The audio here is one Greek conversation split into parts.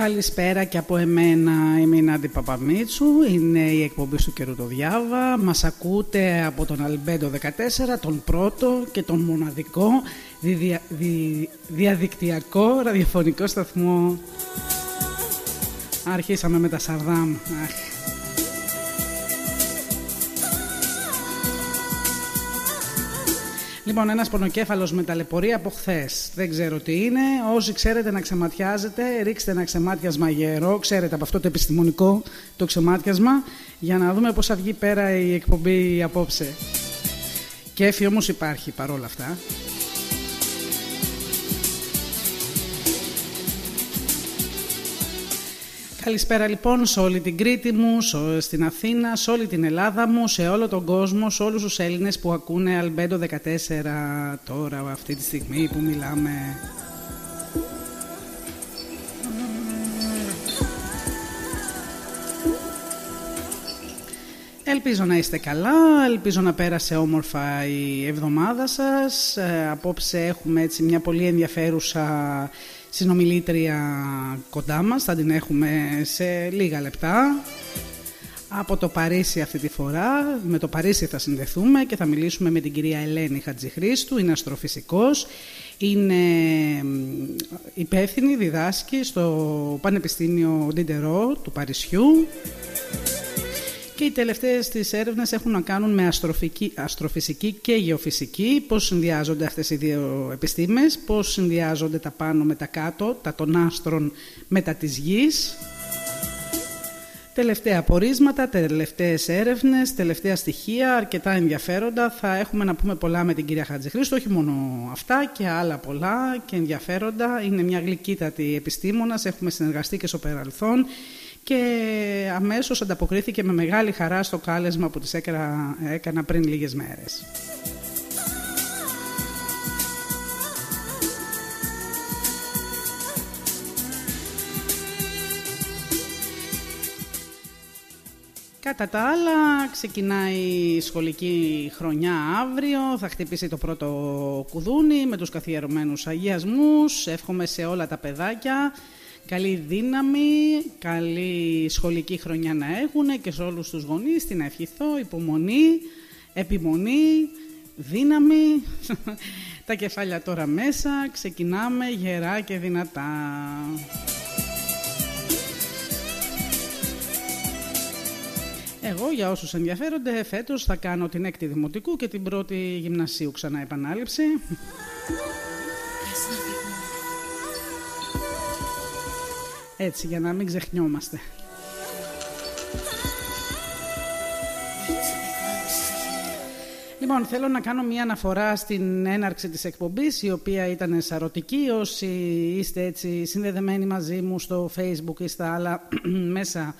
Καλησπέρα και από εμένα είμαι η Νάντι Παπαμίτσου, είναι η εκπομπή του καιρού το Διάβα. Μας ακούτε από τον Αλμπέντο 14, τον πρώτο και τον μοναδικό διδια, δι, διαδικτυακό ραδιοφωνικό σταθμό. Αρχίσαμε με τα Σαρδάμ. Λοιπόν, ένας πονοκέφαλο με ταλαιπωρία από χθες. Δεν ξέρω τι είναι. Όσοι ξέρετε να ξεματιάζετε, ρίξτε ένα ξεμάτιασμα γερό. Ξέρετε από αυτό το επιστημονικό το ξεμάτιασμα, για να δούμε πώς θα βγει πέρα η εκπομπή απόψε. Κέφι όμως υπάρχει παρόλα αυτά. Καλησπέρα λοιπόν σε όλη την Κρήτη μου, στην Αθήνα, σε όλη την Ελλάδα μου, σε όλο τον κόσμο, σε όλους τους Έλληνες που ακούνε Αλμπέντο 14 τώρα αυτή τη στιγμή που μιλάμε. Ελπίζω να είστε καλά, ελπίζω να πέρασε όμορφα η εβδομάδα σας. Ε, απόψε έχουμε έτσι μια πολύ ενδιαφέρουσα συνομιλήτρια κοντά μας, θα την έχουμε σε λίγα λεπτά. Από το Παρίσι αυτή τη φορά, με το Παρίσι θα συνδεθούμε και θα μιλήσουμε με την κυρία Ελένη Χατζηχρήστου, είναι αστροφυσικός, είναι υπεύθυνη, διδάσκει στο Πανεπιστήμιο Ντιντερό του Παρισιού και οι τελευταίες τις έρευνες έχουν να κάνουν με αστροφυσική και γεωφυσική, πώς συνδυάζονται αυτές οι δύο επιστήμες, πώς συνδυάζονται τα πάνω με τα κάτω, τα των άστρων με τα της γης. Τελευταία απορίσματα, τελευταίες έρευνες, τελευταία στοιχεία, αρκετά ενδιαφέροντα. Θα έχουμε να πούμε πολλά με την κυρία Χατζηχρήστο, όχι μόνο αυτά και άλλα πολλά και ενδιαφέροντα. Είναι μια γλυκύτατη επιστήμονας, έχουμε συνεργαστεί και στο παρελθόν και αμέσως ανταποκρίθηκε με μεγάλη χαρά στο κάλεσμα που της έκανα, έκανα πριν λίγες μέρες. Κατά τα άλλα, ξεκινάει η σχολική χρονιά αύριο, θα χτυπήσει το πρώτο κουδούνι με τους καθιερωμένους αγιασμούς. Εύχομαι σε όλα τα παιδάκια καλή δύναμη, καλή σχολική χρονιά να έχουν και σε όλους τους γονείς την ευχηθώ, υπομονή, επιμονή, δύναμη. Τα κεφάλια τώρα μέσα, ξεκινάμε γερά και δυνατά. Εγώ, για όσους ενδιαφέρονται, φέτος θα κάνω την έκτη δημοτικού και την πρώτη γυμνασίου ξανά επανάληψη. Έτσι, για να μην ξεχνιόμαστε. Λοιπόν, θέλω να κάνω μια αναφορά στην έναρξη της εκπομπής, η οποία ήταν σαρωτική. Όσοι είστε έτσι συνδεδεμένοι μαζί μου στο Facebook ή στα άλλα μέσα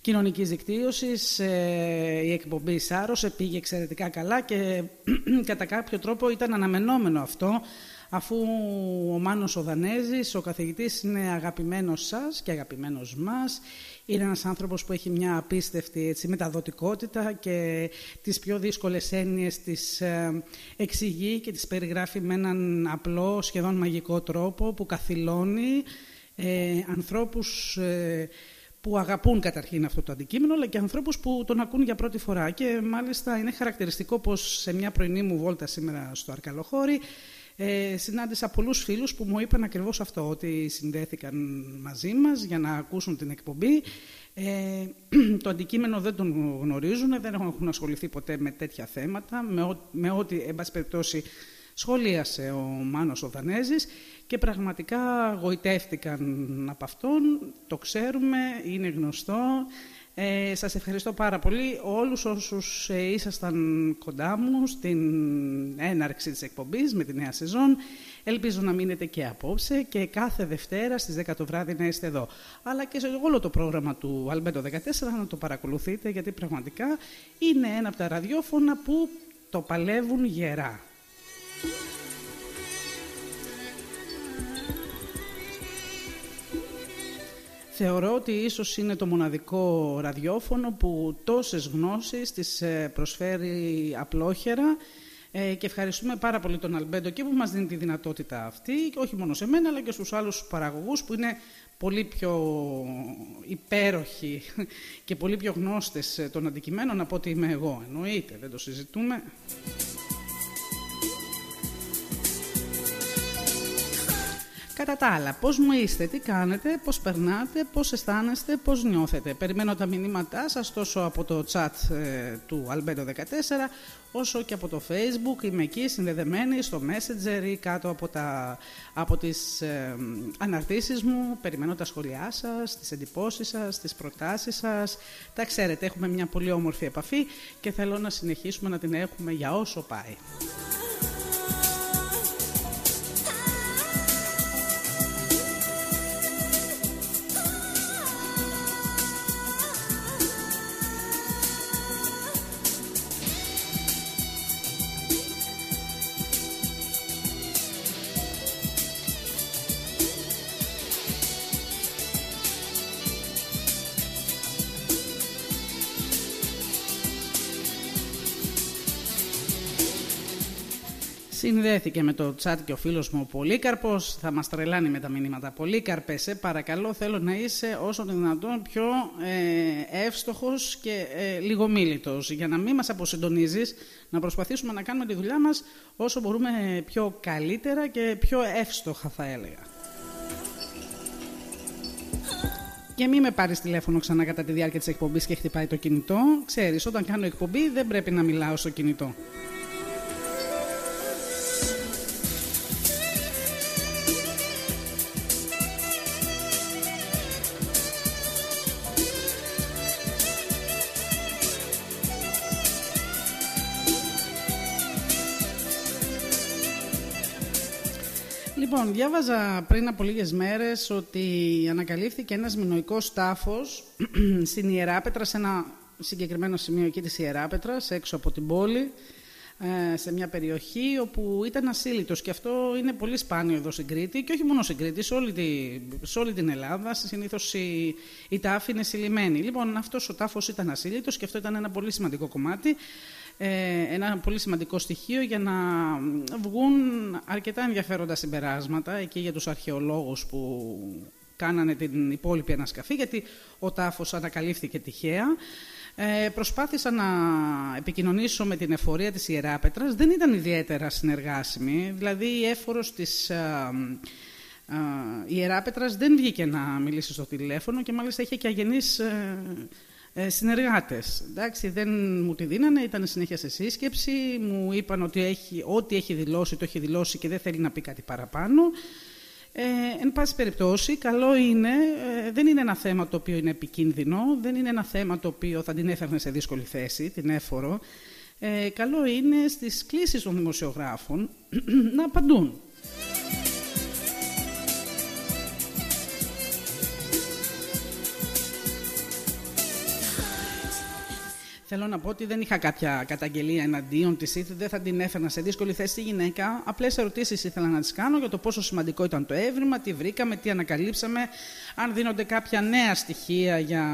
κοινωνικής δικτύωσης, ε, η εκπομπή σάρωσε, πήγε εξαιρετικά καλά και κατά κάποιο τρόπο ήταν αναμενόμενο αυτό, αφού ο Μάνος ο Δανέζης, ο καθηγητής, είναι αγαπημένος σας και αγαπημένος μας. Είναι ένας άνθρωπος που έχει μια απίστευτη έτσι, μεταδοτικότητα και τις πιο δύσκολες έννοιες τις ε, εξηγεί και τις περιγράφει με έναν απλό, σχεδόν μαγικό τρόπο που καθυλώνει ε, ανθρώπους... Ε, που αγαπούν καταρχήν αυτό το αντικείμενο, αλλά και ανθρώπους που τον ακούν για πρώτη φορά. Και μάλιστα είναι χαρακτηριστικό πως σε μια πρωινή μου βόλτα σήμερα στο Αρκαλοχώρι ε, συνάντησα πολλούς φίλους που μου είπαν ακριβώς αυτό, ότι συνδέθηκαν μαζί μας για να ακούσουν την εκπομπή. Ε, το αντικείμενο δεν τον γνωρίζουν, δεν έχουν ασχοληθεί ποτέ με τέτοια θέματα, με, με ό,τι, εν πάση περιπτώσει, σχολίασε ο Μάνος ο Δανέζης και πραγματικά γοητεύτηκαν από αυτόν, το ξέρουμε, είναι γνωστό. Ε, σας ευχαριστώ πάρα πολύ όλους όσους ε, ήσασταν κοντά μου στην έναρξη της εκπομπής με τη νέα σεζόν. Ελπίζω να μείνετε και απόψε και κάθε Δευτέρα στις 10 το βράδυ να είστε εδώ. Αλλά και σε όλο το πρόγραμμα του Αλμπέντο 14 να το παρακολουθείτε γιατί πραγματικά είναι ένα από τα ραδιόφωνα που το παλεύουν γερά. Θεωρώ ότι ίσως είναι το μοναδικό ραδιόφωνο που τόσες γνώσεις τις ε, προσφέρει απλόχερα ε, και ευχαριστούμε πάρα πολύ τον Αλμπέντο και που μας δίνει τη δυνατότητα αυτή, όχι μόνο σε μένα αλλά και στους άλλους παραγωγούς που είναι πολύ πιο υπέροχοι και πολύ πιο γνώστες των αντικειμένων από ότι είμαι εγώ. Εννοείται, δεν το συζητούμε. Κατά τα άλλα, πώς μου είστε, τι κάνετε, πώς περνάτε, πώς αισθάνεστε, πώς νιώθετε. Περιμένω τα μηνύματά σας τόσο από το chat ε, του Albedo14 όσο και από το facebook. Είμαι εκεί συνδεδεμένη στο messenger ή κάτω από, τα, από τις ε, αναρτήσεις μου. Περιμένω τα σχόλιά σας, τις εντυπώσεις σας, τις προτάσεις σας. Τα ξέρετε, έχουμε μια πολύ όμορφη επαφή και θέλω να συνεχίσουμε να την έχουμε για όσο πάει. Συνδέθηκε με το chat και ο φίλος μου ο Πολύκαρπος. Θα μας τρελάνει με τα μηνύματα. Πολύκαρπε, σε παρακαλώ, θέλω να είσαι όσο το δυνατόν πιο ε, εύστοχος και ε, λιγομίλητος. Για να μην μας αποσυντονίζεις, να προσπαθήσουμε να κάνουμε τη δουλειά μας όσο μπορούμε πιο καλύτερα και πιο εύστοχα θα έλεγα. Και μην με πάρεις τηλέφωνο ξανά κατά τη διάρκεια της εκπομπής και χτυπάει το κινητό. Ξέρεις, όταν κάνω εκπομπή δεν πρέπει να μιλάω στο κινητό. Λοιπόν, διάβαζα πριν από λίγες μέρες ότι ανακαλύφθηκε ένας μηνοϊκός τάφος στην Ιεράπετρα, σε ένα συγκεκριμένο σημείο εκεί της Ιεράπετρας, έξω από την πόλη, ε, σε μια περιοχή όπου ήταν ασύλλητος. Και αυτό είναι πολύ σπάνιο εδώ στην Κρήτη και όχι μόνο στην Κρήτη, σε όλη, τη, σε όλη την Ελλάδα. Συνήθως η, η τάφη είναι συλλημένη. Λοιπόν, αυτός ο τάφος ήταν ασύλλητος και αυτό ήταν ένα πολύ σημαντικό κομμάτι. ε, ένα πολύ σημαντικό στοιχείο για να βγουν αρκετά ενδιαφέροντα συμπεράσματα εκεί για τους αρχαιολόγους που κάνανε την υπόλοιπη ανασκαφή, γιατί ο τάφος ανακαλύφθηκε τυχαία. Ε, προσπάθησα να επικοινωνήσω με την εφορία της Ιεράπετρας. Δεν ήταν ιδιαίτερα συνεργάσιμη. Δηλαδή, η έφορος της ε, ε, Ιεράπετρας δεν βγήκε να μιλήσει στο τηλέφωνο και μάλιστα είχε και αγενείς ε, ε, συνεργάτες. Εντάξει, δεν μου τη δίνανε, ήταν συνέχεια σε σύσκεψη, μου είπαν ότι έχει, ό,τι έχει δηλώσει το έχει δηλώσει και δεν θέλει να πει κάτι παραπάνω. Ε, εν πάση περιπτώσει, καλό είναι, ε, δεν είναι ένα θέμα το οποίο είναι επικίνδυνο, δεν είναι ένα θέμα το οποίο θα την έφερνε σε δύσκολη θέση, την έφορο. Ε, καλό είναι στις κλήσεις των δημοσιογράφων να απαντούν. Θέλω να πω ότι δεν είχα κάποια καταγγελία εναντίον της ή δεν θα την έφερνα σε δύσκολη θέση η γυναίκα. Απλές ερωτήσεις ήθελα να τις κάνω για το πόσο σημαντικό ήταν το έβριμα, τι βρήκαμε, τι ανακαλύψαμε, αν δίνονται κάποια νέα στοιχεία για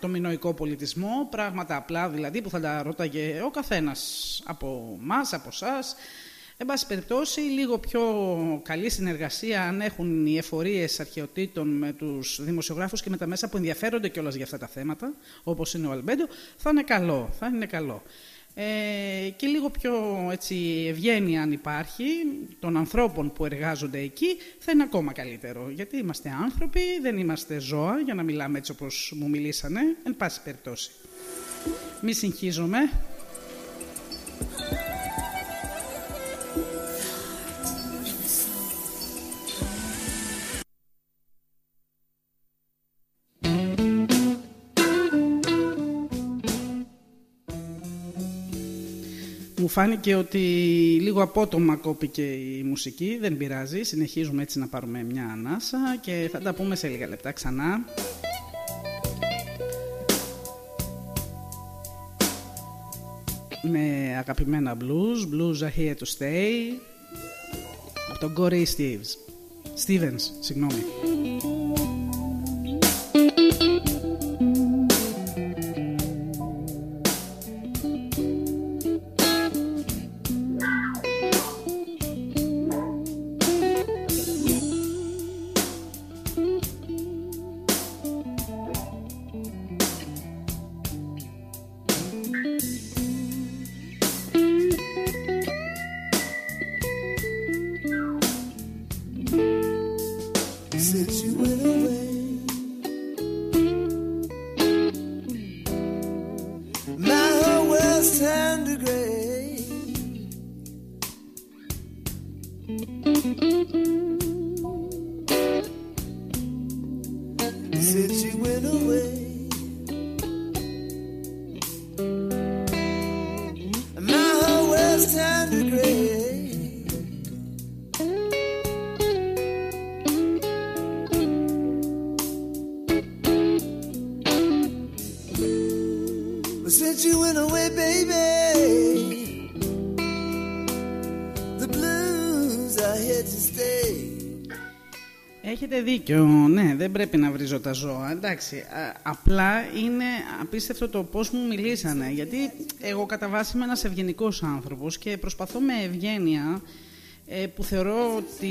το μινοϊκό πολιτισμό, πράγματα απλά δηλαδή που θα τα ρώταγε ο καθένας από εμά, από εσά, Εν πάση περιπτώσει, λίγο πιο καλή συνεργασία αν έχουν οι εφορίες αρχαιοτήτων με τους δημοσιογράφους και με τα μέσα που ενδιαφέρονται κιόλας για αυτά τα θέματα, όπως είναι ο Αλμπέντο, θα είναι καλό. Θα είναι καλό. Ε, και λίγο πιο έτσι, ευγένεια αν υπάρχει των ανθρώπων που εργάζονται εκεί θα είναι ακόμα καλύτερο. Γιατί είμαστε άνθρωποι, δεν είμαστε ζώα, για να μιλάμε έτσι όπως μου μιλήσανε, εν πάση περιπτώσει. Μη συγχύζομαι. Μου φάνηκε ότι λίγο απότομα κόπηκε η μουσική, δεν πειράζει, συνεχίζουμε έτσι να πάρουμε μια ανάσα και θα τα πούμε σε λίγα λεπτά ξανά. Με αγαπημένα blues, blues are here to stay, από τον Corey Stevens. Stevens, συγγνώμη. Εντάξει, απλά είναι απίστευτο το πώς μου μιλήσανε. Γιατί εγώ κατά βάση είμαι ένας ευγενικός άνθρωπος και προσπαθώ με ευγένεια ε, που θεωρώ ότι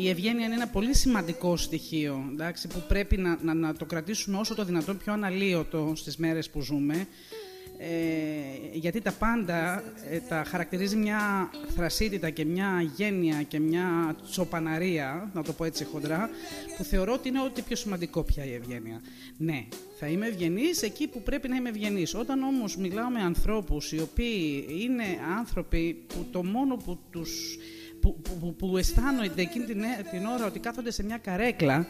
η ευγένεια είναι ένα πολύ σημαντικό στοιχείο εντάξει, που πρέπει να, να, να το κρατήσουμε όσο το δυνατόν πιο αναλύωτο στις μέρες που ζούμε ε, γιατί τα πάντα ε, τα χαρακτηρίζει μια θρασίτητα και μια γένεια και μια τσοπαναρία, να το πω έτσι χοντρά, που θεωρώ ότι είναι ό,τι πιο σημαντικό πια η ευγένεια. Ναι, θα είμαι ευγενής εκεί που πρέπει να είμαι ευγενής. Όταν όμως μιλάω με ανθρώπους οι οποίοι είναι άνθρωποι που το μόνο που τους που, που, που, αισθάνονται εκείνη την, την ώρα ότι κάθονται σε μια καρέκλα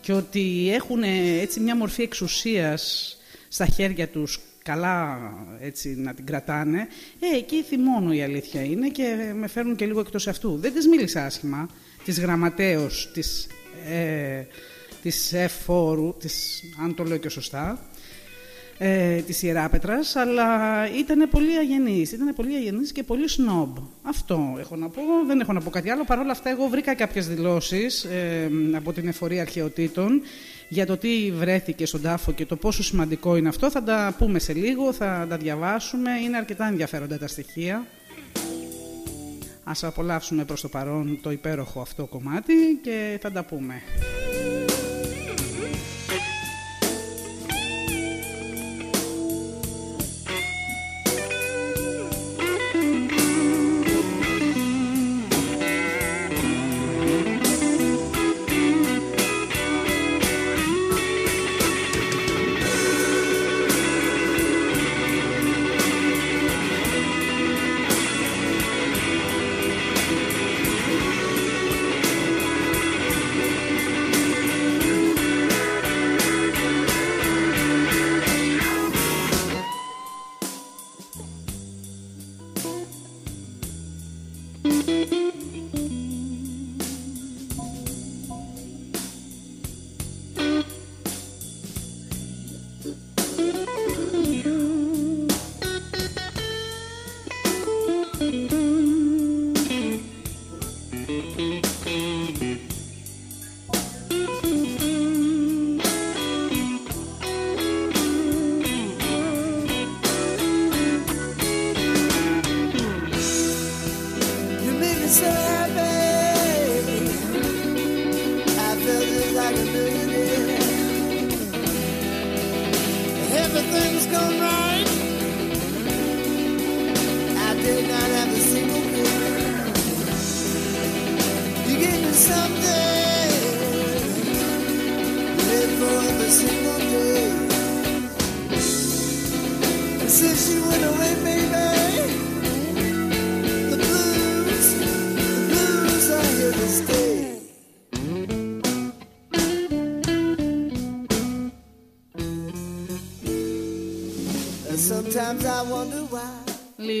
και ότι έχουν έτσι μια μορφή εξουσίας στα χέρια τους καλά έτσι, να την κρατάνε, ε, εκεί θυμώνω η αλήθεια είναι και με φέρνουν και λίγο εκτός αυτού. Δεν της μίλησα άσχημα, της γραμματέως, της, ε, της εφόρου, της, αν το λέω και σωστά, ε, της Ιεράπετρας, αλλά ήταν πολύ αγενής, ήταν πολύ αγενής και πολύ σνόμπ. Αυτό έχω να πω, δεν έχω να πω κάτι άλλο. Παρ' όλα αυτά, εγώ βρήκα κάποιες δηλώσεις ε, από την εφορία αρχαιοτήτων για το τι βρέθηκε στον τάφο και το πόσο σημαντικό είναι αυτό θα τα πούμε σε λίγο, θα τα διαβάσουμε. Είναι αρκετά ενδιαφέροντα τα στοιχεία. Ας απολαύσουμε προς το παρόν το υπέροχο αυτό κομμάτι και θα τα πούμε.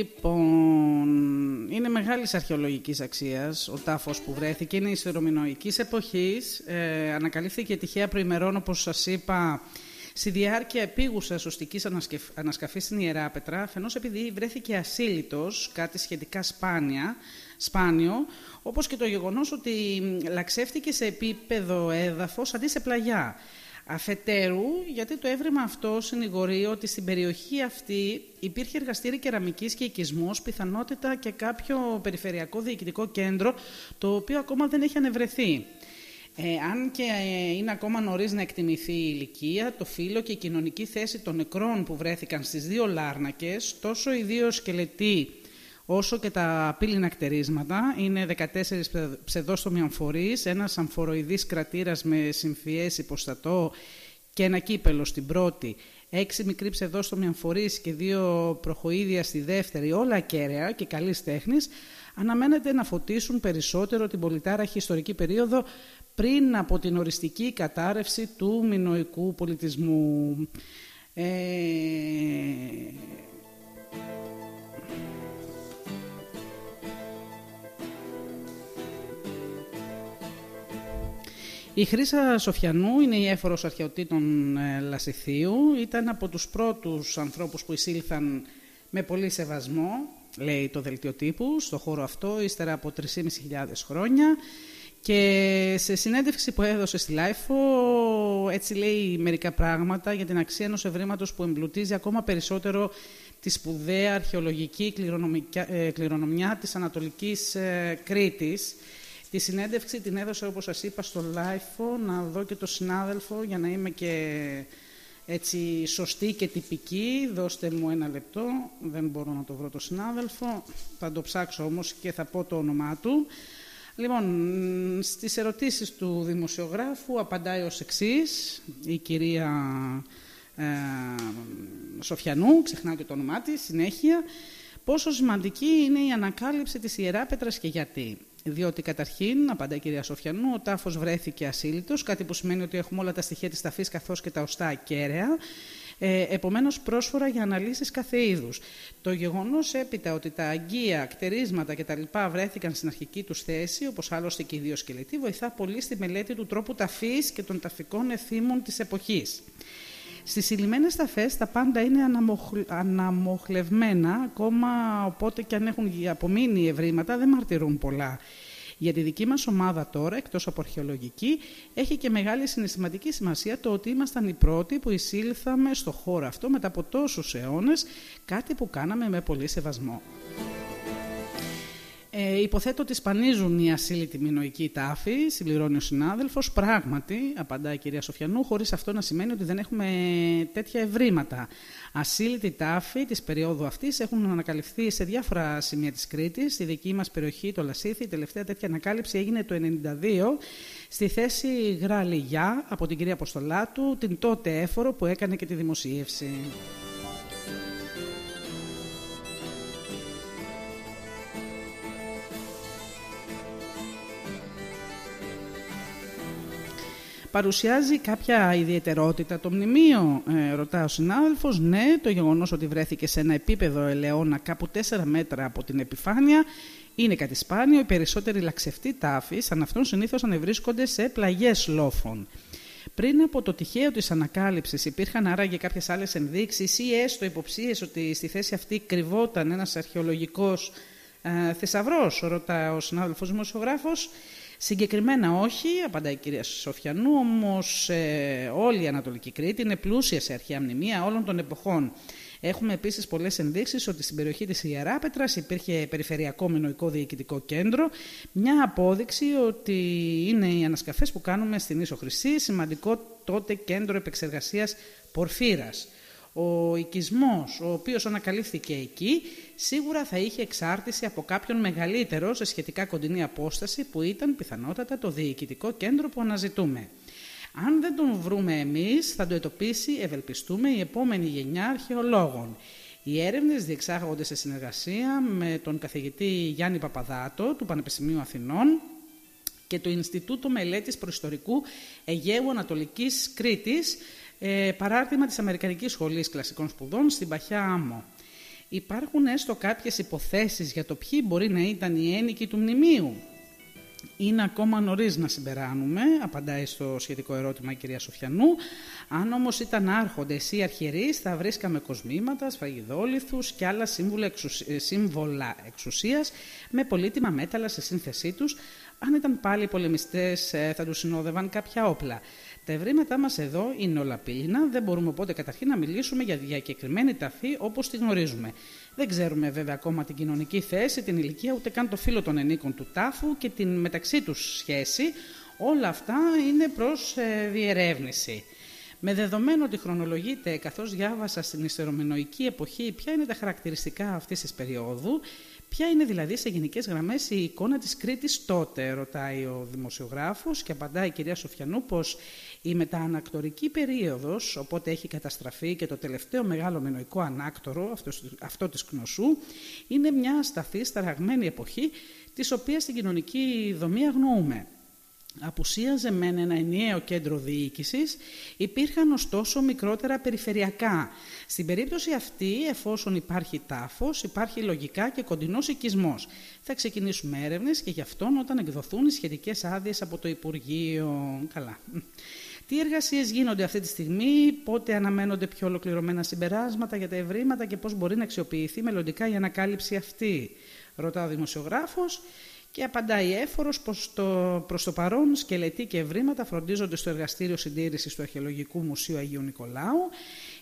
Λοιπόν, είναι μεγάλης αρχαιολογικής αξίας ο τάφος που βρέθηκε. Είναι ιστερομινοϊκής εποχής. Ε, ανακαλύφθηκε τυχαία προημερών, όπως σας είπα, στη διάρκεια επίγουσα σωστικής ανασκαφής στην Ιεράπετρα. Αφενός επειδή βρέθηκε ασύλλητος, κάτι σχετικά σπάνια, σπάνιο, όπως και το γεγονός ότι λαξεύτηκε σε επίπεδο έδαφος αντί σε πλαγιά. Αφετέρου, γιατί το έβριμα αυτό συνηγορεί ότι στην περιοχή αυτή υπήρχε εργαστήρι κεραμικής και οικισμός, πιθανότητα και κάποιο περιφερειακό διοικητικό κέντρο, το οποίο ακόμα δεν έχει ανεβρεθεί. Ε, αν και ε, είναι ακόμα νωρίς να εκτιμηθεί η ηλικία, το φύλλο και η κοινωνική θέση των νεκρών που βρέθηκαν στις δύο λάρνακες, τόσο οι δύο σκελετοί όσο και τα πύληνα κτερίσματα. Είναι 14 ψευδόστομοι αμφορείς, ένας αμφοροειδής κρατήρας με συμφιές υποστατό και ένα κύπελο στην πρώτη, έξι μικροί ψευδόστομοι αμφορείς και δύο προχοίδια στη δεύτερη, όλα ακέραια και καλής τέχνης, αναμένεται να φωτίσουν περισσότερο την πολυτάραχη ιστορική περίοδο πριν από την οριστική κατάρρευση του μινοϊκού πολιτισμού. Ε... Η Χρύσα Σοφιανού είναι η έφορος αρχαιοτήτων ε, Λασιθίου. Ήταν από τους πρώτους ανθρώπους που εισήλθαν με πολύ σεβασμό, λέει το δελτίο τύπου, στο χώρο αυτό, ύστερα από 3.500 χρόνια. Και σε συνέντευξη που έδωσε στη LiFO, έτσι λέει μερικά πράγματα για την αξία ενός ευρήματος που εμπλουτίζει ακόμα περισσότερο τη σπουδαία αρχαιολογική ε, κληρονομιά της Ανατολικής ε, Κρήτης. Τη συνέντευξη την έδωσε, όπως σας είπα, στο LiFO, να δω και το συνάδελφο για να είμαι και έτσι σωστή και τυπική. Δώστε μου ένα λεπτό, δεν μπορώ να το βρω το συνάδελφο. Θα το ψάξω όμως και θα πω το όνομά του. Λοιπόν, στις ερωτήσεις του δημοσιογράφου απαντάει ως εξής η κυρία ε, Σοφιανού, ξεχνάω και το όνομά της, συνέχεια, πόσο σημαντική είναι η ανακάλυψη της Ιεράπετρας και γιατί; Διότι καταρχήν, απαντά η κυρία Σοφιανού, ο τάφος βρέθηκε ασύλλητος, κάτι που σημαίνει ότι έχουμε όλα τα στοιχεία της ταφής καθώς και τα οστά ακέραια ε, επομένως πρόσφορα για αναλύσεις κάθε είδους. Το γεγονός έπειτα ότι τα αγκία, κτερίσματα κτλ. βρέθηκαν στην αρχική τους θέση, όπως άλλωστε και οι δύο σκελετοί, βοηθά πολύ στη μελέτη του τρόπου ταφής και των ταφικών εθήμων της εποχής. Στις συλλημένες ταφές τα πάντα είναι αναμοχλευμένα, ακόμα οπότε και αν έχουν απομείνει ευρήματα δεν μαρτυρούν πολλά. Για τη δική μας ομάδα τώρα, εκτός από αρχαιολογική, έχει και μεγάλη συναισθηματική σημασία το ότι ήμασταν οι πρώτοι που εισήλθαμε στο χώρο αυτό μετά από τόσους αιώνες, κάτι που κάναμε με πολύ σεβασμό. Ε, υποθέτω ότι σπανίζουν οι ασύλλητοι μηνοϊκοί τάφοι, συμπληρώνει ο συνάδελφος. Πράγματι, απαντά η κυρία Σοφιανού, χωρίς αυτό να σημαίνει ότι δεν έχουμε τέτοια ευρήματα. Ασύλλητοι τάφοι της περίοδου αυτής έχουν ανακαλυφθεί σε διάφορα σημεία της Κρήτης. Στη δική μας περιοχή, το Λασίθι, η τελευταία τέτοια ανακάλυψη έγινε το 1992 στη θέση Γραλιγιά από την κυρία Αποστολάτου, την τότε έφορο που έκανε και τη δημοσίευση. Παρουσιάζει κάποια ιδιαιτερότητα το μνημείο, ε, ρωτά ο συνάδελφος. Ναι, το γεγονός ότι βρέθηκε σε ένα επίπεδο ελαιόνα κάπου 4 μέτρα από την επιφάνεια είναι κάτι σπάνιο. Οι περισσότεροι λαξευτοί τάφοι σαν αυτόν συνήθως ανεβρίσκονται σε πλαγιές λόφων. Πριν από το τυχαίο της ανακάλυψης υπήρχαν άραγε κάποιες άλλες ενδείξεις ή έστω υποψίες ότι στη θέση αυτή κρυβόταν ένας αρχαιολογικός ε, θησαυρός, ρωτά ο συνάδελφος δημοσιογράφος. Συγκεκριμένα όχι, απαντάει η κυρία Σοφιανού, όμως ε, όλη η Ανατολική Κρήτη είναι πλούσια σε αρχαία μνημεία όλων των εποχών. Έχουμε επίσης πολλές ενδείξεις ότι στην περιοχή της Ιεράπετρας υπήρχε περιφερειακό μενοϊκό διοικητικό κέντρο, μια απόδειξη ότι είναι οι ανασκαφές που κάνουμε στην Ίσο Χρυσή, σημαντικό τότε κέντρο επεξεργασίας πορφύρας. Ο οικισμός, ο οποίος ανακαλύφθηκε εκεί, σίγουρα θα είχε εξάρτηση από κάποιον μεγαλύτερο σε σχετικά κοντινή απόσταση που ήταν πιθανότατα το διοικητικό κέντρο που αναζητούμε. Αν δεν τον βρούμε εμείς, θα το ετοπίσει, ευελπιστούμε, η επόμενη γενιά αρχαιολόγων. Οι έρευνες διεξάγονται σε συνεργασία με τον καθηγητή Γιάννη Παπαδάτο του Πανεπιστημίου Αθηνών και το Ινστιτούτο Μελέτης Προϊστορικού Αιγαίου Ανατολικής Κρήτης, ε, παράρτημα της Αμερικανικής Σχολής Κλασικών Σπουδών στην Παχιά Άμμο. Υπάρχουν έστω κάποιες υποθέσεις για το ποιοι μπορεί να ήταν οι ένικοι του μνημείου; Είναι ακόμα νωρίς να συμπεράνουμε, απαντάει στο σχετικό ερώτημα η κυρία Σοφιανού. Αν όμως ήταν άρχοντες ή αρχιερείς, θα βρίσκαμε κοσμήματα, σφαγιδόλιθου και άλλα ε, σύμβολα εξουσίας με πολύτιμα μέταλλα σε σύνθεσή τους. Αν ήταν πάλι πολεμιστές, ε, θα τους συνόδευαν κάποια όπλα. Τα ευρήματά μας εδώ είναι όλα πύληνα, δεν μπορούμε οπότε καταρχήν να μιλήσουμε για διακεκριμένη ταφή όπως τη γνωρίζουμε. Δεν ξέρουμε βέβαια ακόμα την κοινωνική θέση, την ηλικία, ούτε καν το φύλλο των ενίκων του τάφου και την μεταξύ τους σχέση. Όλα αυτά είναι προς ε, διερεύνηση. Με δεδομένο ότι χρονολογείται, καθώς διάβασα στην ιστερομενοϊκή εποχή ποια είναι τα χαρακτηριστικά αυτής της περίοδου, Ποια είναι δηλαδή σε γενικές γραμμές η εικόνα της Κρήτης τότε, ρωτάει ο δημοσιογράφος και απαντάει η κυρία Σοφιανού πως η μεταανακτορική περίοδος, οπότε έχει καταστραφεί και το τελευταίο μεγάλο μενοϊκό ανάκτορο, αυτός, αυτό της Κνωσού, είναι μια σταθή σταραγμένη εποχή, της οποίας στην κοινωνική δομή αγνοούμε. Απουσίαζε μεν ένα ενιαίο κέντρο διοίκησης, υπήρχαν ωστόσο μικρότερα περιφερειακά. Στην περίπτωση αυτή, εφόσον υπάρχει τάφος, υπάρχει λογικά και κοντινός οικισμός. Θα ξεκινήσουμε έρευνες και γι' αυτόν όταν εκδοθούν οι σχετικές άδειες από το Υπουργείο. Καλά. Τι εργασίες γίνονται αυτή τη στιγμή, πότε αναμένονται πιο ολοκληρωμένα συμπεράσματα για τα ευρήματα και πώς μπορεί να αξιοποιηθεί μελλοντικά η ανακάλυψη αυτή, ρωτά ο δημοσιογράφος. Και απαντάει έφορος πως το, προς το παρόν σκελετή και ευρήματα φροντίζονται στο Εργαστήριο Συντήρησης του Αρχαιολογικού Μουσείου Αγίου Νικολάου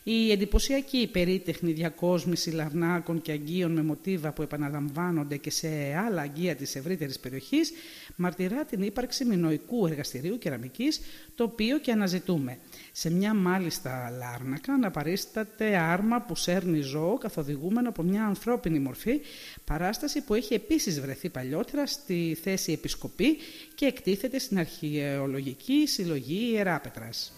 η εντυπωσιακή περίτεχνη διακόσμηση λαρνάκων και αγκίων με μοτίβα που επαναλαμβάνονται και σε άλλα αγκία της ευρύτερης περιοχής μαρτυρά την ύπαρξη μινοϊκού εργαστηρίου κεραμικής, το οποίο και αναζητούμε. Σε μια μάλιστα λάρνακα να παρίσταται άρμα που σέρνει ζώο καθοδηγούμενο από μια ανθρώπινη μορφή, παράσταση που έχει επίσης βρεθεί παλιότερα στη θέση επισκοπή και εκτίθεται στην αρχαιολογική συλλογή Ιεράπετρας.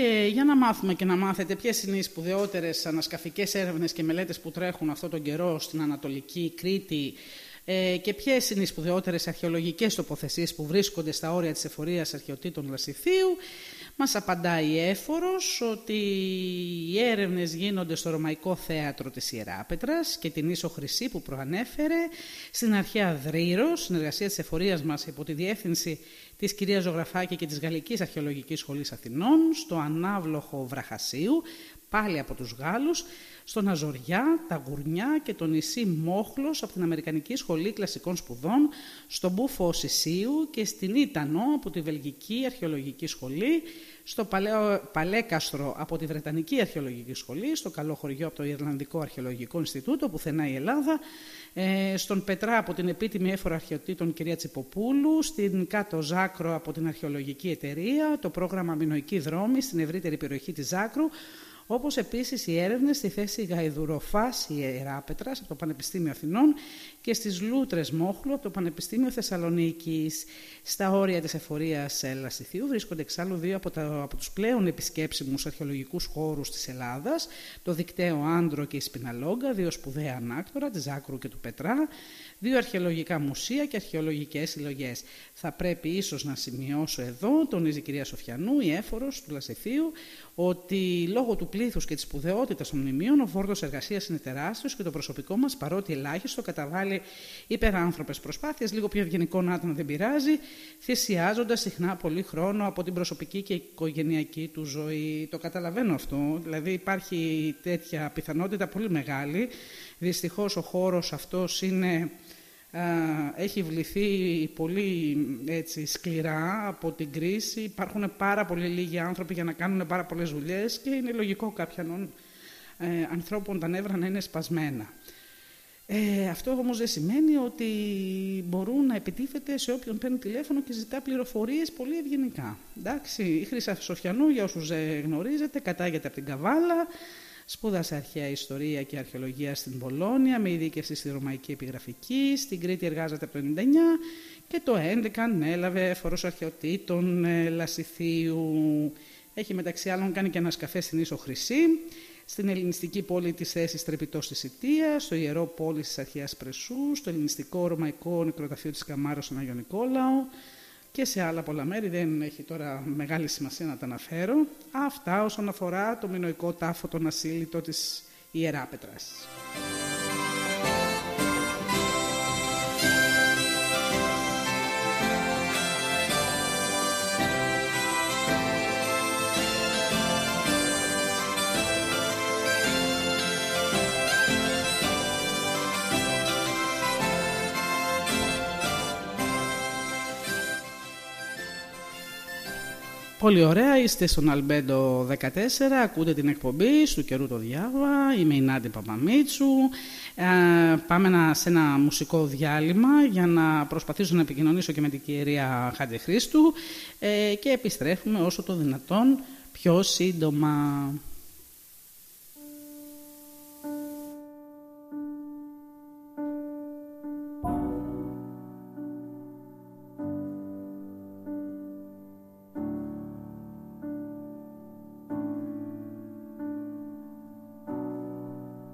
Και για να μάθουμε και να μάθετε ποιες είναι οι σπουδαιότερες ανασκαφικές έρευνες και μελέτες που τρέχουν αυτόν τον καιρό στην Ανατολική Κρήτη ε, και ποιες είναι οι σπουδαιότερες αρχαιολογικές τοποθεσίες που βρίσκονται στα όρια της εφορίας αρχαιοτήτων Λασιθίου, μας απαντάει η Έφορος ότι οι έρευνες γίνονται στο Ρωμαϊκό Θέατρο της Ιεράπετρα και την Ίσο Χρυσή που προανέφερε, στην αρχαία Δρύρο, συνεργασία της εφορίας μας υπό τη διεύθυνση της κυρίας Ζωγραφάκη και της Γαλλικής Αρχαιολογικής Σχολής Αθηνών, στο ανάβλοχο Βραχασίου, πάλι από τους Γάλλους, στον Αζοριά, τα Γουρνιά και το νησί Μόχλος από την Αμερικανική Σχολή Κλασικών Σπουδών, στον Μπούφο Σισίου και στην Ήτανο από τη Βελγική Αρχαιολογική Σχολή, στο Παλαιό, Παλέκαστρο από τη Βρετανική Αρχαιολογική Σχολή, στο Καλό Χωριό από το Ιρλανδικό Αρχαιολογικό Ινστιτούτο, πουθενά η Ελλάδα, ε, στον Πετρά από την επίτιμη έφορα αρχαιοτήτων κυρία Τσιποπούλου, στην Κάτω Ζάκρο από την Αρχαιολογική Εταιρεία, το πρόγραμμα Μινοϊκή Δρόμη στην ευρύτερη περιοχή της Ζάκρου, όπως επίσης οι έρευνες στη θέση Γαϊδουροφάς Ιεράπετρας από το Πανεπιστήμιο Αθηνών και στις Λούτρες Μόχλου από το Πανεπιστήμιο Θεσσαλονίκης. Στα όρια της εφορίας Λασιθίου βρίσκονται εξάλλου δύο από, τα, από τους πλέον επισκέψιμους αρχαιολογικούς χώρους της Ελλάδας, το δικταίο Άντρο και η Σπιναλόγκα, δύο σπουδαία ανάκτορα, της Ζάκρου και του Πετρά, δύο αρχαιολογικά μουσεία και αρχαιολογικές συλλογές. Θα πρέπει ίσως να σημειώσω εδώ, τονίζει η κυρία Σοφιανού, η έφορος του Λασιθίου, ότι λόγω του πλήθους και της σπουδαιότητας των μνημείων ο φόρτος εργασίας είναι τεράστιος και το προσωπικό μας, παρότι ελάχιστο, καταβάλει υπεράνθρωπες προσπάθειες, λίγο πιο ευγενικό να δεν πειράζει, θυσιάζοντας συχνά πολύ χρόνο από την προσωπική και οικογενειακή του ζωή. Το καταλαβαίνω αυτό, δηλαδή υπάρχει τέτοια πιθανότητα πολύ μεγάλη. Δυστυχώς ο χώρος αυτός είναι έχει βληθεί πολύ έτσι, σκληρά από την κρίση. Υπάρχουν πάρα πολύ λίγοι άνθρωποι για να κάνουν πάρα πολλές δουλειές και είναι λογικό κάποιων ε, ανθρώπων τα νεύρα να είναι σπασμένα. Ε, αυτό όμως δεν σημαίνει ότι μπορούν να επιτίθεται σε όποιον παίρνει τηλέφωνο και ζητά πληροφορίες πολύ ευγενικά. Εντάξει, η Χρύσα Σοφιανού, για όσους γνωρίζετε, κατάγεται από την Καβάλα, Σπούδασε αρχαία ιστορία και αρχαιολογία στην Πολώνια με ειδίκευση στη ρωμαϊκή επιγραφική. Στην Κρήτη εργάζεται από το 1999 και το 2011 έλαβε φορός αρχαιοτήτων ε, Λασιθίου. Έχει μεταξύ άλλων κάνει και ένας σκαφέ στην Ίσο Χρυσή, στην ελληνιστική πόλη της θέσης Τρεπιτός της Ιτίας, στο ιερό πόλη της αρχαίας Πρεσού, στο ελληνιστικό ρωμαϊκό νεκροταφείο της Καμάρος στον Άγιο Νικόλαο, και σε άλλα πολλά μέρη, δεν έχει τώρα μεγάλη σημασία να τα αναφέρω. Αυτά όσον αφορά το μινοϊκό τάφο τον ασύλλητο της Ιεράπετρας. Πολύ ωραία, είστε στον Αλμπέντο 14, ακούτε την εκπομπή του καιρού το διάβα, είμαι η Νάντι Παπαμίτσου. Ε, πάμε σε ένα μουσικό διάλειμμα για να προσπαθήσω να επικοινωνήσω και με την κυρία Χατζη Χρήστου ε, και επιστρέφουμε όσο το δυνατόν πιο σύντομα.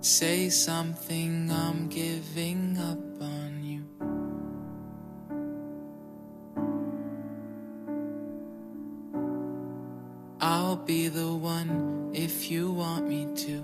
Say something, I'm giving up on you. I'll be the one if you want me to.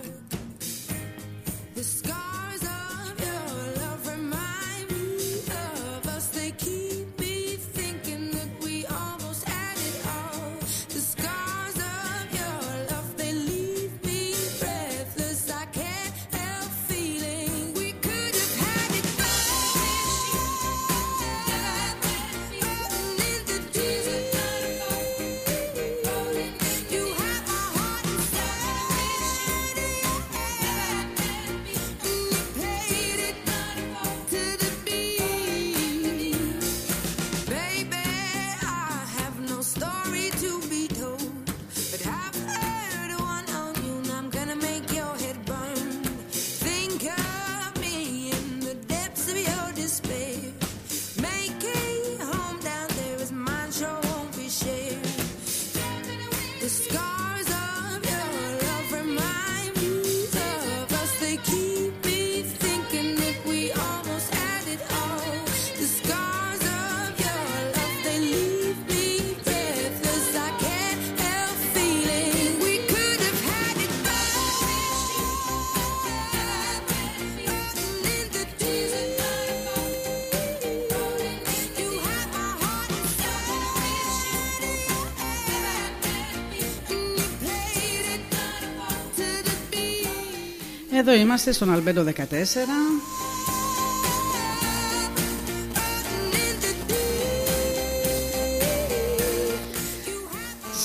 Εδώ είμαστε στον Αλμπέντο 14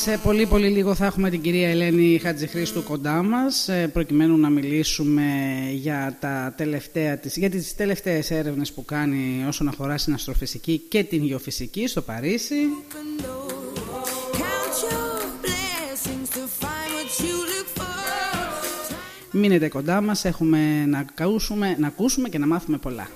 Σε πολύ πολύ λίγο θα έχουμε την κυρία Ελένη Χατζηχρήστου κοντά μας ε, προκειμένου να μιλήσουμε για, τα τελευταία της, για τις τελευταίες έρευνες που κάνει όσον αφορά στην αστροφυσική και την γεωφυσική στο Παρίσι. Μείνετε κοντά μας, έχουμε να ακούσουμε, να ακούσουμε και να μάθουμε πολλά.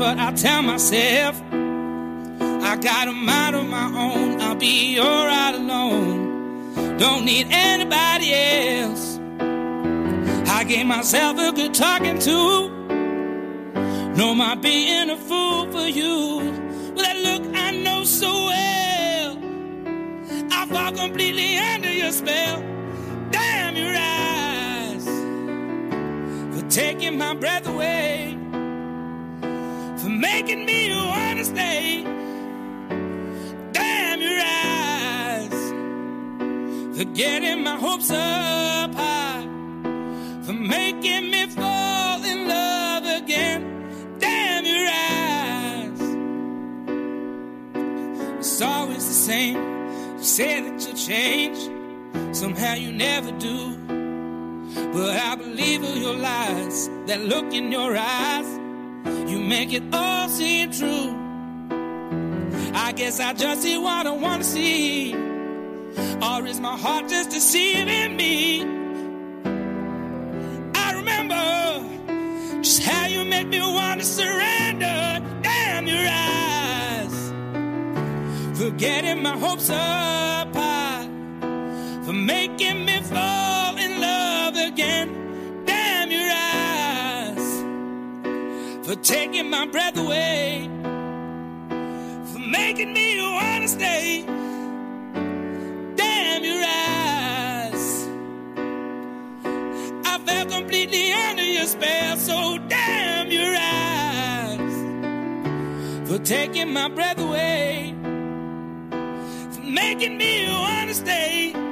What I tell myself. I got a mind of my own. I'll be alright alone. Don't need anybody else. I gave myself a good talking to. No, my being a fool for you. With that look I know so well. I fall completely under your spell. Damn, your eyes for taking my breath away, making me wanna stay. Damn your eyes, for getting my hopes up high, for making me fall in love again. Damn your eyes, it's always the same. You say that you'll change, somehow you never do. But I believe all your lies, that look in your eyes, you make it all seem true. I guess I just see what I want to see. Or is my heart just deceiving me? I remember just how you make me want to surrender. Damn your eyes, forgetting my hopes up high, for making me fall in love again. For taking my breath away, for making me wanna stay. Damn your eyes. I fell completely under your spell, so damn your eyes for taking my breath away, for making me wanna stay.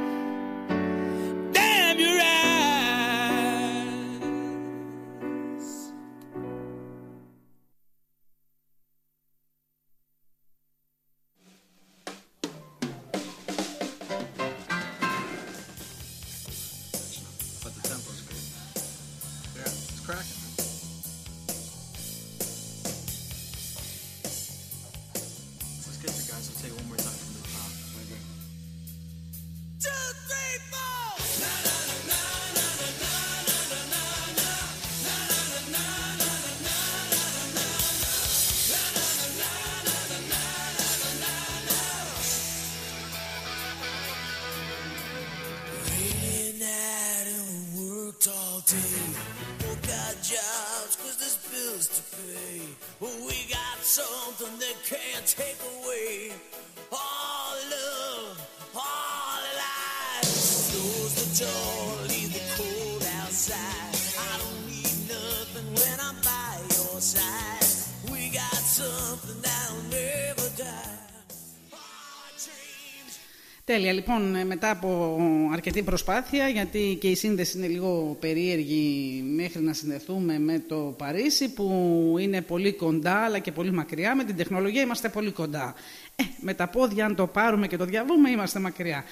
Τέλεια. Λοιπόν, ε, μετά από αρκετή προσπάθεια, γιατί και η σύνδεση είναι λίγο περίεργη μέχρι να συνδεθούμε με το Παρίσι, που είναι πολύ κοντά, αλλά και πολύ μακριά. Με την τεχνολογία είμαστε πολύ κοντά. Ε, με τα πόδια, αν το πάρουμε και το διαβούμε, είμαστε μακριά.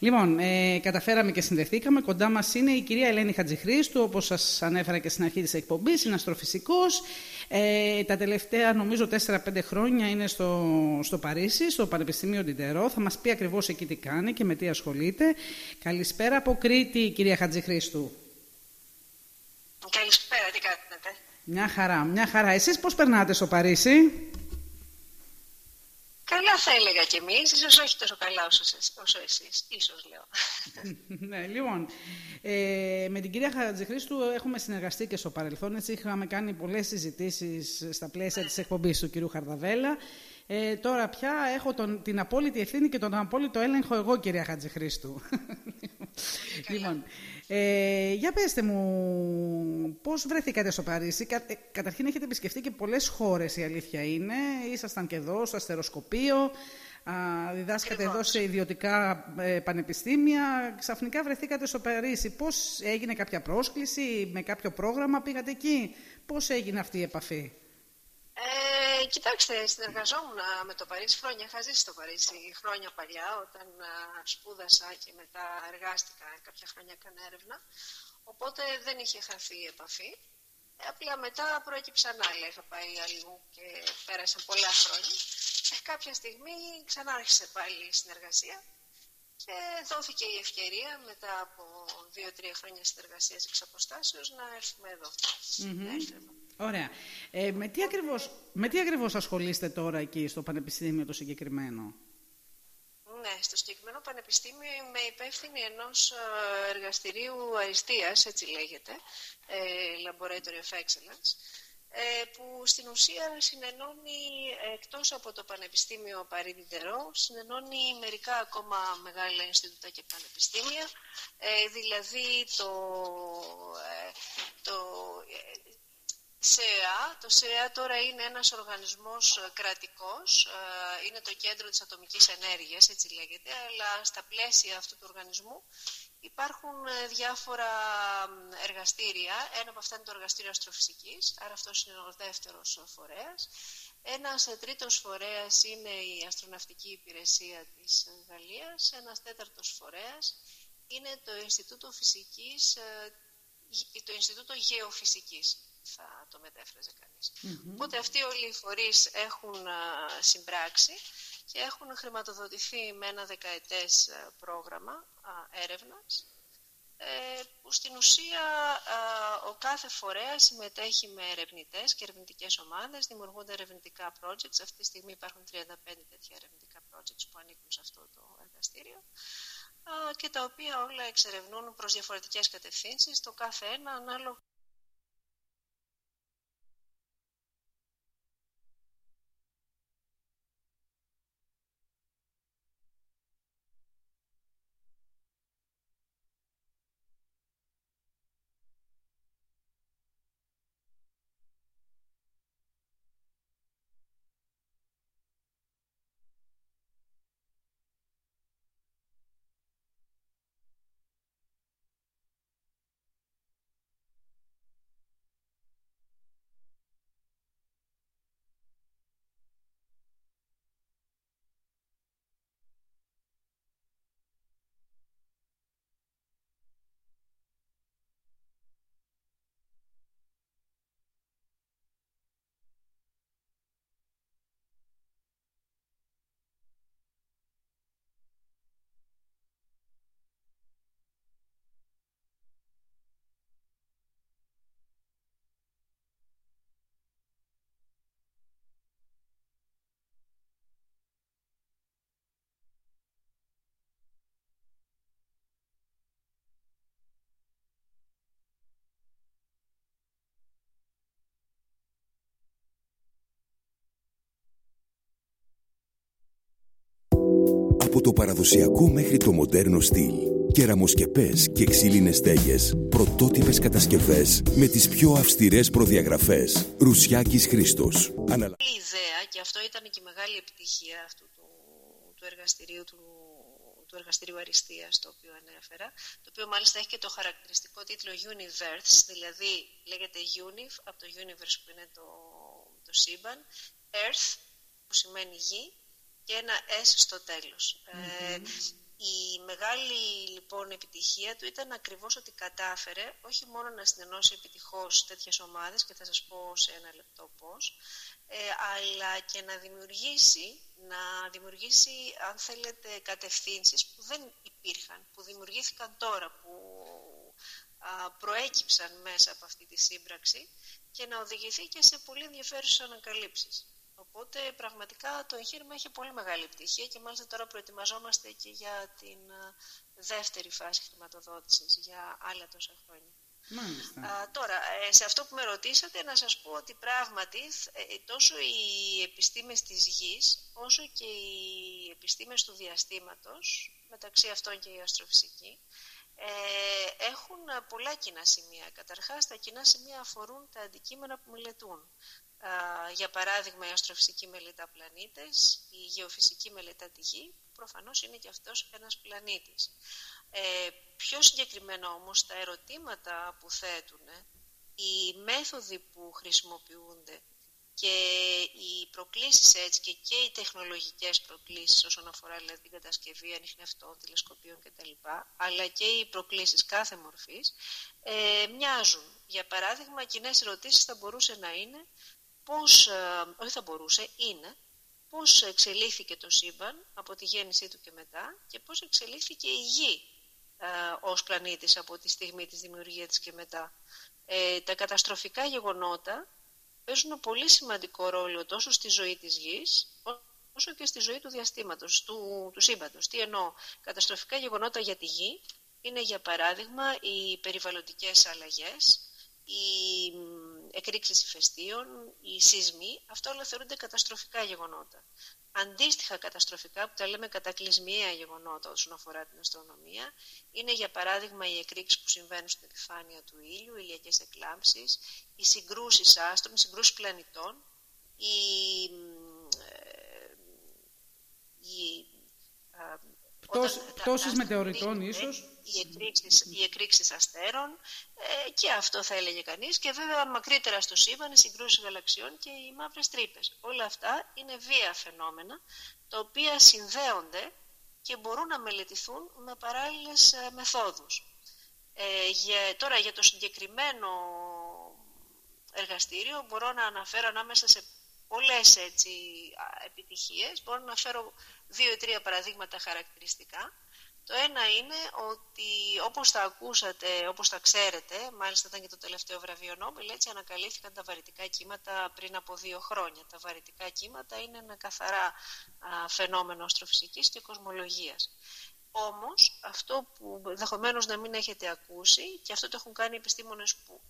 Λοιπόν, ε, καταφέραμε και συνδεθήκαμε. Κοντά μας είναι η κυρία Ελένη Χατζηχρήστου, όπως σας ανέφερα και στην αρχή της εκπομπής. Είναι αστροφυσικός. Ε, τα τελευταία, νομίζω, 4-5 χρόνια είναι στο, στο Παρίσι, στο Πανεπιστήμιο Ντιντερό. Θα μας πει ακριβώς εκεί τι κάνει και με τι ασχολείται. Καλησπέρα από Κρήτη, κυρία Χατζηχρήστου. Καλησπέρα, τι κάνετε; Μια χαρά, μια χαρά. Εσείς πώς περνάτε στο Παρίσι; Καλά θα έλεγα κι εμείς, ίσως όχι τόσο καλά όσο, όσο εσείς, ίσως λέω. ναι, λοιπόν, ε, με την κυρία Χατζηχρήστου έχουμε συνεργαστεί και στο παρελθόν, έτσι είχαμε κάνει πολλές συζητήσεις στα πλαίσια της εκπομπής του κυρίου Χαρδαβέλα. Ε, τώρα πια έχω τον, την απόλυτη ευθύνη και τον απόλυτο έλεγχο εγώ, κυρία Χατζηχρήστου. λοιπόν, ε, για πέστε μου, πώς βρεθήκατε στο Παρίσι; Κα, ε, καταρχήν έχετε επισκεφτεί και πολλές χώρες, η αλήθεια είναι. Ήσασταν και εδώ, στο αστεροσκοπείο, α, διδάσκατε εδώ σε ιδιωτικά ε, πανεπιστήμια. Ξαφνικά βρεθήκατε στο Παρίσι. Πώς έγινε κάποια πρόσκληση, με κάποιο πρόγραμμα πήγατε εκεί; Πώς έγινε αυτή η επαφή; Ε, κοιτάξτε, συνεργαζόμουν με το Παρίσι χρόνια. Είχα ζήσει στο Παρίσι χρόνια παλιά, όταν σπούδασα και μετά εργάστηκα κάποια χρόνια έκανα έρευνα. Οπότε δεν είχε χαθεί η επαφή. Ε, απλά μετά προέκυψαν άλλα. Είχα πάει αλλού και πέρασαν πολλά χρόνια. Ε, κάποια στιγμή ξανά άρχισε πάλι η συνεργασία και δόθηκε η ευκαιρία μετά από δύο-τρία χρόνια συνεργασίας εξ αποστάσεως να έρθουμε εδώ. Ωραία. Ε, με, τι ακριβώς, με τι ακριβώς ασχολείστε τώρα εκεί στο Πανεπιστήμιο το συγκεκριμένο; Ναι, στο συγκεκριμένο πανεπιστήμιο είμαι υπεύθυνη ενός ε, εργαστηρίου αριστείας, έτσι λέγεται, ε, Laboratory of Excellence, ε, που στην ουσία συνενώνει εκτός από το Πανεπιστήμιο Παρίδη Ντερό, συνενώνει μερικά ακόμα μεγάλα Ινστιτούτα και πανεπιστήμια, δηλαδή το, το ΣΕΑ. Το ΣΕΑ τώρα είναι ένας οργανισμός ε, κρατικός, ε, είναι το κέντρο της ατομικής ενέργειας, έτσι λέγεται, αλλά στα πλαίσια αυτού του οργανισμού υπάρχουν ε, διάφορα εργαστήρια. Ένα από αυτά είναι το εργαστήριο αστροφυσικής, άρα αυτός είναι ο δεύτερος φορέας. Ένας τρίτος φορέας είναι η αστροναυτική υπηρεσία της Γαλλίας. Ένας τέταρτος φορέας είναι το Ινστιτούτο Φυσικής, το Ινστιτούτο Γεωφυσικής θα το μετέφραζε κανείς. Οπότε αυτοί όλοι οι φορείς έχουν συμπράξει και έχουν χρηματοδοτηθεί με ένα δεκαετές πρόγραμμα έρευνας ε, που στην ουσία ο κάθε φορέας συμμετέχει με ερευνητές και ερευνητικές ομάδες, δημιουργούνται ερευνητικά projects. Αυτή τη στιγμή υπάρχουν 35 τέτοια ερευνητικά projects που ανήκουν σε αυτό το εργαστήριο και τα οποία όλα εξερευνούν προς διαφορετικές κατευθύνσεις, το κάθε ένα ανάλογα Από το παραδοσιακό μέχρι το μοντέρνο στυλ. Κεραμοσκεπές και ξύλινες στέγες. Πρωτότυπες κατασκευές με τις πιο αυστηρές προδιαγραφές. Ρουσιάκης Χρήστος. Η ιδέα, και αυτό ήταν και η μεγάλη επιτυχία αυτού του, του εργαστηρίου του, του εργαστηρίου αριστείας το οποίο ανέφερα, το οποίο μάλιστα έχει και το χαρακτηριστικό τίτλο Universe, δηλαδή λέγεται Unif από το Universe που είναι το, το σύμπαν, Earth που σημαίνει γη και ένα S στο τελος Ε, η μεγάλη λοιπόν επιτυχία του ήταν ακριβώς ότι κατάφερε όχι μόνο να συνενώσει επιτυχώς τέτοιες ομάδες και θα σας πω σε ένα λεπτό πώς, ε, αλλά και να δημιουργήσει, να δημιουργήσει αν θέλετε κατευθύνσεις που δεν υπήρχαν, που δημιουργήθηκαν τώρα, που α, προέκυψαν μέσα από αυτή τη σύμπραξη και να οδηγηθεί και σε πολύ ενδιαφέρουσες ανακαλύψεις. Οπότε πραγματικά το εγχείρημα έχει πολύ μεγάλη επιτυχία και μάλιστα τώρα προετοιμαζόμαστε και για την δεύτερη φάση χρηματοδότησης για άλλα τόσα χρόνια. Μάλιστα. τώρα, ε, σε αυτό που με ρωτήσατε, να σας πω ότι πράγματι ε, ε, τόσο οι επιστήμες της γης, όσο και οι επιστήμες του διαστήματος, μεταξύ αυτών και η αστροφυσική, έχουν πολλά κοινά σημεία. Καταρχάς, τα κοινά σημεία αφορούν τα αντικείμενα που μελετούν για παράδειγμα η αστροφυσική μελετά πλανήτες, η γεωφυσική μελετά τη Γη, που προφανώς είναι και αυτός ένας πλανήτης. Ε, πιο συγκεκριμένα όμως τα ερωτήματα που θέτουν, οι μέθοδοι που χρησιμοποιούνται και οι προκλήσεις έτσι και, και οι τεχνολογικές προκλήσεις όσον αφορά δηλαδή, την κατασκευή ανιχνευτών, τηλεσκοπίων κτλ. αλλά και οι προκλήσεις κάθε μορφής ε, μοιάζουν. Για παράδειγμα, κοινές ερωτήσεις θα μπορούσε να είναι πώς, ε, όχι θα μπορούσε, είναι πώς εξελίχθηκε το σύμπαν από τη γέννησή του και μετά και πώς εξελίχθηκε η γη ε, ως πλανήτης από τη στιγμή της δημιουργίας της και μετά. Ε, τα καταστροφικά γεγονότα παίζουν πολύ σημαντικό ρόλο τόσο στη ζωή της γης όσο και στη ζωή του διαστήματος, του, του σύμπαντος. Τι εννοώ, καταστροφικά γεγονότα για τη γη είναι για παράδειγμα οι περιβαλλοντικές αλλαγές, οι εκρήξεις ηφαιστείων, οι σεισμοί, αυτά όλα θεωρούνται καταστροφικά γεγονότα. Αντίστοιχα καταστροφικά, που τα λέμε κατακλυσμιαία γεγονότα όσον αφορά την αστρονομία, είναι για παράδειγμα οι εκρήξεις που συμβαίνουν στην επιφάνεια του ήλιου, οι ηλιακές εκλάμψεις, οι συγκρούσεις άστρων, οι συγκρούσεις πλανητών, οι, ε, οι Πτώσεις μετεωρητών ίσως. Οι εκρήξεις, οι εκρήξεις αστέρων ε, και αυτό θα έλεγε κανείς και βέβαια μακρύτερα στο σύμπαν οι συγκρούσεις γαλαξιών και οι μαύρες τρύπες. Όλα αυτά είναι βία φαινόμενα τα οποία συνδέονται και μπορούν να μελετηθούν με παράλληλες ε, μεθόδους. Ε, για, τώρα για το συγκεκριμένο εργαστήριο μπορώ να αναφέρω ανάμεσα σε πολλές έτσι, επιτυχίες. Μπορώ να φέρω δύο ή τρία παραδείγματα χαρακτηριστικά. Το ένα είναι ότι όπως τα ακούσατε, όπως τα ξέρετε, μάλιστα ήταν και το τελευταίο βραβείο Νόμπελ, έτσι ανακαλύφθηκαν τα βαρυτικά κύματα πριν από δύο χρόνια. Τα βαρυτικά κύματα είναι ένα καθαρά α, φαινόμενο αστροφυσικής και κοσμολογίας. Όμως, αυτό που ενδεχομένως να μην έχετε ακούσει, και αυτό το έχουν κάνει επιστήμονες που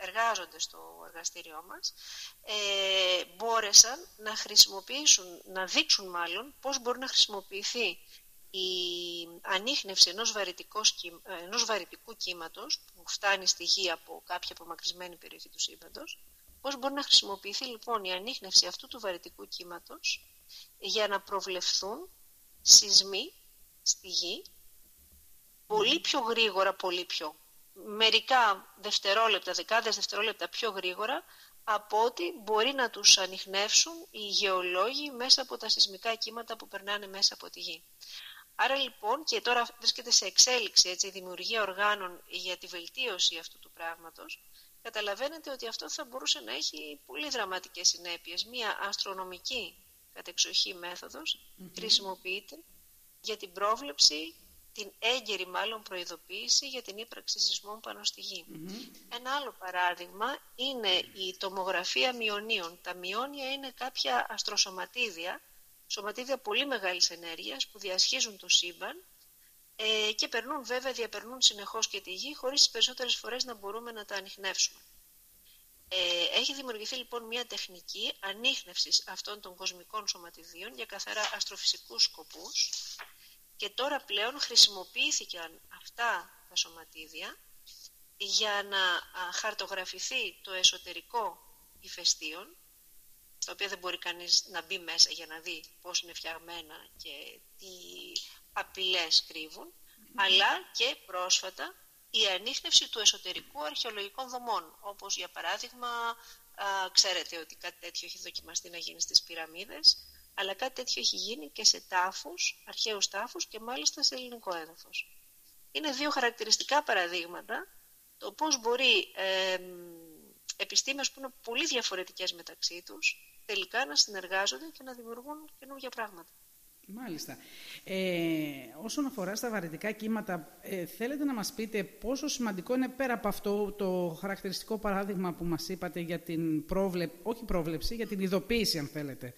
εργάζονται στο εργαστήριό μας ε, μπόρεσαν να χρησιμοποιήσουν, να δείξουν μάλλον πώς μπορεί να χρησιμοποιηθεί η ανείχνευση ενός, ενός βαρυτικού κύματος που φτάνει στη γη από κάποια απομακρυσμένη περιοχή του σύμπαντος. Πώς μπορεί να χρησιμοποιηθεί λοιπόν η ανείχνευση αυτού του βαρυτικού κύματος για να προβλεφθούν σεισμοί στη γη πολύ πιο γρήγορα, πολύ πιο μερικά δευτερόλεπτα, δεκάδες δευτερόλεπτα πιο γρήγορα από ότι μπορεί να τους ανοιχνεύσουν οι γεωλόγοι μέσα από τα σεισμικά κύματα που περνάνε μέσα από τη γη. Άρα λοιπόν και τώρα βρίσκεται σε εξέλιξη έτσι, η δημιουργία οργάνων για τη βελτίωση αυτού του πράγματος, καταλαβαίνετε ότι αυτό θα μπορούσε να έχει πολύ δραματικές συνέπειες. Μία αστρονομική κατεξοχή μέθοδος χρησιμοποιείται για την πρόβλεψη την έγκαιρη μάλλον προειδοποίηση για την ύπαρξη σεισμών πάνω στη γη. Ένα άλλο παράδειγμα είναι η τομογραφία μειονίων. Τα μειόνια είναι κάποια αστροσωματίδια, σωματίδια πολύ μεγάλης ενέργειας που διασχίζουν το σύμπαν ε, και περνούν βέβαια, διαπερνούν συνεχώς και τη γη χωρίς τις περισσότερες φορές να μπορούμε να τα ανοιχνεύσουμε. Ε, έχει δημιουργηθεί λοιπόν μια τεχνική ανείχνευσης αυτών των κοσμικών σωματιδίων για καθαρά αστροφυσικούς σκοπούς και τώρα πλέον χρησιμοποιήθηκαν αυτά τα σωματίδια για να χαρτογραφηθεί το εσωτερικό ηφαιστείων στα οποία δεν μπορεί κανείς να μπει μέσα για να δει πώς είναι φτιαγμένα και τι απειλές κρύβουν, αλλά και πρόσφατα η ανείχνευση του εσωτερικού αρχαιολογικών δομών, όπως για παράδειγμα, α, ξέρετε ότι κάτι τέτοιο έχει δοκιμαστεί να γίνει στις πυραμίδες, αλλά κάτι τέτοιο έχει γίνει και σε τάφους, αρχαίους τάφους και μάλιστα σε ελληνικό έδαφος. Είναι δύο χαρακτηριστικά παραδείγματα το πώς μπορεί ε, επιστήμες που είναι πολύ διαφορετικές μεταξύ τους τελικά να συνεργάζονται και να δημιουργούν καινούργια πράγματα. Μάλιστα. Ε, όσον αφορά στα βαρυτικά κύματα, ε, θέλετε να μας πείτε πόσο σημαντικό είναι πέρα από αυτό το χαρακτηριστικό παράδειγμα που μας είπατε για την πρόβλεψη, όχι πρόβλεψη, για την ειδοποίηση αν θέλετε,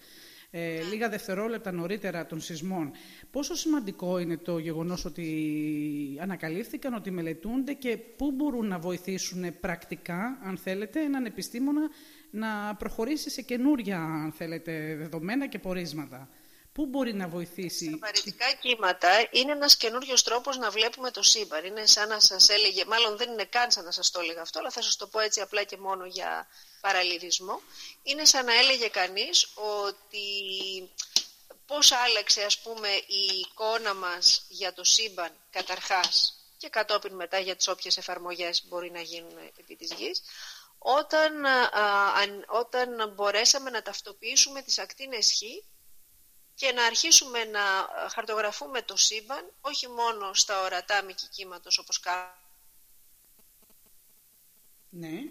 ε, λίγα δευτερόλεπτα νωρίτερα των σεισμών. Πόσο σημαντικό είναι το γεγονός ότι ανακαλύφθηκαν, ότι μελετούνται και πού μπορούν να βοηθήσουν πρακτικά, αν θέλετε, έναν επιστήμονα να προχωρήσει σε καινούρια, αν θέλετε, δεδομένα και πορίσματα; Πού μπορεί να βοηθήσει; Τα παρητικά κύματα είναι ένας καινούριος τρόπος να βλέπουμε το σύμπαν. Είναι σαν να σας έλεγε, μάλλον δεν είναι καν σαν να σας το έλεγα αυτό, αλλά θα σας το πω έτσι απλά και μόνο για παραλληλισμό. Είναι σαν να έλεγε κανείς ότι πώς άλλαξε ας πούμε η εικόνα μας για το σύμπαν καταρχάς και κατόπιν μετά για τις όποιες εφαρμογές μπορεί να γίνουν επί της γης, όταν, όταν μπορέσαμε να ταυτοποιήσουμε τις ακτίνες Χ και να αρχίσουμε να χαρτογραφούμε το σύμπαν όχι μόνο στα ορατά μήκη κύματος όπως κάνουμε. Ναι.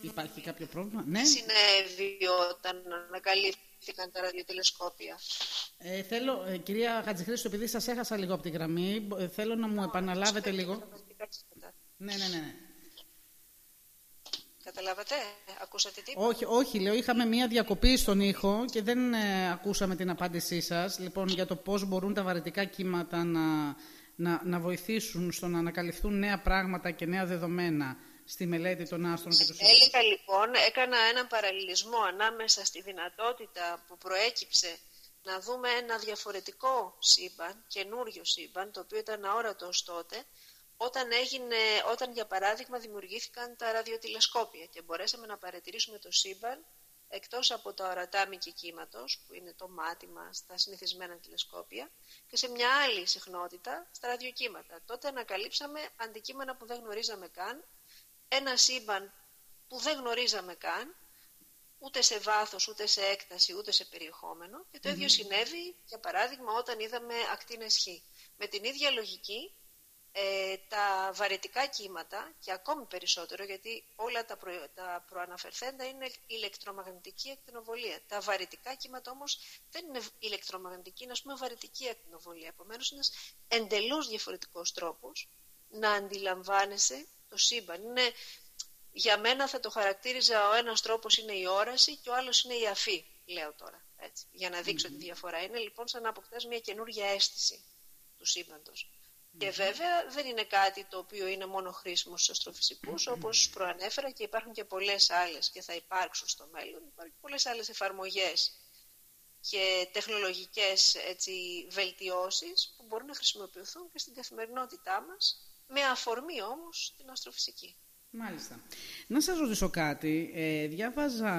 Υπάρχει κάποιο πρόβλημα; Ναι. Συνέβη όταν ανακαλύφθηκαν τα ραδιοτηλεσκόπια. Ε, θέλω, ε, κυρία Χατζηχρήστο, επειδή σας έχασα λίγο από τη γραμμή, ε, θέλω να μου επαναλάβετε λίγο. Ναι, ναι, ναι. Καταλάβατε, ακούσατε τι. Όχι, όχι, λέω, είχαμε μία διακοπή στον ήχο και δεν ε, ακούσαμε την απάντησή σας, λοιπόν, για το πώς μπορούν τα βαρετικά κύματα να, να, να βοηθήσουν στο να ανακαλυφθούν νέα πράγματα και νέα δεδομένα στη μελέτη των άστρων και τους σύμπαν. Έλεγα λοιπόν, έκανα έναν παραλληλισμό ανάμεσα στη δυνατότητα που προέκυψε να δούμε ένα διαφορετικό σύμπαν, καινούριο σύμπαν, το οποίο ήταν αόρατος τότε, όταν, έγινε, όταν για παράδειγμα δημιουργήθηκαν τα ραδιοτηλεσκόπια και μπορέσαμε να παρατηρήσουμε το σύμπαν εκτός από τα ορατά μήκη κύματος, που είναι το μάτι μας, τα συνηθισμένα τηλεσκόπια, και σε μια άλλη συχνότητα, στα ραδιοκύματα. Τότε ανακαλύψαμε αντικείμενα που δεν γνωρίζαμε καν, ένα σύμπαν που δεν γνωρίζαμε καν, ούτε σε βάθος, ούτε σε έκταση, ούτε σε περιεχόμενο. Και το ίδιο συνέβη, για παράδειγμα, όταν είδαμε ακτίνες Χ. Με την ίδια λογική, ε, τα βαρετικά κύματα και ακόμη περισσότερο γιατί όλα τα, προ, τα προαναφερθέντα είναι ηλεκτρομαγνητική ακτινοβολία. Τα βαρετικά κύματα όμως δεν είναι ηλεκτρομαγνητική, είναι ας πούμε βαρετική ακτινοβολία. Επομένως είναι ένας εντελώς διαφορετικός τρόπος να αντιλαμβάνεσαι το σύμπαν. Είναι, για μένα θα το χαρακτήριζα ο ένας τρόπος είναι η όραση και ο άλλος είναι η αφή, λέω τώρα. Έτσι, για να δείξω τη διαφορά. Είναι λοιπόν σαν να αποκτάς μια καινούργια αίσθηση του σύμπαντος. Και βέβαια δεν είναι κάτι το οποίο είναι μόνο χρήσιμο στους αστροφυσικούς, όπως προανέφερα και υπάρχουν και πολλές άλλες και θα υπάρξουν στο μέλλον. Υπάρχουν και πολλές άλλες εφαρμογές και τεχνολογικές έτσι, βελτιώσεις που μπορούν να χρησιμοποιηθούν και στην καθημερινότητά μας, με αφορμή όμως την αστροφυσική. Μάλιστα. Να σας ρωτήσω κάτι. Ε, διάβαζα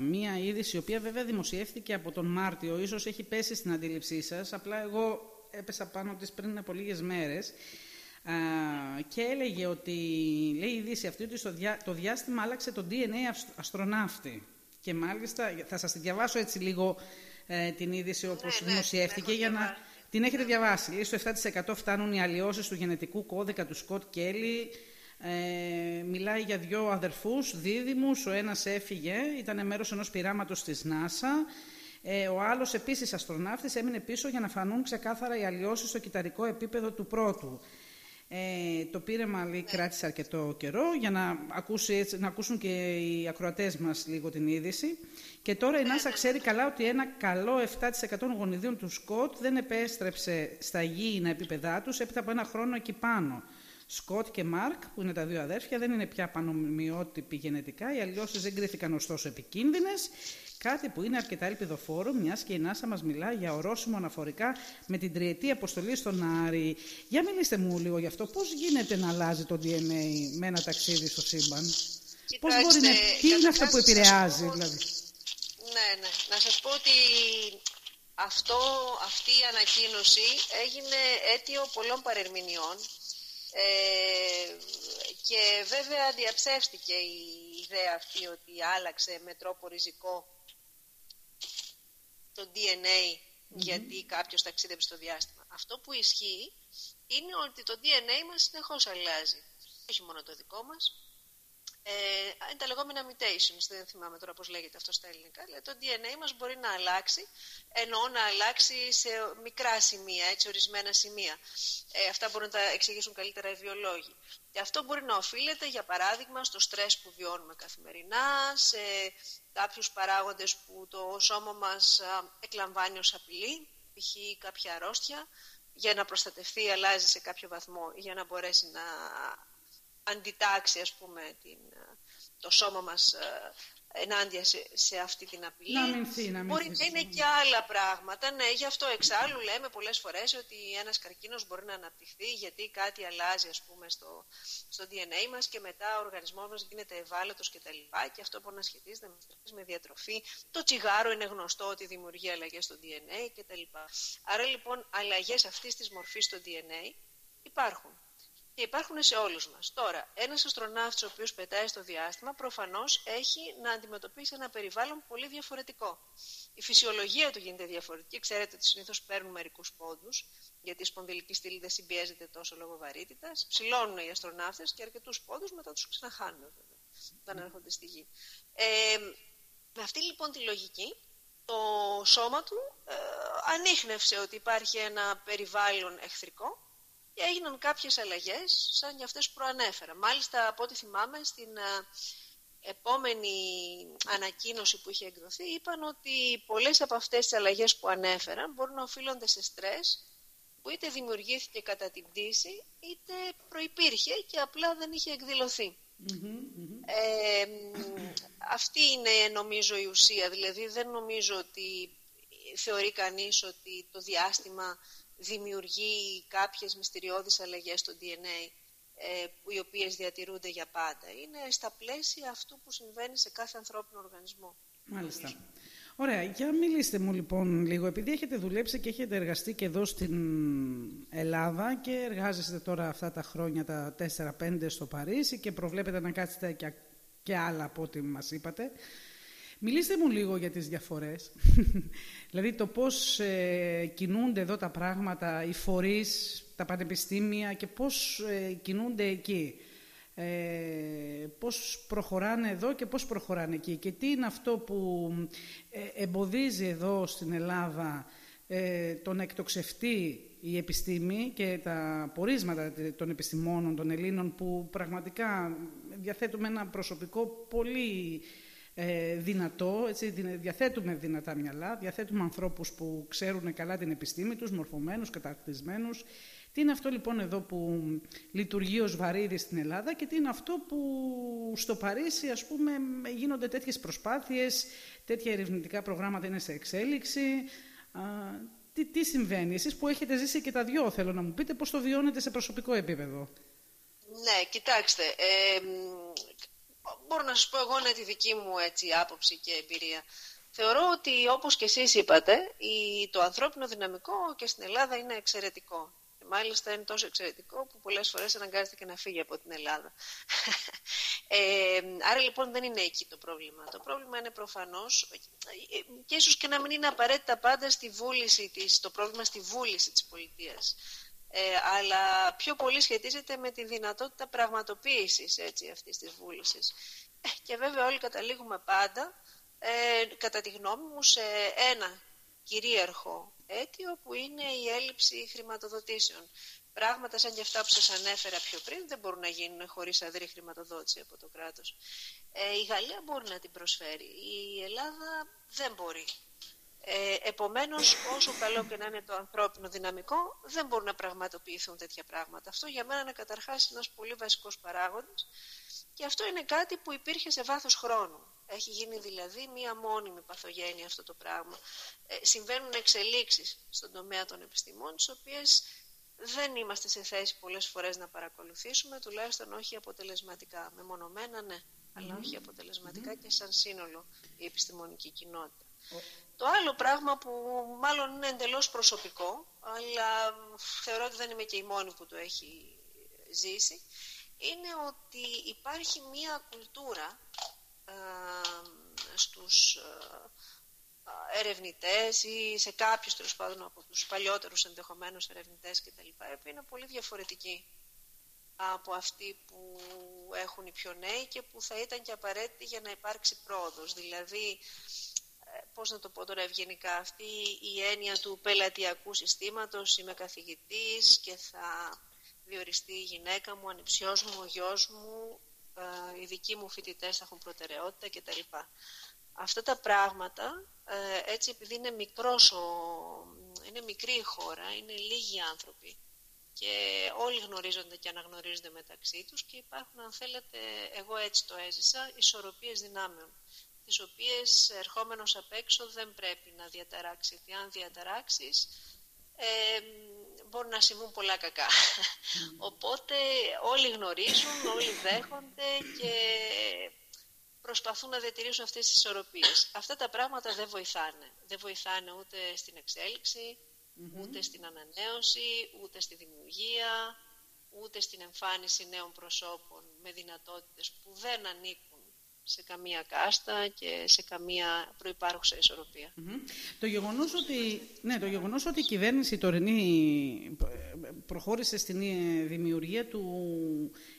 μία είδηση, η οποία βέβαια δημοσιεύτηκε από τον Μάρτιο, ίσως έχει πέσει στην αντίληψή σας, απλά εγώ έπεσα πάνω της πριν από λίγες μέρες α, και έλεγε ότι, λέει η είδηση αυτή, ότι στο διά, το διάστημα άλλαξε το DNA αστροναύτη. Και μάλιστα, θα σας τη διαβάσω έτσι λίγο ε, την είδηση όπως ναι, ναι δημοσιεύτηκε για να... Την έχετε διαβάσει. Λέει, στο 7% φτάνουν οι αλλοιώσεις του γενετικού κώδικα του Σκοτ Κέλλη. Ε, μιλάει για δυο αδερφούς, δίδυμους. Ο ένας έφυγε, ήταν μέρος ενός πειράματος της ΝΑΣΑ. Ε, ο άλλος επίσης αστροναύτης έμεινε πίσω για να φανούν ξεκάθαρα οι αλλοιώσεις στο κυταρικό επίπεδο του πρώτου. Ε, το πείραμα λέει, κράτησε αρκετό καιρό για να, ακούσει, να ακούσουν και οι ακροατές μας λίγο την είδηση. Και τώρα η ΝΑΣΑ ξέρει καλά ότι ένα καλό 7% των γονιδίων του Σκοτ δεν επέστρεψε στα γήινα επίπεδά τους έπειτα από ένα χρόνο εκεί πάνω. Σκοτ και Μάρκ, που είναι τα δύο αδέρφια, δεν είναι πια πανομοιότυποι γενετικά. Οι αλλοιώσεις δεν κρίθηκαν ωστόσο επικίνδυνες Κάτι που είναι αρκετά ελπιδοφόρο, μιας και η Νάσα μας μιλά για ορόσημο αναφορικά με την τριετή αποστολή στον Άρη. Για μιλήστε μου λίγο γι' αυτό. Πώς γίνεται να αλλάζει το DNA με ένα ταξίδι στο σύμπαν; Πώς μπορεί να... Τι είναι αυτό που επηρεάζει, δηλαδή; Ναι, ναι. Να σας πω ότι αυτό, αυτή η ανακοίνωση έγινε αίτιο πολλών παρερμηνιών ε, και βέβαια διαψεύστηκε η ιδέα αυτή ότι άλλαξε με τρόπο ριζικό το DNA γιατί κάποιος ταξίδευε στο διάστημα. Αυτό που ισχύει είναι ότι το DNA μας συνεχώς αλλάζει. Όχι μόνο το δικό μας, ε, είναι τα λεγόμενα mutations, δεν θυμάμαι τώρα πώς λέγεται αυτό στα ελληνικά, αλλά το DNA μας μπορεί να αλλάξει, εννοώ να αλλάξει σε μικρά σημεία, έτσι ορισμένα σημεία. Ε, αυτά μπορούν να τα εξηγήσουν καλύτερα οι βιολόγοι. Και αυτό μπορεί να οφείλεται, για παράδειγμα, στο στρες που βιώνουμε καθημερινά, σε κάποιους παράγοντες που το σώμα μας εκλαμβάνει ως απειλή, π.χ. κάποια αρρώστια, για να προστατευτεί αλλάζει σε κάποιο βαθμό για να μπορέσει να αντιτάξει ας πούμε την, το σώμα μας ε, ενάντια σε, αυτή την απειλή. Να μην να μπορεί να είναι και άλλα πράγματα. Ναι, γι' αυτό εξάλλου λέμε πολλές φορές ότι ένας καρκίνος μπορεί να αναπτυχθεί γιατί κάτι αλλάζει ας πούμε στο, στο DNA μας και μετά ο οργανισμός μας γίνεται ευάλωτος και τα λοιπά και αυτό μπορεί να σχετίζεται με διατροφή. Το τσιγάρο είναι γνωστό ότι δημιουργεί αλλαγές στο DNA και τα λοιπά. Άρα λοιπόν αλλαγές αυτής της μορφής στο DNA υπάρχουν και υπάρχουν σε όλους μας. Τώρα, ένας αστροναύτης ο οποίος πετάει στο διάστημα προφανώς έχει να αντιμετωπίσει ένα περιβάλλον πολύ διαφορετικό. Η φυσιολογία του γίνεται διαφορετική. Ξέρετε ότι συνήθως παίρνουν μερικούς πόντους, γιατί η σπονδυλική στήλη δεν συμπιέζεται τόσο λόγω βαρύτητας. Ψηλώνουν οι αστροναύτες και αρκετούς πόντους μετά τους ξαναχάνουν βέβαια, όταν έρχονται στη γη. Ε, με αυτή λοιπόν τη λογική, το σώμα του ε, ανείχνευσε ότι υπάρχει ένα περιβάλλον εχθρικό και έγιναν κάποιες αλλαγές σαν για αυτές που προανέφερα. Μάλιστα, από ό,τι θυμάμαι, στην ε, επόμενη ανακοίνωση που είχε εκδοθεί είπαν ότι πολλές από αυτές τις αλλαγές που ανέφεραν μπορούν να οφείλονται σε στρες που είτε δημιουργήθηκε κατά την πτήση είτε προϋπήρχε και απλά δεν είχε Ε, αυτή είναι νομίζω η ουσία, δηλαδή δεν νομίζω ότι θεωρεί κανείς ότι το διάστημα δημιουργεί κάποιες μυστηριώδεις αλλαγές στο DNA ε, οι οποίες διατηρούνται για πάντα. Είναι στα πλαίσια αυτού που συμβαίνει σε κάθε ανθρώπινο οργανισμό. Μάλιστα. Ωραία, για μιλήστε μου λοιπόν λίγο, επειδή έχετε δουλέψει και έχετε εργαστεί και εδώ στην Ελλάδα και εργάζεστε τώρα αυτά τα χρόνια τα 4-5 στο Παρίσι και προβλέπετε να κάτσετε και, και άλλα από ό,τι μας είπατε. Μιλήστε μου λίγο για τις διαφορές, δηλαδή το πώς ε, κινούνται εδώ τα πράγματα, οι φορείς, τα πανεπιστήμια και πώς ε, κινούνται εκεί. Ε, πώς προχωράνε εδώ και πώς προχωράνε εκεί και τι είναι αυτό που ε, εμποδίζει εδώ στην Ελλάδα ε, τον εκτοξευτεί η επιστήμη και τα πορίσματα των επιστημόνων των Ελλήνων που πραγματικά διαθέτουμε ένα προσωπικό πολύ ε, δυνατό, έτσι, διαθέτουμε δυνατά μυαλά, διαθέτουμε ανθρώπους που ξέρουν καλά την επιστήμη τους, μορφωμένους, κατακτισμένους. Τι είναι αυτό λοιπόν εδώ που λειτουργεί ως βαρύδι στην Ελλάδα και τι είναι αυτό που στο Παρίσι ας πούμε γίνονται τέτοιες προσπάθειες, τέτοια ερευνητικά προγράμματα είναι σε εξέλιξη. Α, τι, τι συμβαίνει, εσείς που έχετε ζήσει και τα δυο θέλω να μου πείτε πώς το βιώνετε σε προσωπικό επίπεδο; Ναι, κοιτάξτε, ε, μπορώ να σας πω εγώ είναι τη δική μου έτσι, άποψη και εμπειρία. Θεωρώ ότι όπως και εσείς είπατε, το ανθρώπινο δυναμικό και στην Ελλάδα είναι εξαιρετικό. Και μάλιστα είναι τόσο εξαιρετικό που πολλές φορές αναγκάζεται και να φύγει από την Ελλάδα. Ε, άρα λοιπόν δεν είναι εκεί το πρόβλημα. Το πρόβλημα είναι προφανώς, και ίσως και να μην είναι απαραίτητα πάντα στη βούληση της, το πρόβλημα στη βούληση της πολιτείας ε, αλλά πιο πολύ σχετίζεται με τη δυνατότητα πραγματοποίησης έτσι, αυτής της βούλησης. Ε, και βέβαια όλοι καταλήγουμε πάντα, ε, κατά τη γνώμη μου, σε ένα κυρίαρχο αίτιο που είναι η έλλειψη χρηματοδοτήσεων. Πράγματα σαν και αυτά που σας ανέφερα πιο πριν δεν μπορούν να γίνουν χωρίς αδρή χρηματοδότηση από το κράτος. Ε, η Γαλλία μπορεί να την προσφέρει, η Ελλάδα δεν μπορεί. Ε, επομένως, όσο καλό και να είναι το ανθρώπινο δυναμικό, δεν μπορούν να πραγματοποιηθούν τέτοια πράγματα. Αυτό για μένα είναι καταρχάς ένας πολύ βασικός παράγοντας και αυτό είναι κάτι που υπήρχε σε βάθος χρόνου. Έχει γίνει δηλαδή μία μόνιμη παθογένεια αυτό το πράγμα. Ε, συμβαίνουν εξελίξεις στον τομέα των επιστημών, τις οποίες δεν είμαστε σε θέση πολλές φορές να παρακολουθήσουμε, τουλάχιστον όχι αποτελεσματικά. Μεμονωμένα, ναι. αλλά όχι αποτελεσματικά και σαν σύνολο η επιστημονική κοινότητα. Το άλλο πράγμα που μάλλον είναι εντελώς προσωπικό, αλλά θεωρώ ότι δεν είμαι και η μόνη που το έχει ζήσει, είναι ότι υπάρχει μία κουλτούρα ε, στους ε, ερευνητές ή σε κάποιους τέλος πάντων από τους παλιότερους ενδεχομένως ερευνητές κτλ. που είναι πολύ διαφορετική από αυτή που έχουν οι πιο νέοι και που θα ήταν και απαραίτητη για να υπάρξει πρόοδος. Δηλαδή, ε, πώς να το πω τώρα ευγενικά, αυτή η έννοια του πελατειακού συστήματος, είμαι καθηγητής και θα διοριστεί η γυναίκα μου, ο ανιψιός μου, ο γιος μου, ε, οι δικοί μου φοιτητές θα έχουν προτεραιότητα κτλ. Αυτά τα πράγματα, ε, έτσι επειδή είναι, μικρός ο, είναι μικρή η χώρα, είναι λίγοι άνθρωποι και όλοι γνωρίζονται και αναγνωρίζονται μεταξύ τους και υπάρχουν, αν θέλετε, εγώ έτσι το έζησα, ισορροπίες δυνάμεων τις οποίες ερχόμενος απ' έξω δεν πρέπει να διαταράξεις. Γιατί αν διαταράξεις, ε, μπορεί να συμβούν πολλά κακά. Οπότε όλοι γνωρίζουν, όλοι δέχονται και προσπαθούν να διατηρήσουν αυτές τις ισορροπίες. Αυτά τα πράγματα δεν βοηθάνε. Δεν βοηθάνε ούτε στην εξέλιξη, ούτε στην ανανέωση, ούτε στη δημιουργία, ούτε στην εμφάνιση νέων προσώπων με δυνατότητες που δεν ανήκουν σε καμία κάστα και σε καμία προϋπάρχουσα Το, γεγονός ότι, ναι, το γεγονός ότι η κυβέρνηση τωρινή προχώρησε στην ε, δημιουργία του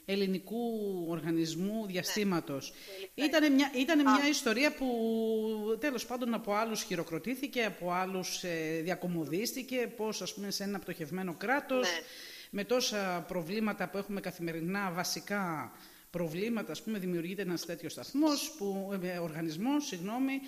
ελληνικού οργανισμού διαστήματος ναι. ήταν, μια, ήταν μια ιστορία που τέλος πάντων από άλλους χειροκροτήθηκε, από άλλους ε, διακομωδίστηκε, πώς ας πούμε σε ένα πτωχευμένο κράτος, ναι. με τόσα προβλήματα που έχουμε καθημερινά βασικά προβλήματα, ας πούμε, δημιουργείται ένας τέτοιος σταθμός, που, ε, οργανισμός, συγγνώμη,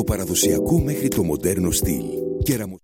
το παραδοσιακό μέχρι το μοντέρνο στυλ. Κεραμο...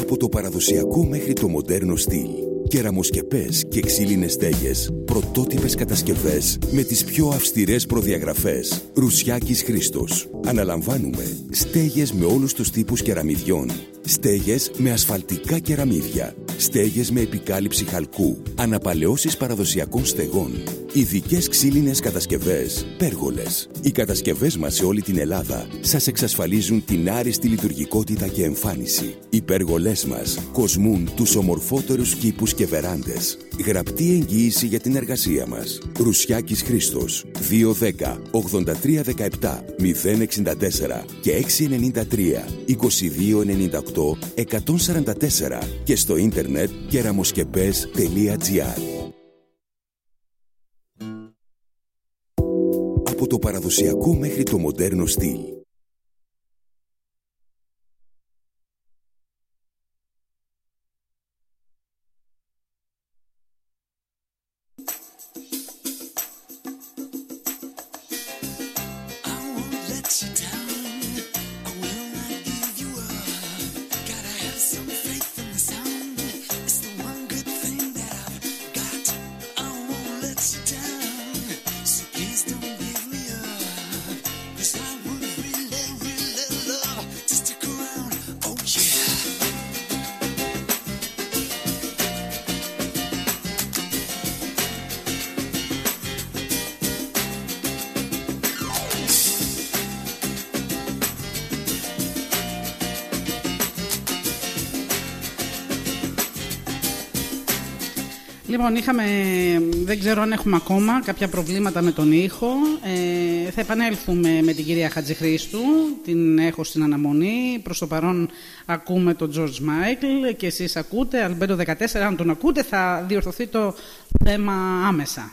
Από το παραδοσιακό μέχρι το μοντέρνο στυλ κεραμοσκεπές και ξύλινες στέγες, πρωτότυπες κατασκευές με τις πιο αυστηρές προδιαγραφές. Ρουσιάκης Χρήστος. Αναλαμβάνουμε στέγες με όλους τους τύπους κεραμιδιών. Στέγες με ασφαλτικά κεραμίδια. Στέγες με επικάλυψη χαλκού. Αναπαλαιώσεις παραδοσιακών στεγών. Ειδικές ξύλινες κατασκευές. Πέργολες. Οι κατασκευές μας σε όλη την Ελλάδα σας εξασφαλίζουν την άριστη λειτουργικότητα και εμφάνιση. Οι πέργολές μας κοσμούν τους ομορφότερους κήπους και βεράντες. Γραπτή εγγύηση για την εργασία μας. Ρουσιάκης Χρήστος. 210 8317 064 και 693 2298 144 και στο ίντερνετ κεραμοσκεπές.gr Από το παραδοσιακό μέχρι το μοντέρνο στυλ Λοιπόν, είχαμε, δεν ξέρω αν έχουμε ακόμα κάποια προβλήματα με τον ήχο. Ε, θα επανέλθουμε με την κυρία Χατζηχρήστου. Την έχω στην αναμονή. Προς το παρόν ακούμε τον George Michael και εσείς ακούτε. Αλμπέντο 14, αν τον ακούτε θα διορθωθεί το θέμα άμεσα.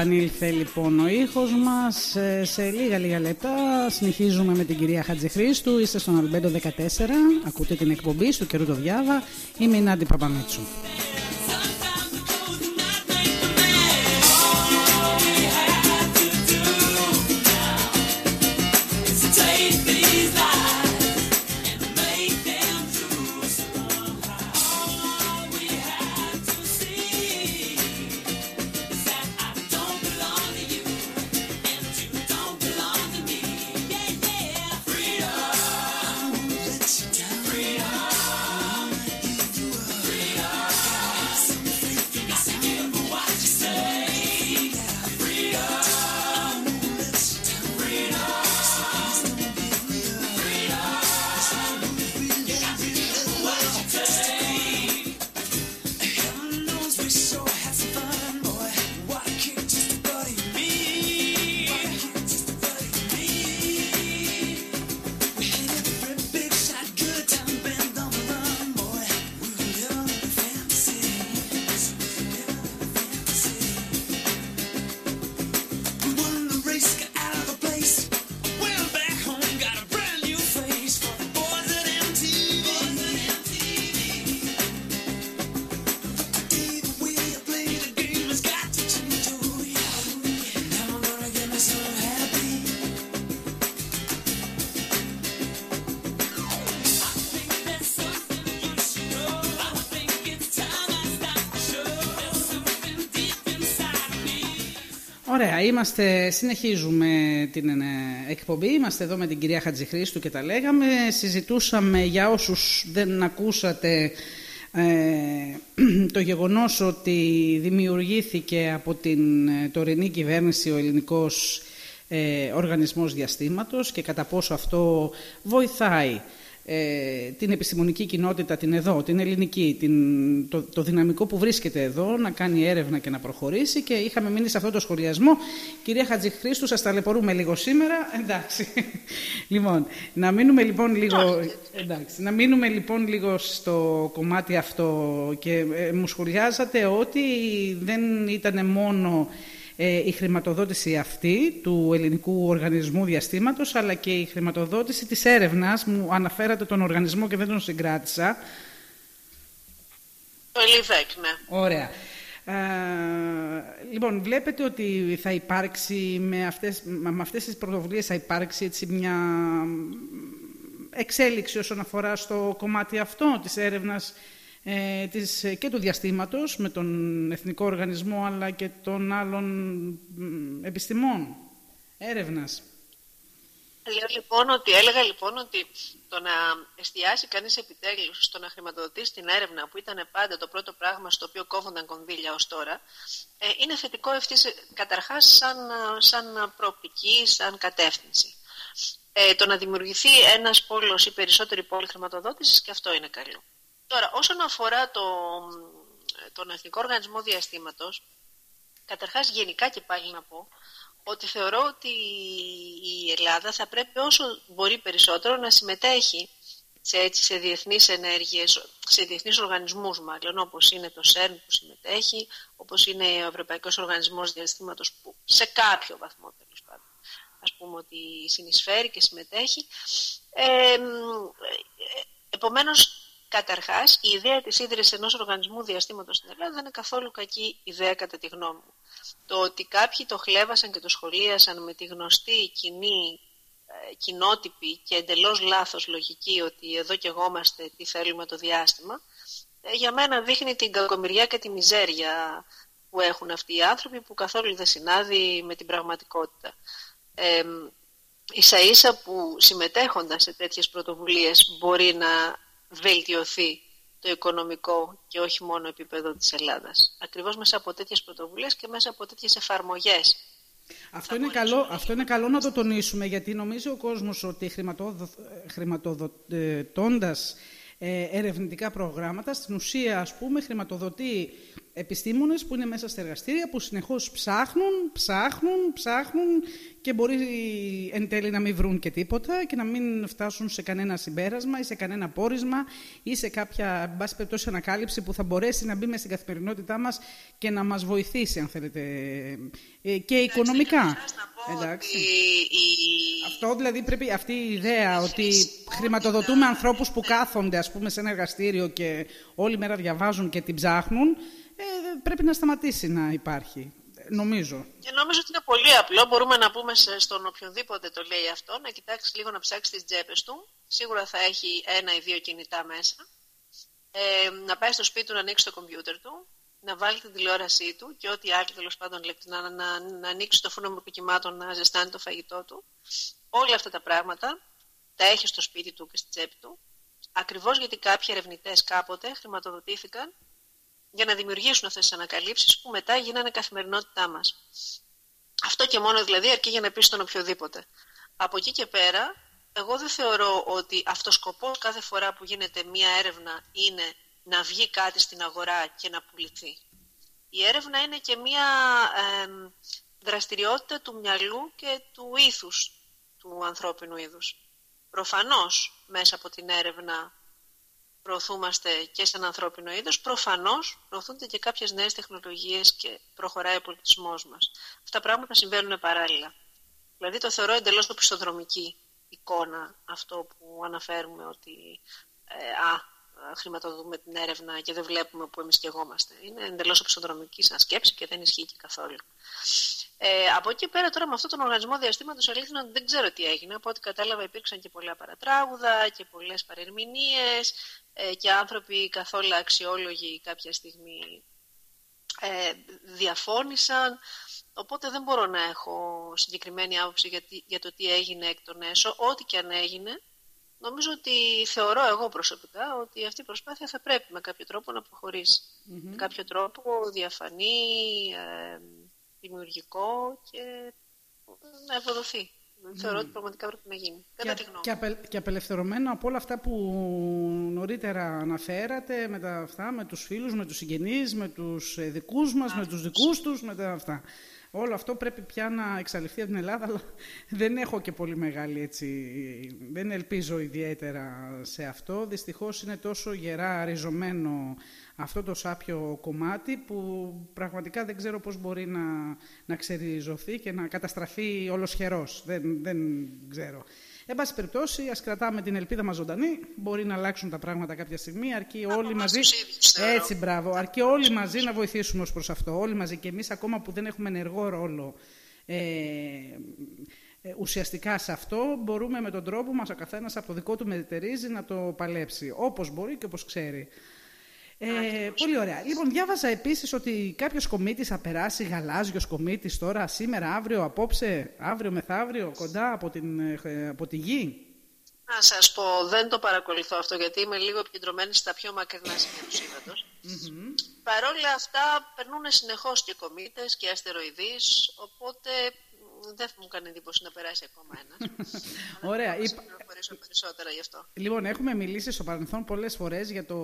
Επανήλθε λοιπόν ο ήχος μας ε, σε λίγα λίγα λεπτά. Συνεχίζουμε με την κυρία Χατζηχρήστου. Είστε στον Αλμπέντο 14. Ακούτε την εκπομπή στο καιρού το διάβα. Είμαι η Νάντι Παπαμίτσου. Ωραία, είμαστε, συνεχίζουμε την ε, εκπομπή. Είμαστε εδώ με την κυρία Χατζηχρήστου και τα λέγαμε. Συζητούσαμε για όσους δεν ακούσατε ε, το γεγονός ότι δημιουργήθηκε από την ε, τωρινή κυβέρνηση ο ελληνικός ε, οργανισμός διαστήματος και κατά πόσο αυτό βοηθάει ε, την επιστημονική κοινότητα, την εδώ, την ελληνική, την, το, το δυναμικό που βρίσκεται εδώ, να κάνει έρευνα και να προχωρήσει και είχαμε μείνει σε αυτό το σχολιασμό. Κυρία Χατζηχρήστου, σας ταλαιπωρούμε λίγο σήμερα. Εντάξει. λοιπόν, να μείνουμε λοιπόν λίγο, εντάξει, να μείνουμε λοιπόν λίγο στο κομμάτι αυτό και ε, μου σχολιάζατε ότι δεν ήταν μόνο ε, η χρηματοδότηση αυτή του Ελληνικού Οργανισμού Διαστήματος αλλά και η χρηματοδότηση της έρευνας μου αναφέρατε τον οργανισμό και δεν τον συγκράτησα Το ΕΛΙΒΕΚ, ναι. Ωραία. λοιπόν, βλέπετε ότι θα υπάρξει με αυτές, με αυτές τις πρωτοβουλίες θα υπάρξει έτσι μια εξέλιξη όσον αφορά στο κομμάτι αυτό της έρευνας ε, της, και του διαστήματος με τον Εθνικό Οργανισμό αλλά και των άλλων επιστημών έρευνας. Λέω λοιπόν ότι, έλεγα λοιπόν ότι το να εστιάσει κανείς επιτέλους στο να χρηματοδοτήσει την έρευνα που ήταν πάντα το πρώτο πράγμα στο οποίο κόβονταν κονδύλια ως τώρα ε, είναι θετικό ευθύς καταρχάς σαν, σαν προοπτική, σαν κατεύθυνση. Ε, το να δημιουργηθεί ένας πόλος ή περισσότερη πόλη χρηματοδότησης και αυτό είναι καλό. Τώρα, όσον αφορά το, τον Εθνικό Οργανισμό Διαστήματος, καταρχάς γενικά και πάλι να πω, ότι θεωρώ ότι η Ελλάδα θα πρέπει όσο μπορεί περισσότερο να συμμετέχει σε, έτσι, σε διεθνείς ενέργειες, σε διεθνείς οργανισμούς μάλλον, όπως είναι το ΣΕΡΝ που συμμετέχει, όπως είναι ο Ευρωπαϊκός Οργανισμός Διαστήματος που σε κάποιο βαθμό τέλος πάντων ας πούμε ότι συνεισφέρει και συμμετέχει. Ε, ε, επομένως Καταρχάς, η ιδέα της ίδρυσης ενός οργανισμού διαστήματος στην Ελλάδα δεν είναι καθόλου κακή ιδέα κατά τη γνώμη μου. Το ότι κάποιοι το χλέβασαν και το σχολίασαν με τη γνωστή κοινή ε, κοινότυπη και εντελώς λάθος λογική ότι εδώ και εγώ είμαστε τι θέλουμε το διάστημα, ε, για μένα δείχνει την κακομοιριά και τη μιζέρια που έχουν αυτοί οι άνθρωποι που καθόλου δεν συνάδει με την πραγματικότητα. Ε, ίσα ίσα που συμμετέχοντας σε τέτοιες πρωτοβουλίες μπορεί να βελτιωθεί το οικονομικό και όχι μόνο επίπεδο της Ελλάδας. Ακριβώς μέσα από τέτοιες πρωτοβουλίες και μέσα από τέτοιες εφαρμογές. Αυτό είναι, καλό, αυτό είναι καλό να το τονίσουμε, γιατί νομίζει ο κόσμος ότι χρηματοδοτώντας ε, ερευνητικά προγράμματα, στην ουσία, ας πούμε, χρηματοδοτεί επιστήμονες που είναι μέσα στα εργαστήρια, που συνεχώς ψάχνουν, ψάχνουν, ψάχνουν και μπορεί εν τέλει να μην βρουν και τίποτα και να μην φτάσουν σε κανένα συμπέρασμα ή σε κανένα πόρισμα ή σε κάποια, εν πάση περιπτώσει, ανακάλυψη που θα μπορέσει να μπει μέσα στην καθημερινότητά μας και να μας βοηθήσει, αν θέλετε, ε, και οικονομικά. Εντάξει. Αυτό δηλαδή πρέπει, αυτή η ιδέα ότι χρηματοδοτούμε ανθρώπους που κάθονται ας πούμε σε ένα εργαστήριο και όλη μέρα διαβάζουν και την ψάχνουν, ε, πρέπει να σταματήσει να υπάρχει. Νομίζω. Και νομίζω ότι είναι πολύ απλό. Μπορούμε να πούμε στον οποιονδήποτε το λέει αυτό, να κοιτάξει λίγο να ψάξει τις τσέπε του. Σίγουρα θα έχει ένα ή δύο κινητά μέσα. Ε, να πάει στο σπίτι του να ανοίξει το κομπιούτερ του, να βάλει την τηλεόρασή του και ό,τι άλλο τέλος πάντων να, να, να, ανοίξει το φούρνο με προκυμάτων, να ζεστάνει το φαγητό του. Όλα αυτά τα πράγματα τα έχει στο σπίτι του και στη τσέπη του. Ακριβώς γιατί κάποιοι ερευνητές κάποτε χρηματοδοτήθηκαν για να δημιουργήσουν αυτές τις ανακαλύψεις που μετά γίνανε καθημερινότητά μας. Αυτό και μόνο δηλαδή αρκεί για να πεις στον οποιοδήποτε. Από εκεί και πέρα, εγώ δεν θεωρώ ότι αυτός σκοπός κάθε φορά που γίνεται μία έρευνα είναι να βγει κάτι στην αγορά και να πουληθεί. Η έρευνα είναι και μία δραστηριότητα του μυαλού και του ήθους του ανθρώπινου είδους. Προφανώς μέσα από την έρευνα προωθούμαστε και σαν ανθρώπινο είδος, προφανώς προωθούνται και κάποιες νέες τεχνολογίες και προχωράει ο πολιτισμός μας. Αυτά τα πράγματα συμβαίνουν παράλληλα. Δηλαδή το θεωρώ εντελώς το πιστοδρομική εικόνα αυτό που αναφέρουμε ότι ε, α, χρηματοδοτούμε την έρευνα και δεν βλέπουμε που εμείς και Είναι εντελώς οπισθοδρομική σαν σκέψη και δεν ισχύει και καθόλου. Ε, από εκεί πέρα τώρα με αυτόν τον οργανισμό διαστήματος αλήθεια δεν ξέρω τι έγινε. Από ό,τι κατάλαβα υπήρξαν και πολλά παρατράγουδα και πολλές παρερμηνίες ε, και άνθρωποι καθόλου αξιόλογοι κάποια στιγμή ε, διαφώνησαν. Οπότε δεν μπορώ να έχω συγκεκριμένη άποψη για, για το τι έγινε εκ των έσω. Ό,τι και αν έγινε, νομίζω ότι θεωρώ εγώ προσωπικά ότι αυτή η προσπάθεια θα πρέπει με κάποιο τρόπο να προχωρήσει. Με κάποιο τρόπο διαφανή, ε, δημιουργικό και να ευοδοθεί. Θεωρώ ότι πραγματικά πρέπει να γίνει. Κατά και, Και, απε, και απελευθερωμένο από όλα αυτά που νωρίτερα αναφέρατε, με τα αυτά, με τους φίλους, με τους συγγενείς, με τους δικούς μας, με τους δικούς τους, με τα αυτά. Όλο αυτό πρέπει πια να εξαλειφθεί από την Ελλάδα, αλλά δεν έχω και πολύ μεγάλη έτσι... Δεν ελπίζω ιδιαίτερα σε αυτό. Δυστυχώς είναι τόσο γερά ριζωμένο αυτό το σάπιο κομμάτι που πραγματικά δεν ξέρω πώς μπορεί να, να ξεριζωθεί και να καταστραφεί ολοσχερός. Δεν, δεν ξέρω. Εν πάση περιπτώσει, ας κρατάμε την ελπίδα μας ζωντανή. Μπορεί να αλλάξουν τα πράγματα κάποια στιγμή, αρκεί όλοι μαζί. Έτσι, μπράβο. Αρκεί όλοι μαζί να βοηθήσουμε ως προς αυτό. Όλοι μαζί και εμείς, ακόμα που δεν έχουμε ενεργό ρόλο ε, ε, ουσιαστικά σε αυτό, μπορούμε με τον τρόπο μας ο καθένας από το δικό του μετερίζει να το παλέψει. Όπως μπορεί και όπως ξέρει. Ε, πολύ ωραία. Λοιπόν, διάβαζα επίσης ότι κάποιος κομίτης θα περάσει, γαλάζιος κομίτης τώρα, σήμερα, αύριο, απόψε, αύριο μεθαύριο, κοντά από, την, ε, από τη γη. Να σας πω, δεν το παρακολουθώ αυτό γιατί είμαι λίγο επικεντρωμένη στα πιο μακρινά σημεία του σύμπαντος. Mm-hmm. Παρ' όλα αυτά, περνούν συνεχώς και κομίτες και αστεροειδείς, οπότε δεν μου κάνει εντύπωση να περάσει ακόμα ένας. Ωραία. Να Είπα... περισσότερα γι' αυτό. Λοιπόν, έχουμε μιλήσει στο παρελθόν πολλές φορές για το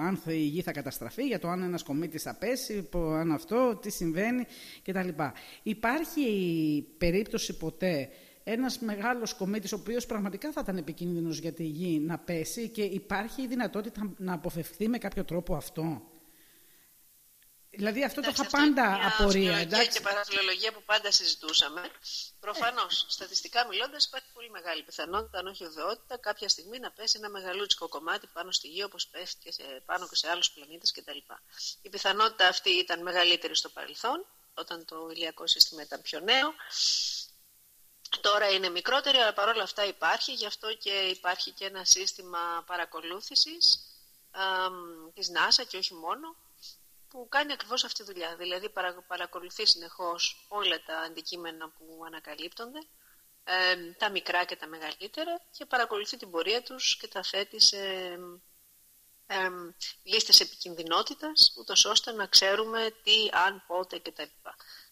αν η γη θα καταστραφεί, για το αν ένας κομίτης θα πέσει, αν αυτό, τι συμβαίνει κτλ. Υπάρχει περίπτωση ποτέ ένας μεγάλος κομίτης, ο οποίος πραγματικά θα ήταν επικίνδυνος για τη γη, να πέσει και υπάρχει η δυνατότητα να αποφευχθεί με κάποιο τρόπο αυτό; Δηλαδή αυτό το είχα πάντα απορία. Εντάξει. και παραφιλολογία που πάντα συζητούσαμε. Προφανώς, ε. στατιστικά μιλώντας, υπάρχει πολύ μεγάλη πιθανότητα, αν όχι ουδεότητα, κάποια στιγμή να πέσει ένα μεγαλούτσικο κομμάτι πάνω στη γη, όπως πέφτει και σε, πάνω και σε άλλους πλανήτες κτλ. Η πιθανότητα αυτή ήταν μεγαλύτερη στο παρελθόν, όταν το ηλιακό σύστημα ήταν πιο νέο. Τώρα είναι μικρότερη, αλλά παρόλα αυτά υπάρχει, γι' αυτό και υπάρχει και ένα σύστημα παρακολούθησης αμ, της NASA και όχι μόνο, που κάνει ακριβώς αυτή τη δουλειά. Δηλαδή παρα, παρακολουθεί συνεχώς όλα τα αντικείμενα που ανακαλύπτονται, ε, τα μικρά και τα μεγαλύτερα και παρακολουθεί την πορεία τους και τα θέτει σε ε, λίστες επικινδυνότητας, ούτως ώστε να ξέρουμε τι, αν, πότε κτλ.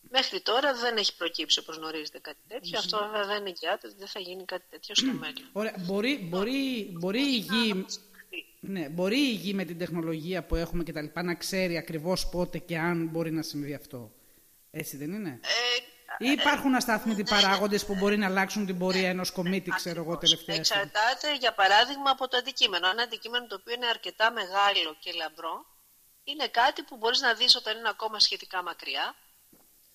Μέχρι τώρα δεν έχει προκύψει, όπως γνωρίζετε, κάτι τέτοιο. Αυτό βέβαια δεν εγγυάται ότι δεν θα γίνει κάτι τέτοιο στο μέλλον. Ωραία. Μπορεί, μπορεί, μπορεί, η γη, ναι, μπορεί η γη με την τεχνολογία που έχουμε και τα λοιπά να ξέρει ακριβώς πότε και αν μπορεί να συμβεί αυτό. Έτσι δεν είναι; Ε, Ή υπάρχουν αστάθμιτοι παράγοντες που μπορεί να αλλάξουν την πορεία ενός κομίτη, ξέρω εγώ, τελευταία. στιγμή; Εξαρτάται, για παράδειγμα, από το αντικείμενο. Ένα αντικείμενο το οποίο είναι αρκετά μεγάλο και λαμπρό, είναι κάτι που μπορείς να δεις όταν είναι ακόμα σχετικά μακριά,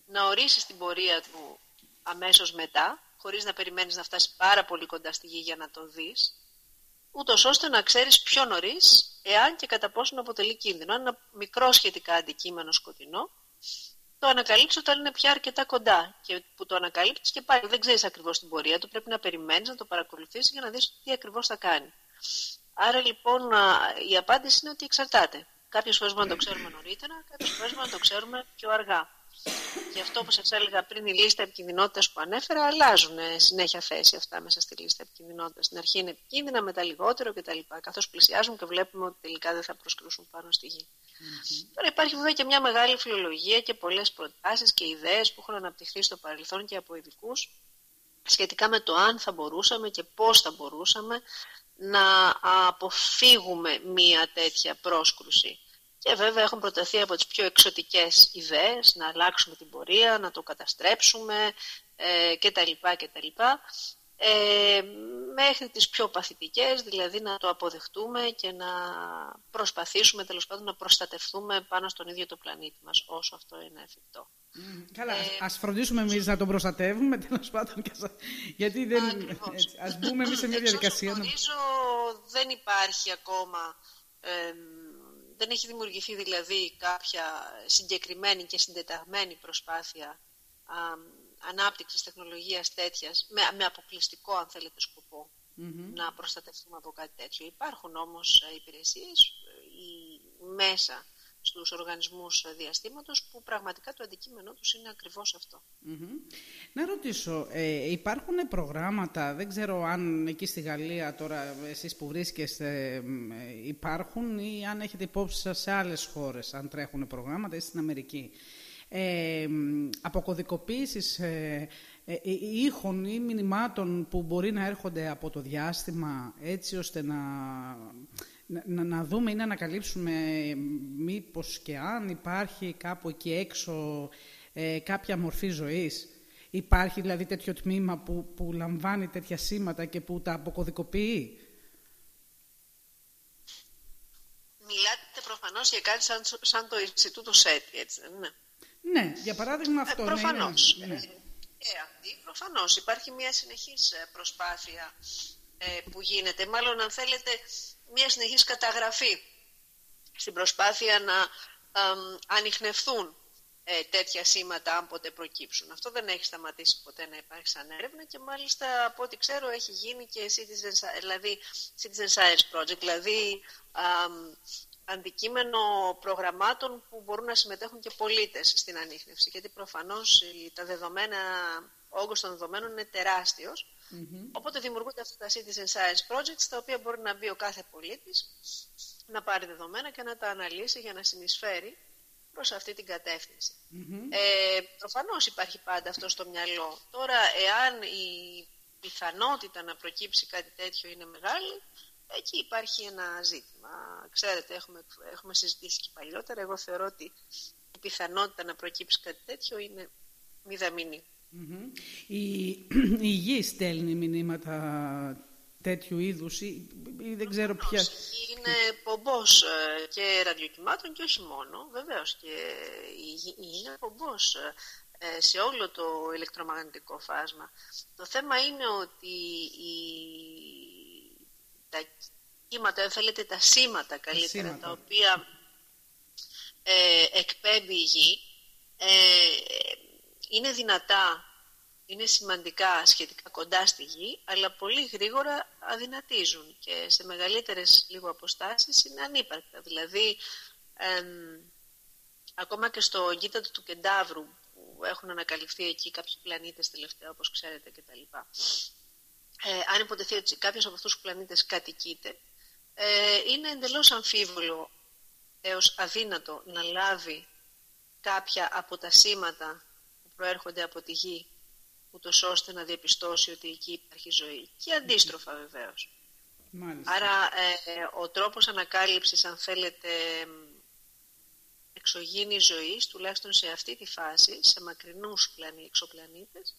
να ορίσεις την πορεία του αμέσως μετά, χωρίς να περιμένεις να φτάσει πάρα πολύ κοντά στη γη για να το δεις, ούτως ώστε να ξέρεις πιο νωρίς, εάν και κατά πόσο αποτελεί κίνδυνο. Αν ένα μικρό σχετικά αντικείμενο σκοτεινό, το ανακαλύψεις όταν είναι πια αρκετά κοντά. Και που το ανακαλύψει και πάλι δεν ξέρεις ακριβώς την πορεία του. Πρέπει να περιμένεις να το παρακολουθήσεις για να δεις τι ακριβώς θα κάνει. Άρα λοιπόν α, η απάντηση είναι ότι εξαρτάται. Κάποιε φορές μπορούμε να το ξέρουμε νωρίτερα, κάποιε φορές μπορούμε να το ξέρουμε πιο αργά. Γι' αυτό, όπω σας έλεγα πριν, η λίστα επικίνδυνοτητα που ανέφερα αλλάζουν ε, συνέχεια θέση αυτά μέσα στη λίστα επικίνδυνοτητα. Στην αρχή είναι επικίνδυνα, μετά λιγότερο κτλ. Καθώς πλησιάζουν και βλέπουμε ότι τελικά δεν θα προσκρούσουν πάνω στη γη. Τώρα υπάρχει βέβαια και μια μεγάλη φιλολογία και πολλές προτάσεις και ιδέες που έχουν αναπτυχθεί στο παρελθόν και από ειδικούς σχετικά με το αν θα μπορούσαμε και πώς θα μπορούσαμε να αποφύγουμε μία τέτοια πρόσκρουση. Και βέβαια έχουν προτεθεί από τις πιο εξωτικές ιδέες να αλλάξουμε την πορεία, να το καταστρέψουμε ε, κτλ. κτλ. Ε, μέχρι τις πιο παθητικές, δηλαδή να το αποδεχτούμε και να προσπαθήσουμε τέλος πάντων να προστατευτούμε πάνω στον ίδιο το πλανήτη μας όσο αυτό είναι εφικτό. Καλά, ας, ας φροντίσουμε εμείς να τον προστατεύουμε τέλος πάντων και ας- γιατί δεν... Ακριβώς. Έτσι, ας μπούμε εμείς σε μια Εξ όσων διαδικασία... να- γνωρίζω δεν υπάρχει ακόμα, εμ, δεν έχει δημιουργηθεί δηλαδή κάποια συγκεκριμένη και συντεταγμένη προσπάθεια αμ, ανάπτυξης τεχνολογίας τέτοιας, με, με αποκλειστικό αν θέλετε σκοπό, να προστατευτούμε από κάτι τέτοιο. Υπάρχουν όμως ε, υπηρεσίες ε, ή μέσα στους οργανισμούς ε, διαστήματος που πραγματικά το αντικείμενό τους είναι ακριβώς αυτό. Μμμ. Να ρωτήσω, ε, υπάρχουν προγράμματα, δεν ξέρω αν εκεί στη Γαλλία τώρα εσείς που βρίσκεστε ε, υπάρχουν ή αν έχετε υπόψη σας σε άλλες χώρες, αν τρέχουν προγράμματα ή στην Αμερική. Ε, μ, αποκωδικοποίησης ε, ε, ε, ήχων ή μηνυμάτων που μπορεί να έρχονται από το διάστημα έτσι ώστε να, να, να- να δούμε ή να ανακαλύψουμε ε, μήπως και αν υπάρχει κάπου εκεί έξω ε, κάποια μορφή ζωής. Υπάρχει δηλαδή τέτοιο τμήμα που, που λαμβάνει τέτοια σήματα και που τα αποκωδικοποιεί; Μιλάτε προφανώς για κάτι σαν, σαν το Ινστιτούτο ΣΕΤΙ, έτσι δεν είναι; Ναι, για παράδειγμα αυτό. Ε, ναι, προφανώς. είναι- ναι. Ε, αυτή, προφανώς. Υπάρχει μια συνεχής ε, προσπάθεια ε, που γίνεται. Μάλλον, αν θέλετε, μια συνεχής καταγραφή στην προσπάθεια να αμ, ανιχνευθούν ε, τέτοια σήματα αν ποτέ προκύψουν. Αυτό δεν έχει σταματήσει ποτέ να υπάρχει σαν έρευνα και μάλιστα από ό,τι ξέρω έχει γίνει και citizen, Sci- δηλαδή, citizen Science Project, δηλαδή αμ, αντικείμενο προγραμμάτων που μπορούν να συμμετέχουν και πολίτες στην ανείχνευση. Γιατί προφανώς η- τα δεδομένα, ο όγκος των δεδομένων είναι τεράστιος. Οπότε δημιουργούνται αυτά τα citizen science projects, τα οποία μπορεί να μπει ο κάθε πολίτης, να πάρει δεδομένα και να τα αναλύσει για να συνεισφέρει προς αυτή την κατεύθυνση. Ε, προφανώς υπάρχει πάντα αυτό στο μυαλό. Τώρα, εάν η πιθανότητα να προκύψει κάτι τέτοιο είναι μεγάλη, εκεί υπάρχει ένα ζήτημα. Ξέρετε, έχουμε, έχουμε συζητήσει και παλιότερα. Εγώ θεωρώ ότι η πιθανότητα να προκύψει κάτι τέτοιο είναι μηδαμινή. Μμμ. Η, η γη στέλνει μηνύματα τέτοιου είδους ή, ή δεν ξέρω ποια... Είναι πομπός ε, και ραδιοκυμάτων και όχι μόνο, βεβαίως και η γη είναι πομπός ε, σε όλο το ηλεκτρομαγνητικό φάσμα. Το θέμα είναι ότι η, τα κύματα, αν θέλετε τα σήματα καλύτερα, σήματα. τα οποία ε, εκπέμπει η γη, ε, είναι δυνατά είναι σημαντικά σχετικά κοντά στη γη, αλλά πολύ γρήγορα αδυνατίζουν και σε μεγαλύτερες λίγο αποστάσεις είναι ανύπαρκτα. Δηλαδή, ακόμα και στο γήτατο του Κεντάβρου, που έχουν ανακαλυφθεί εκεί κάποιοι πλανήτες τελευταία, όπως ξέρετε κτλ. Ε, αν υποτεθεί ότι κάποιος από αυτούς τους πλανήτες κατοικείται, ε, είναι εντελώς αμφίβολο έως αδύνατο να λάβει κάποια από τα σήματα που προέρχονται από τη γη ούτως ώστε να διαπιστώσει ότι εκεί υπάρχει ζωή. Και αντίστροφα βεβαίως. Άρα ε, ο τρόπος ανακάλυψης, αν θέλετε, εξωγήινης ζωής, τουλάχιστον σε αυτή τη φάση, σε μακρινούς εξωπλανήτες,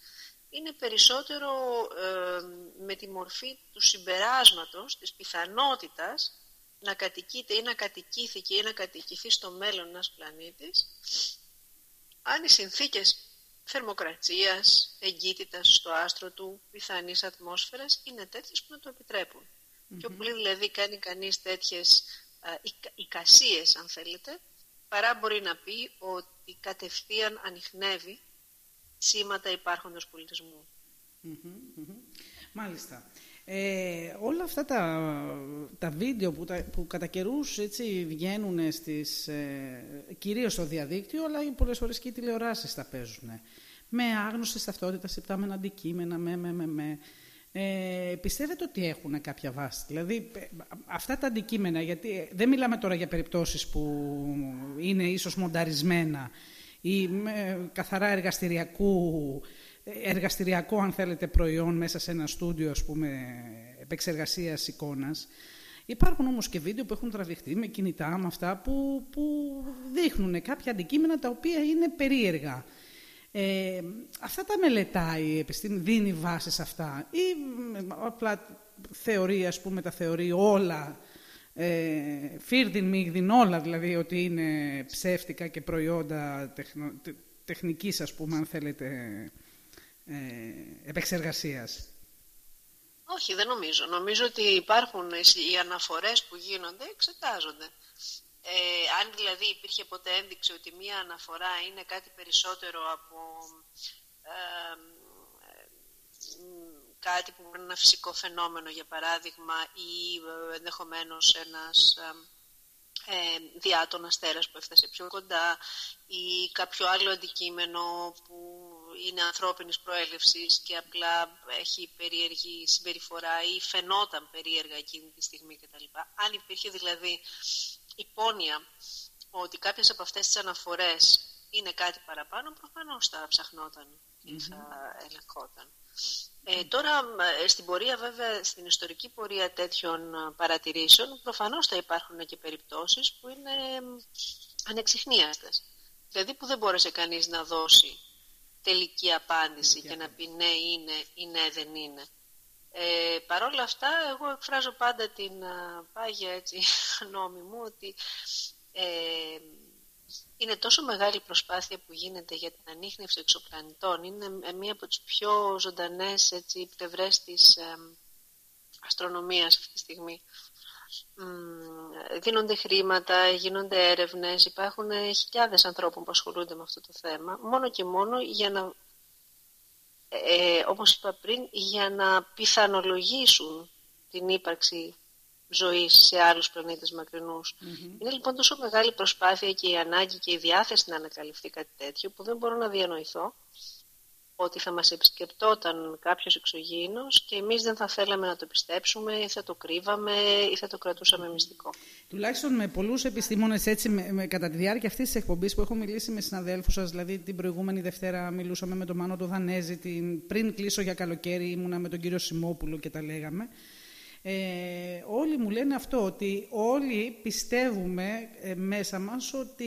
είναι περισσότερο ε, με τη μορφή του συμπεράσματος, της πιθανότητας να κατοικείται ή να κατοικήθηκε ή να κατοικηθεί στο μέλλον ένας πλανήτης, αν οι συνθήκες θερμοκρασίας, εγκύτητας στο άστρο του, πιθανής ατμόσφαιρας, είναι τέτοιες που να το επιτρέπουν. Mm-hmm. Πιο πολύ δηλαδή κάνει κανείς τέτοιες α, εικασίες, αν θέλετε, παρά μπορεί να πει ότι κατευθείαν ανοιχνεύει σήματα υπάρχοντος πολιτισμού. Μάλιστα. Ε, όλα αυτά τα, τα βίντεο που, τα, που κατά καιρούς έτσι βγαίνουν στις, ε, κυρίως στο διαδίκτυο, αλλά πολλές φορές και οι τηλεοράσεις τα παίζουν. Με άγνωστες ταυτότητες, υπτάμενα αντικείμενα, με, με, με, με. Ε, πιστεύετε ότι έχουν κάποια βάση; Δηλαδή, ε, αυτά τα αντικείμενα, γιατί δεν μιλάμε τώρα για περιπτώσεις που είναι ίσως μονταρισμένα ή με καθαρά εργαστηριακού εργαστηριακό, αν θέλετε, προϊόν μέσα σε ένα στούντιο, ας πούμε, επεξεργασίας εικόνας. Υπάρχουν όμως και βίντεο που έχουν τραβηχτεί με κινητά, με αυτά που, που δείχνουν κάποια αντικείμενα τα οποία είναι περίεργα. Ε, αυτά τα μελετάει η επιστήμη, δίνει βάση σε αυτά ή απλά θεωρεί, ας πούμε, τα θεωρεί όλα ε, φίρδιν μίγδιν όλα, δηλαδή ότι είναι ψεύτικα και προϊόντα τεχνο, τεχνικής, ας πούμε, αν θέλετε, ε, επεξεργασίας. Όχι, δεν νομίζω. Νομίζω ότι υπάρχουν οι αναφορές που γίνονται, εξετάζονται. Ε, αν δηλαδή υπήρχε ποτέ ένδειξη ότι μία αναφορά είναι κάτι περισσότερο από ε, κάτι που είναι ένα φυσικό φαινόμενο, για παράδειγμα, ή ε, ενδεχομένως ένας ε, διάτων αστέρας που έφτασε πιο κοντά ή κάποιο άλλο αντικείμενο που είναι ανθρώπινης προέλευσης και απλά έχει περίεργη συμπεριφορά ή φαινόταν περίεργα εκείνη τη στιγμή κτλ. Αν υπήρχε δηλαδή υπόνοια ότι κάποιες από αυτές τις αναφορές είναι κάτι παραπάνω, προφανώς θα ψαχνόταν και θα ελεγχόταν. Ε, τώρα, ε, στην πορεία βέβαια, στην ιστορική πορεία τέτοιων ε, παρατηρήσεων, προφανώς θα υπάρχουν και περιπτώσεις που είναι ανεξιχνίαστες. Δηλαδή που δεν μπόρεσε κανείς να δώσει τελική απάντηση και να πει ναι είναι ή ναι δεν είναι. Ε, Παρ' όλα αυτά, εγώ εκφράζω πάντα την πάγια έτσι, γνώμη μου ότι ε, είναι τόσο μεγάλη προσπάθεια που γίνεται για την ανείχνευση εξωπλανητών. Είναι μία από τις πιο ζωντανές έτσι, πλευρές της ε, αστρονομίας αυτή τη στιγμή. Δίνονται χρήματα, γίνονται έρευνες, υπάρχουν χιλιάδες ανθρώπων που ασχολούνται με αυτό το θέμα, μόνο και μόνο για να, ε, όπως είπα πριν, για να πιθανολογήσουν την ύπαρξη ζωής σε άλλους πλανήτες Είναι λοιπόν τόσο μεγάλη προσπάθεια και η ανάγκη και η διάθεση να ανακαλυφθεί κάτι τέτοιο που δεν μπορώ να διανοηθώ ότι θα μας επισκεπτόταν κάποιος εξωγήινος και εμείς δεν θα θέλαμε να το πιστέψουμε ή θα το κρύβαμε ή θα το κρατούσαμε μυστικό. Τουλάχιστον με πολλούς επιστήμονες έτσι με, με, κατά τη διάρκεια αυτής της εκπομπής που έχω μιλήσει με συναδέλφους σας, δηλαδή την προηγούμενη Δευτέρα μιλούσαμε με τον Μάνο τον Δανέζη, την, πριν κλείσω για καλοκαίρι ήμουνα με τον κύριο Σιμόπουλο και τα λέγαμε. Ε, όλοι μου λένε αυτό, ότι όλοι πιστεύουμε ε, μέσα μας ότι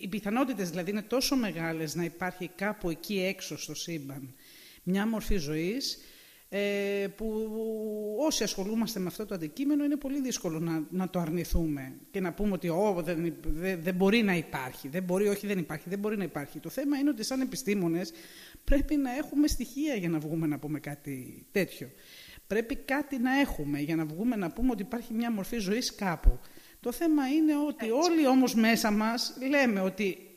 οι πιθανότητες δηλαδή είναι τόσο μεγάλες να υπάρχει κάπου εκεί έξω στο σύμπαν μια μορφή ζωής ε, που όσοι ασχολούμαστε με αυτό το αντικείμενο είναι πολύ δύσκολο να, να το αρνηθούμε και να πούμε ότι oh, δεν, δεν, δεν μπορεί να υπάρχει, δεν μπορεί, όχι δεν υπάρχει, δεν μπορεί να υπάρχει. Το θέμα είναι ότι σαν επιστήμονες πρέπει να έχουμε στοιχεία για να βγούμε να πούμε κάτι τέτοιο. Πρέπει κάτι να έχουμε για να βγούμε να πούμε ότι υπάρχει μια μορφή ζωής κάπου. Το θέμα είναι ότι όλοι όμως μέσα μας λέμε ότι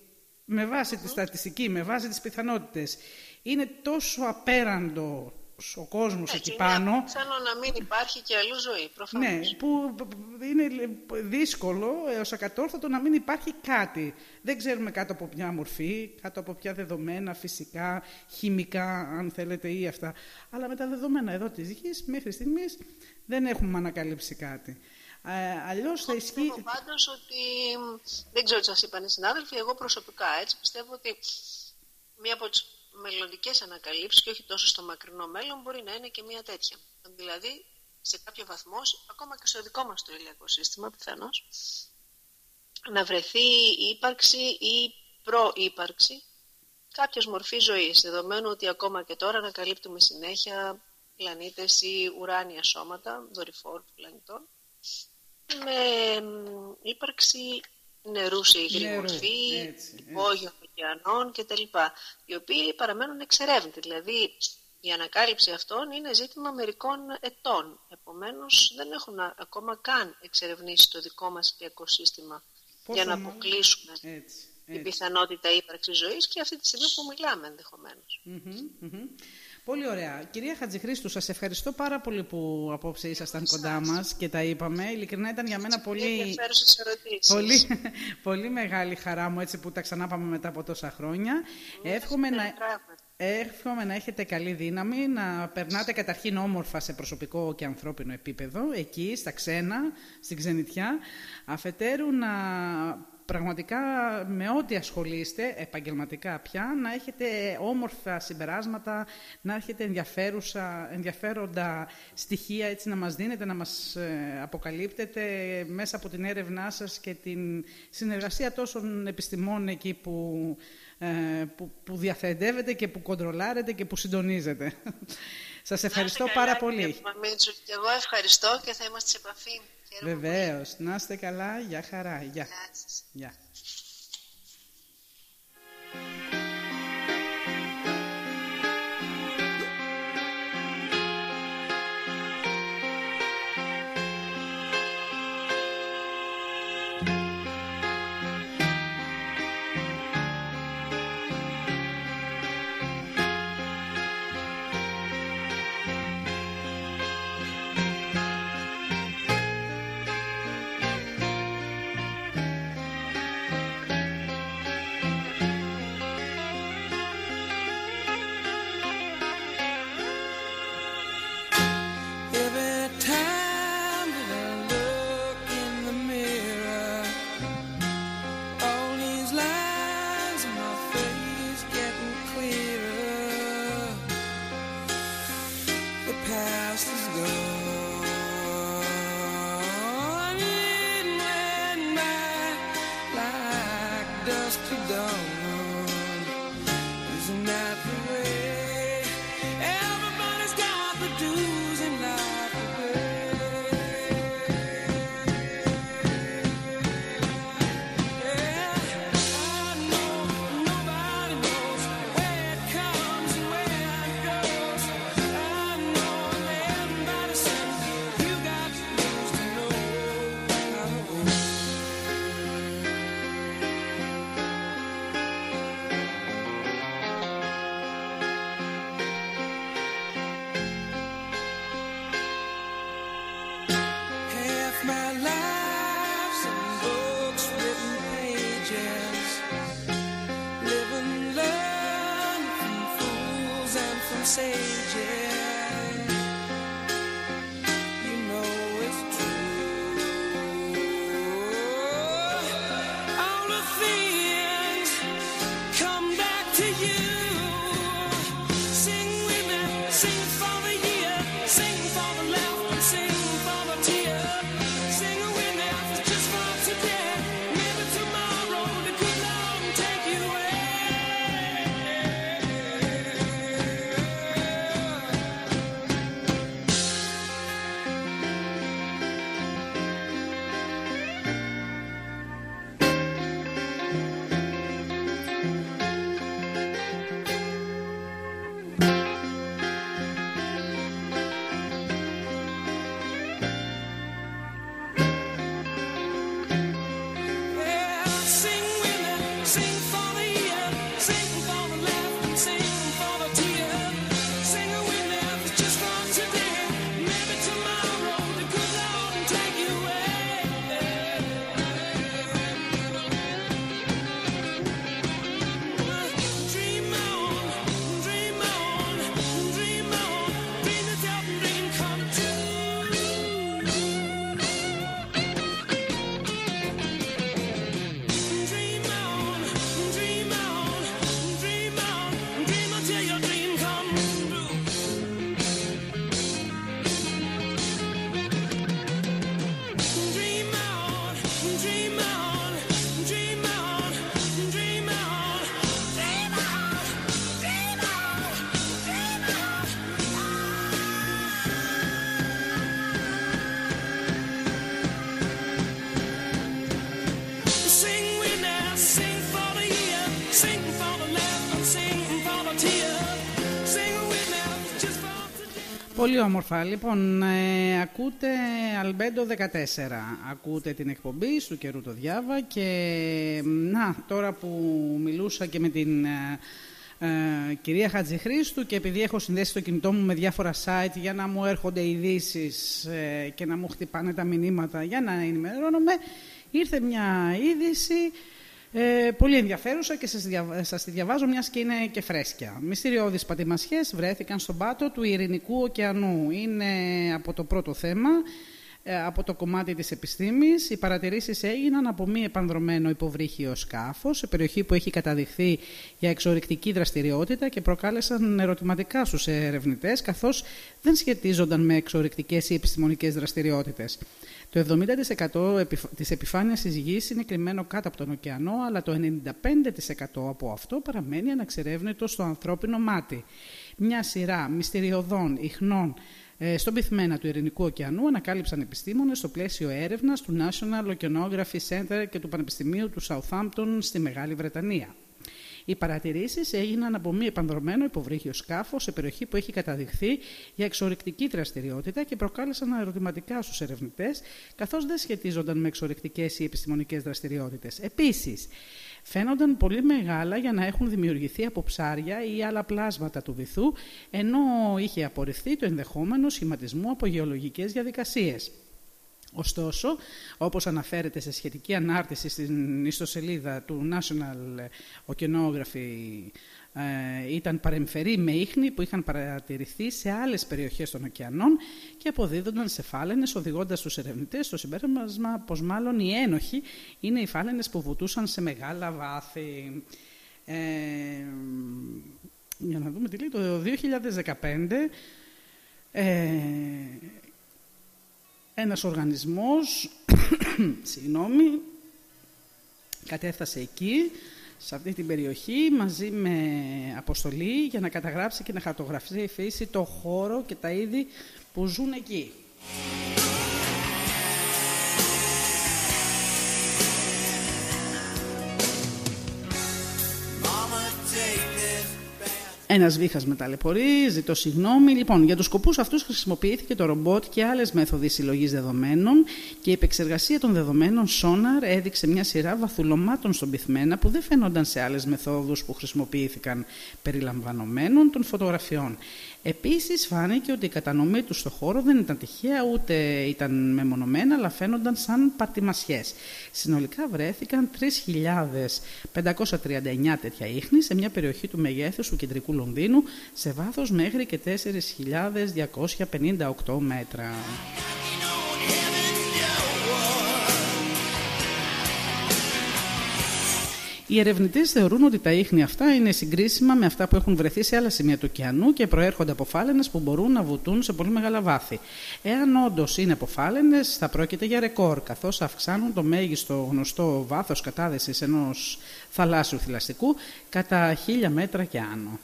με βάση τη στατιστική, με βάση τις πιθανότητες, είναι τόσο απέραντο ο κόσμος εκεί είναι πάνω. Θέλω να μην υπάρχει και αλλού ζωή, προφανώς. Ναι, που είναι δύσκολο έως ακατόρθωτο να μην υπάρχει κάτι. Δεν ξέρουμε κάτω από ποια μορφή, κάτω από ποια δεδομένα, φυσικά, χημικά, αν θέλετε, ή αυτά. Αλλά με τα δεδομένα εδώ της γης, μέχρι στιγμής, δεν έχουμε ανακαλύψει κάτι. Ε, Αλλιώς θα ισχύει. Πιστεύω πάντως ότι. Δεν ξέρω τι σας είπαν οι συνάδελφοι. Εγώ προσωπικά έτσι πιστεύω ότι μία από τις μελλοντικές ανακαλύψεις, και όχι τόσο στο μακρινό μέλλον, μπορεί να είναι και μία τέτοια. Δηλαδή, σε κάποιο βαθμό, ακόμα και στο δικό μας το ηλιακό σύστημα, πιθανώς, να βρεθεί η ύπαρξη ή προύπαρξη κάποιας μορφής ζωής. Δεδομένου ότι ακόμα και τώρα ανακαλύπτουμε συνέχεια πλανήτες ή ουράνια σώματα δορυφόρου πλανητών με ύπαρξη νερού σε υγρή Νερού, μορφή, έτσι, υπόγειων ωκεανών κτλ. Οι οποίοι παραμένουν εξερεύνητοι. Δηλαδή η ανακάλυψη αυτών είναι ζήτημα μερικών ετών. Επομένως δεν έχουν α- ακόμα καν εξερευνήσει το δικό μας οικοσύστημα Πόσο για να μάλλον- αποκλείσουμε Έτσι, την έτσι. πιθανότητα ύπαρξης ζωής και αυτή τη στιγμή που μιλάμε ενδεχομένως. Μμμ, μμμ. Πολύ ωραία. Κυρία Χατζηχρήστου, σας ευχαριστώ πάρα πολύ που απόψε ήσασταν κοντά μας και τα είπαμε. Ειλικρινά ήταν για μένα Πολύ πολύ, ενδιαφέρουσες ερωτήσεις. πολύ, πολύ μεγάλη χαρά μου έτσι που τα ξανά πάμε μετά από τόσα χρόνια. Εύχομαι να, Πράγματι. Εύχομαι να έχετε καλή δύναμη, να περνάτε καταρχήν όμορφα σε προσωπικό και ανθρώπινο επίπεδο, εκεί, στα ξένα, στην ξενιτιά. Αφετέρου να πραγματικά με ό,τι ασχολείστε, επαγγελματικά πια, να έχετε όμορφα συμπεράσματα, να έχετε ενδιαφέρουσα, ενδιαφέροντα στοιχεία, έτσι να μας δίνετε, να μας ε, αποκαλύπτετε μέσα από την έρευνά σας και την συνεργασία τόσων επιστημών εκεί που ε, που, που διαφεντεύετε και που κοντρολάρετε και που συντονίζετε. Σας ευχαριστώ Να είστε καλά, πάρα πολύ. κύριε Μαμίτσου. Και εγώ ευχαριστώ και θα είμαστε σε επαφή. Χαίρομαι πολύ. Βεβαίως. Να είστε καλά. Γεια χαρά. Γεια. Γεια Πολύ όμορφα. Λοιπόν, ε, ακούτε Αλμπέντο 14. Ακούτε την εκπομπή του καιρού το διάβα και να, τώρα που μιλούσα και με την ε, ε, κυρία Χατζηχρήστου και επειδή έχω συνδέσει το κινητό μου με διάφορα site για να μου έρχονται ειδήσεις ε, και να μου χτυπάνε τα μηνύματα για να ενημερώνομαι, ήρθε μια είδηση ε, πολύ ενδιαφέρουσα και σας, σας τη διαβάζω μιας και είναι και φρέσκια. Μυστηριώδεις πατημασιές βρέθηκαν στον πάτο του Ειρηνικού ωκεανού. Είναι από το πρώτο θέμα, ε, από το κομμάτι της επιστήμης. Οι παρατηρήσεις έγιναν από μη επανδρομένο υποβρύχιο σκάφος, σε περιοχή που έχει καταδειχθεί για εξορρυκτική δραστηριότητα και προκάλεσαν ερωτηματικά στους ερευνητές, καθώς δεν σχετίζονταν με εξορρυκτικές ή επιστημονικές δραστηριότητες. Το 70% της επιφάνειας της γης είναι κρυμμένο κάτω από τον ωκεανό, αλλά το 95% από αυτό παραμένει αναξερεύνητο στο ανθρώπινο μάτι. Μια σειρά μυστηριωδών ιχνών ε, στον πυθμένα του Ειρηνικού ωκεανού ανακάλυψαν επιστήμονες στο πλαίσιο έρευνας του National Oceanography Center και του Πανεπιστημίου του Southampton στη Μεγάλη Βρετανία. Οι παρατηρήσεις έγιναν από μη επανδρομένο υποβρύχιο σκάφος σε περιοχή που έχει καταδειχθεί για εξορρυκτική δραστηριότητα και προκάλεσαν ερωτηματικά στους ερευνητές, καθώς δεν σχετίζονταν με εξορρυκτικές ή επιστημονικές δραστηριότητες. Επίσης, φαίνονταν πολύ μεγάλα για να έχουν δημιουργηθεί από ψάρια ή άλλα πλάσματα του βυθού, ενώ είχε απορριφθεί το ενδεχόμενο σχηματισμού από γεωλογικές διαδικασίες. Ωστόσο, όπως αναφέρεται σε σχετική ανάρτηση στην ιστοσελίδα του National Oceanography, ε, ήταν παρεμφερή με ίχνη που είχαν παρατηρηθεί σε άλλες περιοχές των ωκεανών και αποδίδονταν σε φάλαινες, οδηγώντας τους ερευνητές στο συμπέρασμα πως μάλλον οι ένοχοι είναι οι φάλαινες που βουτούσαν σε μεγάλα βάθη. Ε, για να δούμε τι λέει, το 2015 ε, ένας οργανισμός συγγνώμη, κατέφτασε εκεί, σε αυτή την περιοχή, μαζί με αποστολή για να καταγράψει και να χαρτογραφήσει το χώρο και τα είδη που ζουν εκεί. Ένας βήχας με ταλαιπωρεί, ζητώ συγγνώμη. Λοιπόν, για τους σκοπούς αυτούς χρησιμοποιήθηκε το ρομπότ και άλλες μέθοδοι συλλογής δεδομένων και η επεξεργασία των δεδομένων Sonar έδειξε μια σειρά βαθουλωμάτων στον πυθμένα που δεν φαίνονταν σε άλλες μεθόδους που χρησιμοποιήθηκαν περιλαμβανομένων των φωτογραφιών. Επίσης φάνηκε ότι η κατανομή του στο χώρο δεν ήταν τυχαία ούτε ήταν μεμονωμένα αλλά φαίνονταν σαν πατημασιές. Συνολικά βρέθηκαν 3.539 τέτοια ίχνη σε μια περιοχή του μεγέθους του κεντρικού Λονδίνου σε βάθος μέχρι και 4.258 μέτρα. Οι ερευνητές θεωρούν ότι τα ίχνη αυτά είναι συγκρίσιμα με αυτά που έχουν βρεθεί σε άλλα σημεία του ωκεανού και προέρχονται από φάλαινες που μπορούν να βουτούν σε πολύ μεγάλα βάθη. Εάν όντως είναι από φάλαινες, θα πρόκειται για ρεκόρ, καθώς αυξάνουν το μέγιστο γνωστό βάθος κατάδεσης ενός θαλάσσιου θηλαστικού κατά χίλια μέτρα και άνω.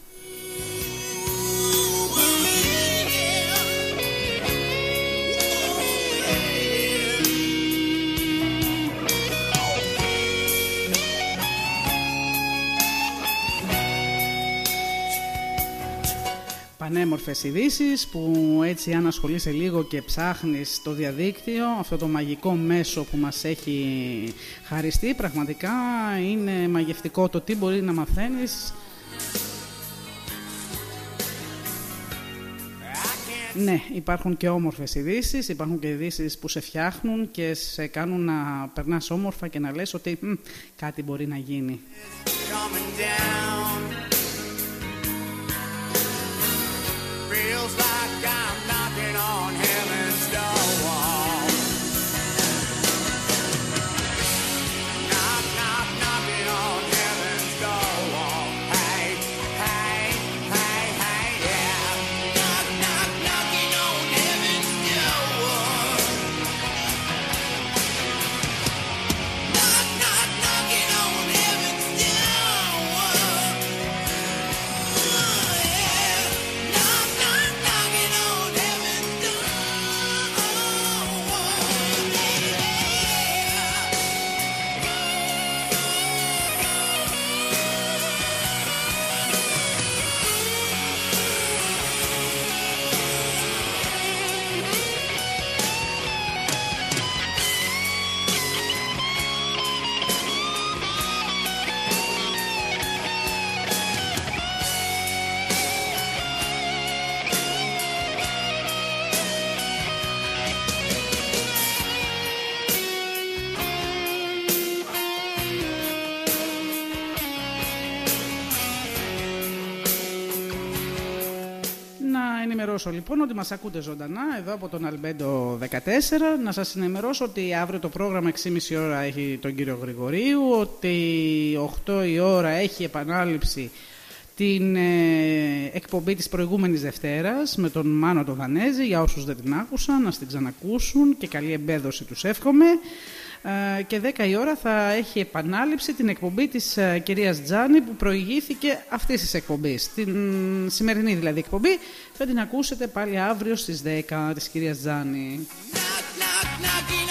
Πανέμορφες ειδήσεις που έτσι αν ασχολείσαι λίγο και ψάχνεις το διαδίκτυο, αυτό το μαγικό μέσο που μας έχει χαριστεί, πραγματικά είναι μαγευτικό το τι μπορεί να μαθαίνεις. Ναι, υπάρχουν και όμορφες ειδήσεις, υπάρχουν και ειδήσεις που σε φτιάχνουν και σε κάνουν να περνάς όμορφα και να λες ότι κάτι μπορεί να γίνει. Feels like I'm knocking on heaven's ενημερώσω λοιπόν ότι μας ακούτε ζωντανά εδώ από τον Αλμπέντο 14. Να σας ενημερώσω ότι αύριο το πρόγραμμα 6.30 ώρα έχει τον κύριο Γρηγορίου, ότι 8 η ώρα έχει επανάληψη την ε, εκπομπή της προηγούμενης Δευτέρας με τον Μάνο τον Δανέζη, για όσους δεν την άκουσαν, να την ξανακούσουν και καλή εμπέδωση τους εύχομαι. Ε, και 10 η ώρα θα έχει επανάληψη την εκπομπή της ε, κυρίας Τζάνη που προηγήθηκε αυτής της εκπομπής. Την σημερινή δηλαδή εκπομπή θα την ακούσετε πάλι αύριο στις 10 της κυρίας Τζάνη. Δεν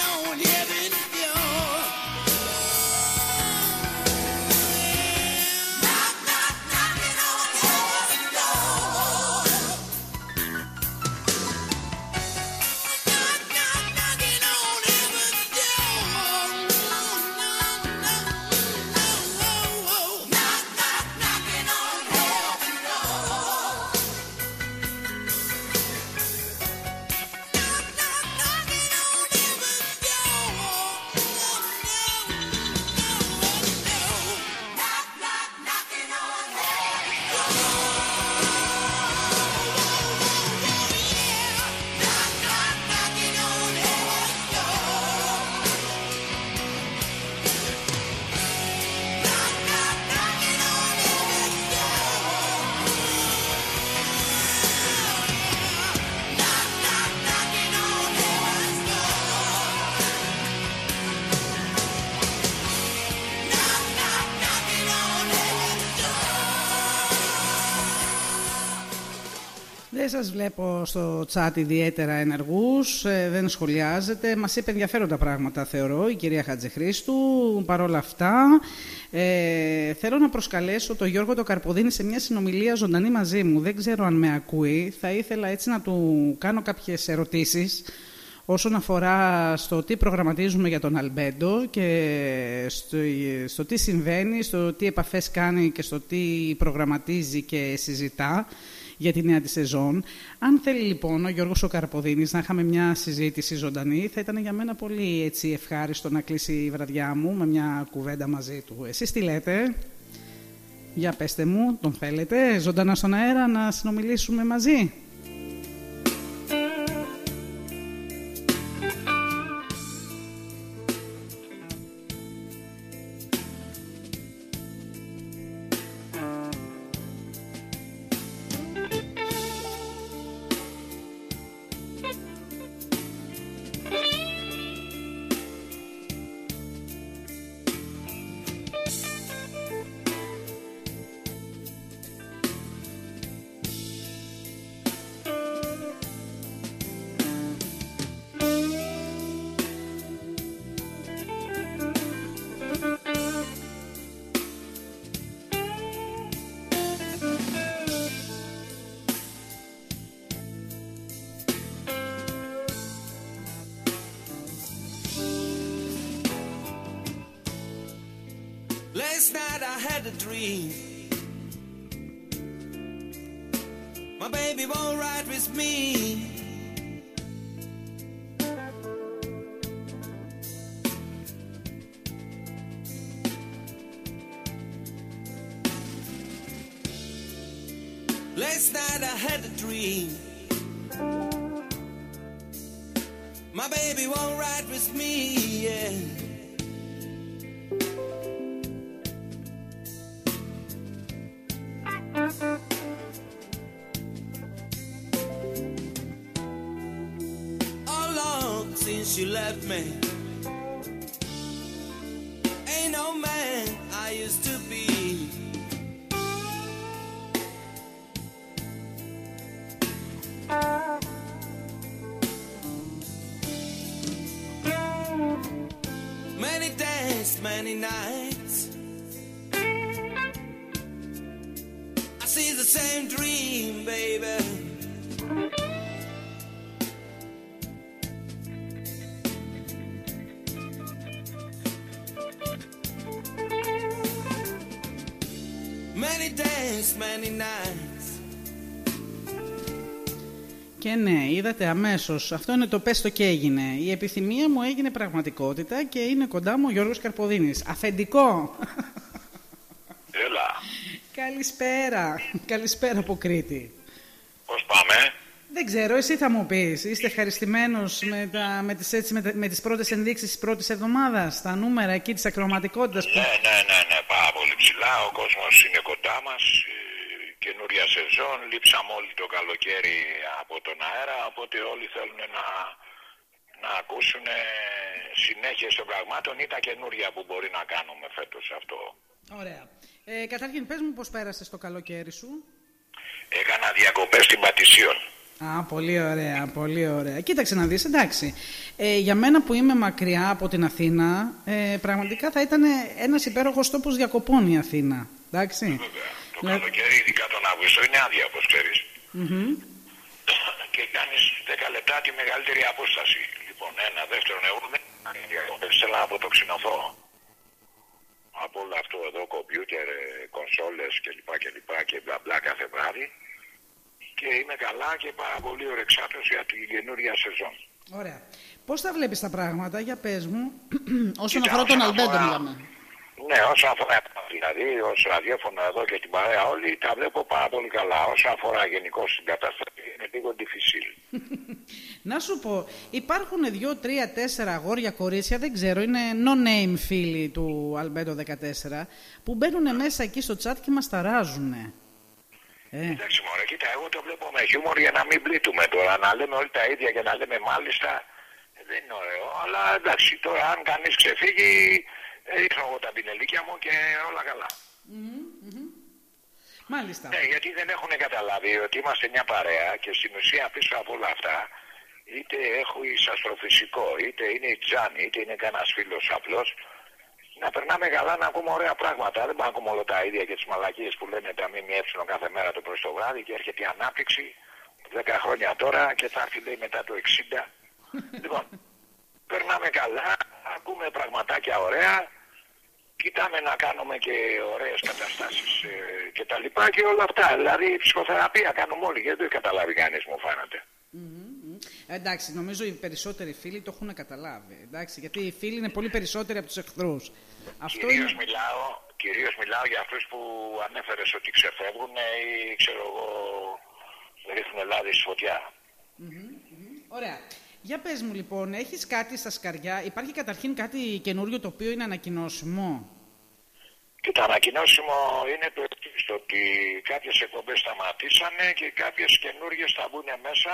σας βλέπω στο chat ιδιαίτερα ενεργούς, ε, δεν σχολιάζετε. Μας είπε ενδιαφέροντα πράγματα, θεωρώ, η κυρία Χατζηχρήστου. Παρ' όλα αυτά, ε, θέλω να προσκαλέσω τον Γιώργο το Καρποδίνη σε μια συνομιλία ζωντανή μαζί μου. Δεν ξέρω αν με ακούει. Θα ήθελα έτσι να του κάνω κάποιες ερωτήσεις όσον αφορά στο τι προγραμματίζουμε για τον Αλμπέντο και στο, στο τι συμβαίνει, στο τι επαφές κάνει και στο τι προγραμματίζει και συζητά για τη νέα της σεζόν. Αν θέλει λοιπόν ο Γιώργος ο Καρποδίνης να είχαμε μια συζήτηση ζωντανή, θα ήταν για μένα πολύ έτσι, ευχάριστο να κλείσει η βραδιά μου με μια κουβέντα μαζί του. Εσείς τι λέτε; Για πέστε μου, τον θέλετε; Ζωντανά στον αέρα να συνομιλήσουμε μαζί; Και ναι, είδατε αμέσως, αυτό είναι το πες το και έγινε. Η επιθυμία μου έγινε πραγματικότητα και είναι κοντά μου ο Γιώργος Καρποδίνης. Αφεντικό! Έλα. Καλησπέρα. Καλησπέρα από Κρήτη. Πώς πάμε; Δεν ξέρω, εσύ θα μου πεις. Είστε ευχαριστημένος με, τα, με, τις, έτσι, με, τα- με τις πρώτες ενδείξεις της πρώτης εβδομάδας, τα νούμερα εκεί της ακροματικότητας που... Ναι, ναι, ναι, ναι, πάρα πολύ ψηλά. Ο κόσμος είναι κοντά μας. ε, Καινούρια σεζόν. Λείψαμε όλοι το καλοκαίρι από τον αέρα. Οπότε όλοι θέλουν να, να ακούσουν συνέχεια των πραγμάτων ή τα καινούρια που μπορεί να κάνουμε φέτος αυτό. Ωραία. Ε, καταρχήν, πες μου πώς πέρασες το καλοκαίρι σου. Έκανα διακοπές στην Πατησίων. Α, πολύ ωραία, πολύ ωραία. Κοίταξε να δεις, εντάξει. Ε, για μένα που είμαι μακριά από την Αθήνα, ε, πραγματικά θα ήταν ένας υπέροχος τόπος διακοπών η Αθήνα. Εντάξει. Βέβαια. Το Ναι. καλοκαίρι, ειδικά τον Αύγουστο, είναι άδεια, όπως ξέρεις. Και κάνεις 10 λεπτά τη μεγαλύτερη απόσταση. Λοιπόν, ένα, δεύτερον, εγώ δεν θέλω να αποτοξινωθώ. Από όλο αυτό εδώ, κομπιούτερ, ε, κονσόλες κλπ. Και, λοιπά και μπλα μπλα κάθε βράδυ. Και είμαι καλά και πάρα πολύ ορεξάτος για την καινούρια σεζόν. Ωραία. Πώς τα βλέπεις τα πράγματα, για πες μου, όσον Κοίτα, αφορά τον όσον Αλμπέντο αφορά- μιλάμε. Ναι, όσον αφορά δηλαδή ως ραδιόφωνο εδώ και την παρέα όλοι, τα βλέπω πάρα πολύ καλά. Όσον αφορά γενικώ την κατάσταση, είναι λίγο difficile. Να σου πω, υπάρχουν δύο, τρία, τέσσερα αγόρια, κορίτσια, δεν ξέρω, είναι no-name φίλοι του Αλμπέντο 14, που μπαίνουν μέσα εκεί στο chat και μας ταράζουν. Ε, Εντάξει μωρέ, κοίτα, εγώ το βλέπω με χιούμορ για να μην πλήττουμε τώρα. Να λέμε όλοι τα ίδια και να λέμε μάλιστα ε, δεν είναι ωραίο. Αλλά εντάξει, τώρα αν κανείς ξεφύγει, ε, ρίχνω εγώ τα πινελίκια μου και όλα καλά. μάλιστα. Ναι, γιατί δεν έχουν καταλάβει ότι είμαστε μια παρέα και στην ουσία πίσω από όλα αυτά είτε έχει αστροφυσικό, είτε είναι η Τζάνι, είτε είναι κανένας φίλος απλός. Να περνάμε καλά να ακούμε ωραία πράγματα. Δεν πάμε να ακούμε όλα τα ίδια και τις μαλακίες που λένε τα ΜΜΕ κάθε μέρα το πρωί το βράδυ και έρχεται η ανάπτυξη 10 χρόνια τώρα και θα έρθει λέει μετά το 60. λοιπόν, περνάμε καλά, ακούμε πραγματάκια ωραία, κοιτάμε να κάνουμε και ωραίες καταστάσεις ε, και τα λοιπά και όλα αυτά. Δηλαδή ψυχοθεραπεία κάνουμε όλοι και δεν το έχει καταλάβει κανείς μου φαίνεται. Εντάξει, νομίζω οι περισσότεροι φίλοι το έχουν καταλάβει. Εντάξει, γιατί οι φίλοι είναι πολύ περισσότεροι από τους εχθρούς. Αυτό Κυρίως είναι... μιλάω, κυρίως μιλάω για αυτούς που ανέφερες ότι ξεφεύγουν ή ξέρω εγώ ρίχνουν λάδι στη φωτιά. Ωραία. Για πες μου λοιπόν, έχεις κάτι στα σκαριά, υπάρχει καταρχήν κάτι καινούριο το οποίο είναι ανακοινώσιμο; Και το ανακοινώσιμο είναι το εξής, το ότι κάποιες εκπομπές σταματήσανε και κάποιες καινούργιες θα μπουν μέσα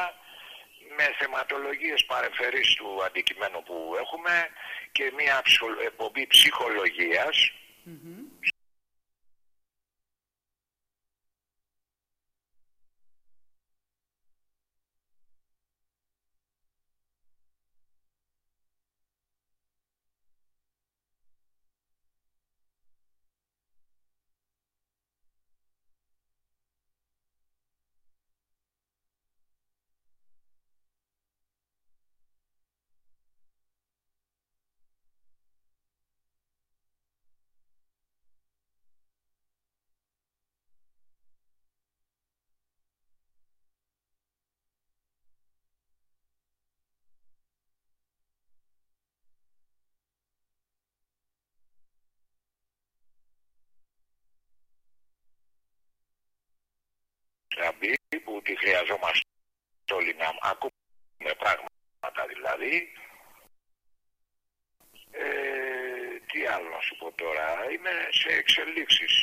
με θεματολογίες παρεμφερείς του αντικειμένου που έχουμε και μια ψυχο- εκπομπή ψυχολογίας. Θα χρειαζόμαστε όλοι να ακούμε πράγματα δηλαδή. Ε, τι άλλο να σου πω τώρα, είμαι σε εξελίξεις.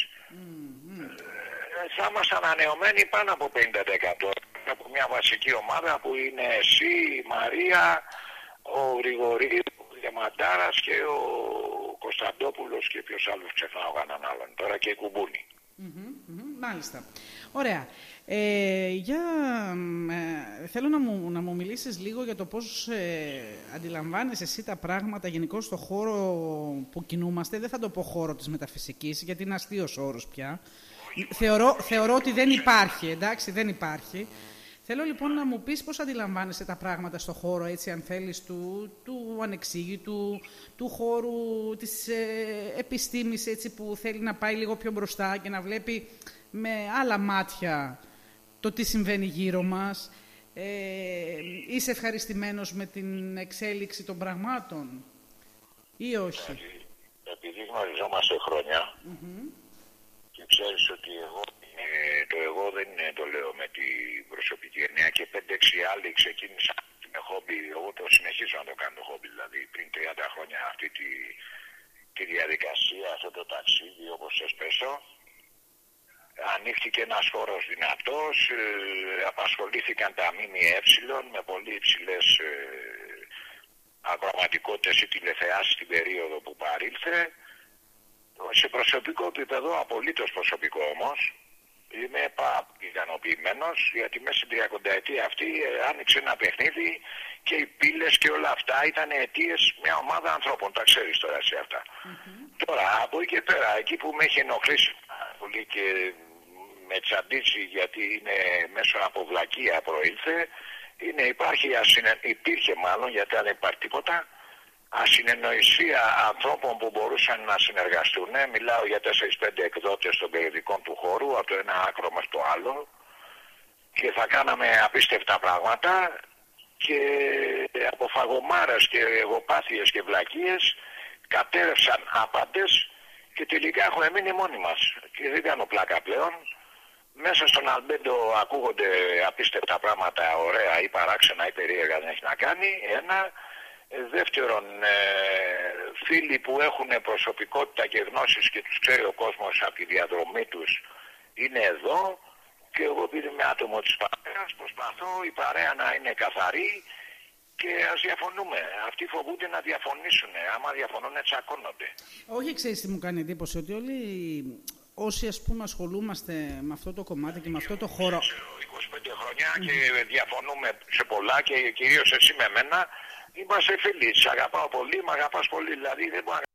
Ε, θα είμαστε ανανεωμένοι πάνω από 50% από μια βασική ομάδα που είναι εσύ, η Μαρία, ο Γρηγορίου, ο Διαμαντάρας και ο Κωνσταντόπουλος και ποιος άλλος ξεχνάω κανέναν άλλον τώρα και η Κουμπούνη. Μμμ, μμμ, Μάλιστα. Ωραία. Ε, για, μ, ε, θέλω να μου, να μου μιλήσεις λίγο για το πώς ε, αντιλαμβάνεσαι εσύ τα πράγματα γενικώ στο χώρο που κινούμαστε. Δεν θα το πω χώρο της μεταφυσικής, γιατί είναι αστείος όρος πια. Θεωρώ, θεωρώ ότι δεν υπάρχει, εντάξει, δεν υπάρχει. Θέλω λοιπόν να μου πεις πώς αντιλαμβάνεσαι τα πράγματα στο χώρο, έτσι αν θέλεις, του, του ανεξήγητου, του χώρου της ε, επιστήμης, έτσι που θέλει να πάει λίγο πιο μπροστά και να βλέπει με άλλα μάτια το τι συμβαίνει γύρω μας. Ε, είσαι ευχαριστημένος με την εξέλιξη των πραγμάτων ή όχι; επειδή γνωριζόμαστε χρόνια και ξέρεις ότι εγώ ε, το εγώ δεν το λέω με την προσωπική έννοια και 5-6 άλλοι ξεκίνησαν με χόμπι, εγώ το συνεχίζω να το κάνω το χόμπι, δηλαδή πριν 30 χρόνια αυτή τη, τη διαδικασία, αυτό το ταξίδι όπως σας πέσω. Ανοίχθηκε ένας χώρος δυνατός, ε, απασχολήθηκαν τα ΜΜΕ με πολύ υψηλές ε, ακροματικότητες ή τηλεθεάσεις στην περίοδο που παρήλθε. Σε προσωπικό επίπεδο, απολύτως προσωπικό όμως, είμαι πάρα πολύ ικανοποιημένος γιατί μέσα στην 30 ετία αυτή ε, άνοιξε ένα παιχνίδι και οι πύλες και όλα αυτά ήταν αιτίες μια ομάδα ανθρώπων. Τα ξέρεις τώρα σε αυτά. Τώρα από εκεί και πέρα, εκεί που με έχει ενοχλήσει πολύ και με τσαντίζει γιατί είναι μέσω από βλακεία προήλθε, είναι, υπάρχει ασυνε... υπήρχε μάλλον γιατί δεν υπάρχει τίποτα ασυνεννοησία ανθρώπων που μπορούσαν να συνεργαστούν. Μιλάω για 4-5 εκδότες των περιοδικών του χώρου, από το ένα άκρο μέχρι το άλλο. Και θα κάναμε απίστευτα πράγματα και από φαγωμάρες και εγωπάθειες και βλακίες κατέρευσαν άπαντες και τελικά έχουμε μείνει μόνοι μας. Και δεν κάνω πλάκα πλέον μέσα στον Αλμπέντο ακούγονται απίστευτα πράγματα ωραία ή παράξενα ή περίεργα δεν έχει να κάνει ένα ε, δεύτερον, ε, φίλοι που έχουν προσωπικότητα και γνώσεις και τους ξέρει ο κόσμος από τη διαδρομή τους είναι εδώ και εγώ επειδή είμαι άτομο της παρέας προσπαθώ η παρέα να είναι καθαρή και ας διαφωνούμε. Αυτοί φοβούνται να διαφωνήσουν. Άμα διαφωνούν τσακώνονται. Όχι, ξέρεις τι μου κάνει εντύπωση, ότι όλοι όσοι ας πούμε ασχολούμαστε με αυτό το κομμάτι και με αυτό το χώρο... 25 χρονιά και διαφωνούμε σε πολλά και κυρίως εσύ με μένα. Είμαστε φίλοι, σε αγαπάω πολύ, με αγαπάς πολύ, δηλαδή δεν μπορώ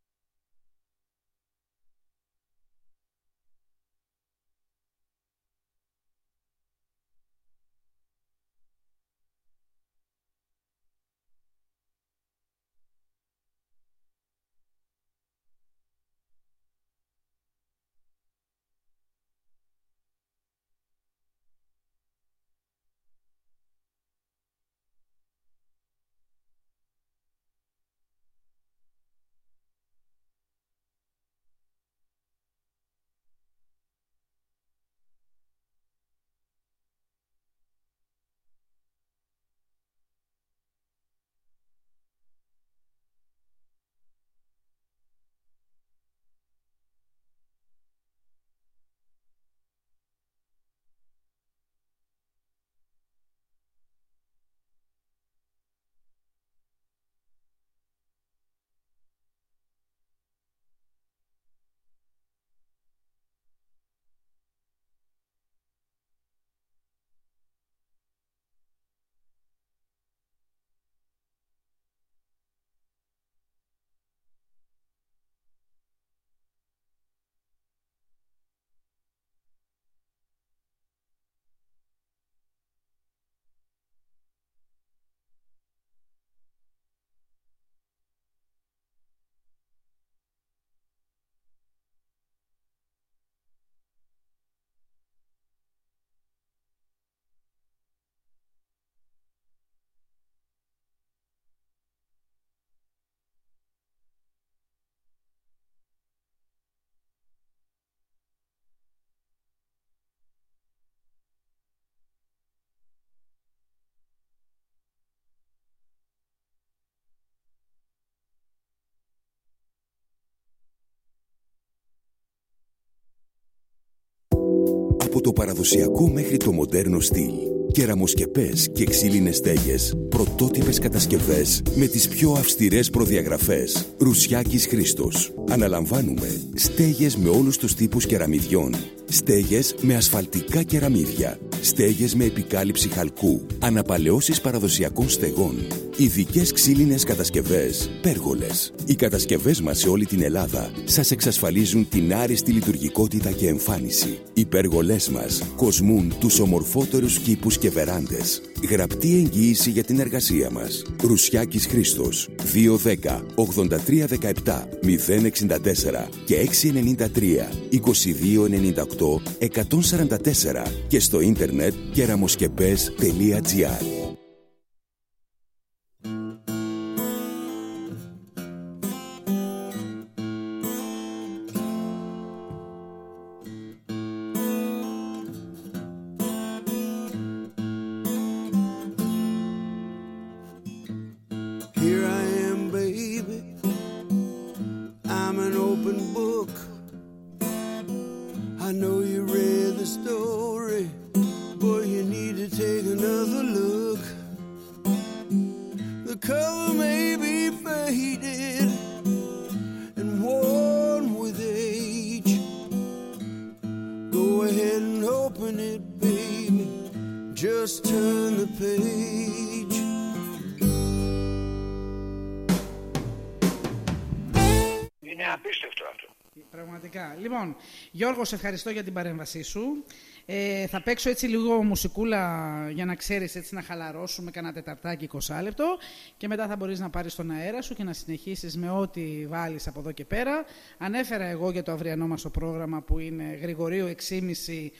παραδοσιακό μέχρι το μοντέρνο στυλ. Κεραμοσκεπές και ξύλινες στέγες. Πρωτότυπες κατασκευές με τις πιο αυστηρές προδιαγραφές. Ρουσιάκης Χρήστος. Αναλαμβάνουμε στέγες με όλους τους τύπους κεραμιδιών. Στέγες με ασφαλτικά κεραμίδια. Στέγες με επικάλυψη χαλκού. Αναπαλαιώσεις παραδοσιακών στεγών. Ειδικές ξύλινες κατασκευές. Πέργολες. Οι κατασκευές μας σε όλη την Ελλάδα σας εξασφαλίζουν την άριστη λειτουργικότητα και εμφάνιση. Οι πέργολές μας κοσμούν τους ομορφότερους κήπους και βεράντες. Γραπτή εγγύηση για την εργασία μας. Ρουσιάκης Χρήστος. 210 8317 064 και 693 2298 144 και στο ίντερνετ κεραμοσκεπές.gr Λοιπόν, Γιώργο, σε ευχαριστώ για την παρέμβασή σου. Ε, θα παίξω έτσι λίγο μουσικούλα για να ξέρεις έτσι να χαλαρώσουμε κανένα τεταρτάκι 20 λεπτό και μετά θα μπορείς να πάρεις τον αέρα σου και να συνεχίσεις με ό,τι βάλεις από εδώ και πέρα. Ανέφερα εγώ για το αυριανό μας το πρόγραμμα που είναι Γρηγορίου 6,5,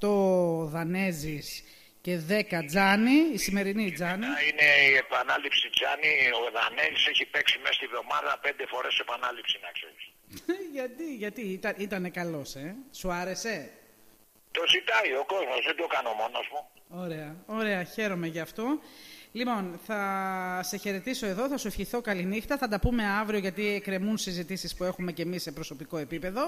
8 Δανέζης και 10 Τζάνι, η σημερινή Τζάνι. Να είναι η επανάληψη Τζάνι, ο Δανέλης έχει παίξει μέσα στη βδομάδα πέντε φορές επανάληψη να ξέρεις. γιατί, γιατί ήταν, ήτανε καλός, ε; Σου άρεσε; Το ζητάει ο κόσμος, δεν το κάνω μόνος μου. Ωραία, ωραία, χαίρομαι γι' αυτό. Λοιπόν, θα σε χαιρετήσω εδώ, θα σου ευχηθώ καληνύχτα. Θα τα πούμε αύριο γιατί εκκρεμούν συζητήσεις που έχουμε και εμείς σε προσωπικό επίπεδο.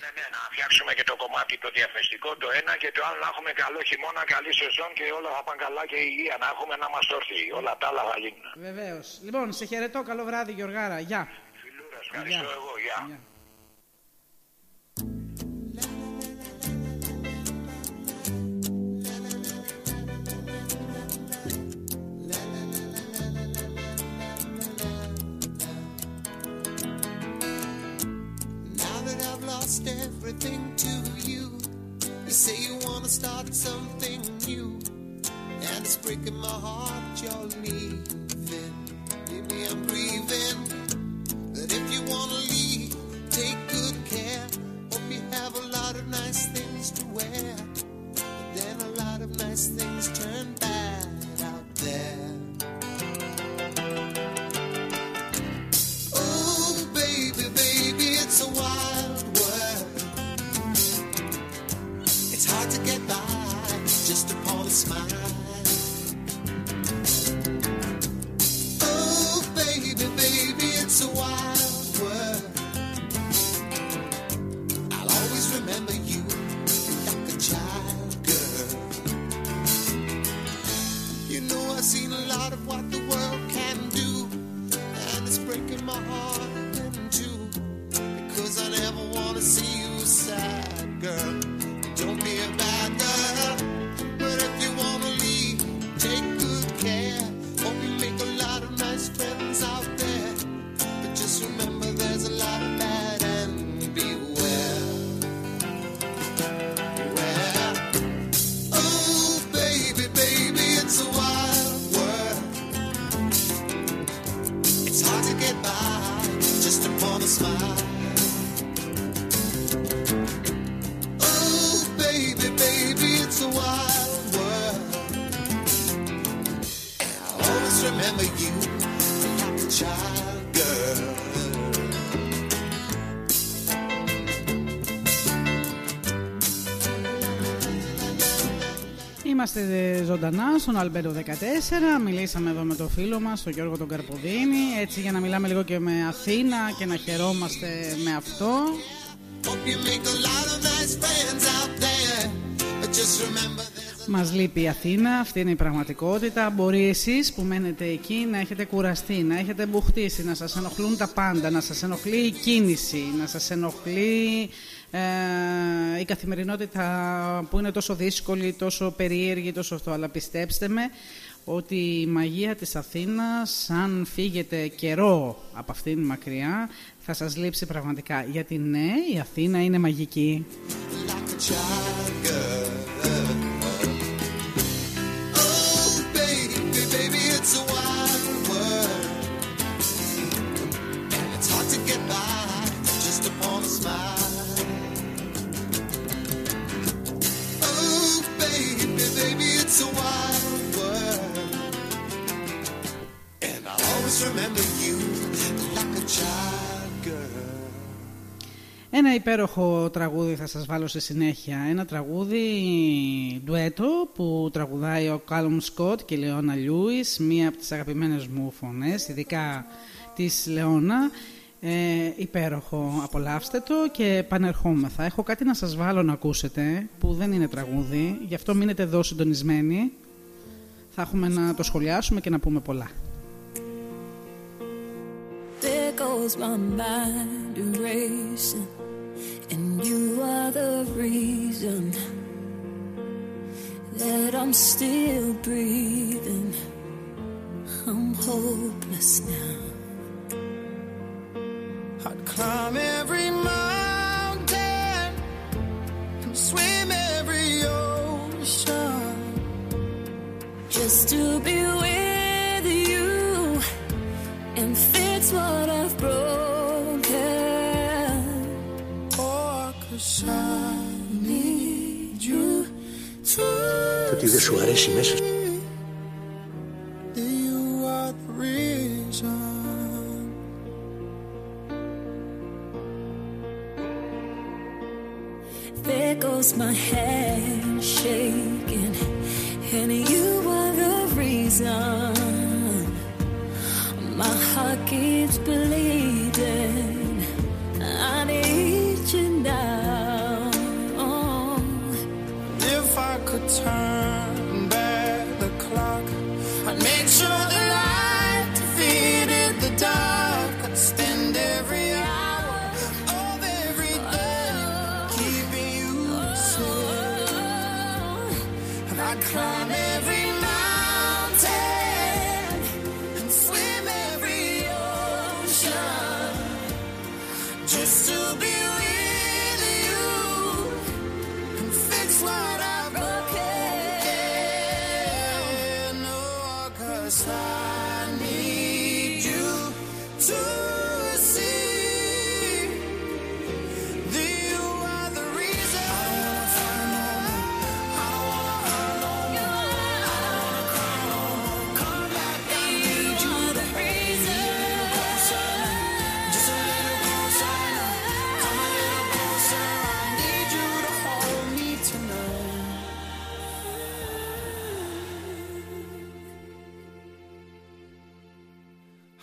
Ναι, ναι, να φτιάξουμε και το κομμάτι το διαφημιστικό το ένα και το άλλο να έχουμε καλό χειμώνα, καλή σεζόν και όλα θα πάνε καλά και υγεία να έχουμε να μας όρθιοι. Όλα τα άλλα θα γίνουν. Βεβαίως. Λοιπόν, σε χαιρετώ, καλό βράδυ Γιωργάρα. Γεια. Φιλούρας, ευχαριστώ εγώ, γεια. Γεια. Now that I've lost everything to you, you say you wanna start something new, and it's breaking my heart you're leaving. Maybe I'm grieving, but if you wanna leave, take good care. Hope you have a lot of nice things to wear, but then a lot of nice things turn bad out there. cuarto ζωντανά στον Αλμπέντο 14. Μιλήσαμε εδώ με τον φίλο μας, τον Γιώργο τον Καρποδίνη. Έτσι για να μιλάμε λίγο και με Αθήνα και να χαιρόμαστε με αυτό. Hope you make a lot of nice friends out there. But just remember there's a Μας λείπει η Αθήνα, αυτή είναι η πραγματικότητα. Μπορεί εσείς που μένετε εκεί να έχετε κουραστεί, να έχετε μπουχτίσει, να σας ενοχλούν τα πάντα, να σας ενοχλεί η κίνηση, να σας ενοχλεί ε, η καθημερινότητα που είναι τόσο δύσκολη, τόσο περίεργη, τόσο αυτό. Αλλά πιστέψτε με ότι η μαγεία της Αθήνας, αν φύγετε καιρό από αυτήν μακριά, θα σας λείψει πραγματικά. Γιατί ναι, η Αθήνα είναι μαγική. like baby, baby, it's a wild world. And I'll always remember you like a child girl. Ένα υπέροχο τραγούδι θα σας βάλω στη συνέχεια. Ένα τραγούδι ντουέτο που τραγουδάει ο Κάλουμ Σκοτ και η Λεώνα Λιούις, μία από τις αγαπημένες μου φωνές, ειδικά της Λεώνα. Ε, υπέροχο, απολαύστε το και επανερχόμεθα. Έχω κάτι να σας βάλω να ακούσετε που δεν είναι τραγούδι, γι' αυτό μείνετε εδώ συντονισμένοι. Θα έχουμε να το σχολιάσουμε και να πούμε πολλά. knows my mind erasing, and you are the reason that I'm still breathing. I'm hopeless now. I'd climb every mountain and swim every ocean. just to be with you and fix what I've broken. Oh, cause I need you to Το ότι δεν σου αρέσει μέσα σου. You are the reason. There goes my hand shaking, and you are the reason. My heart keeps bleeding. I need you now. If I could turn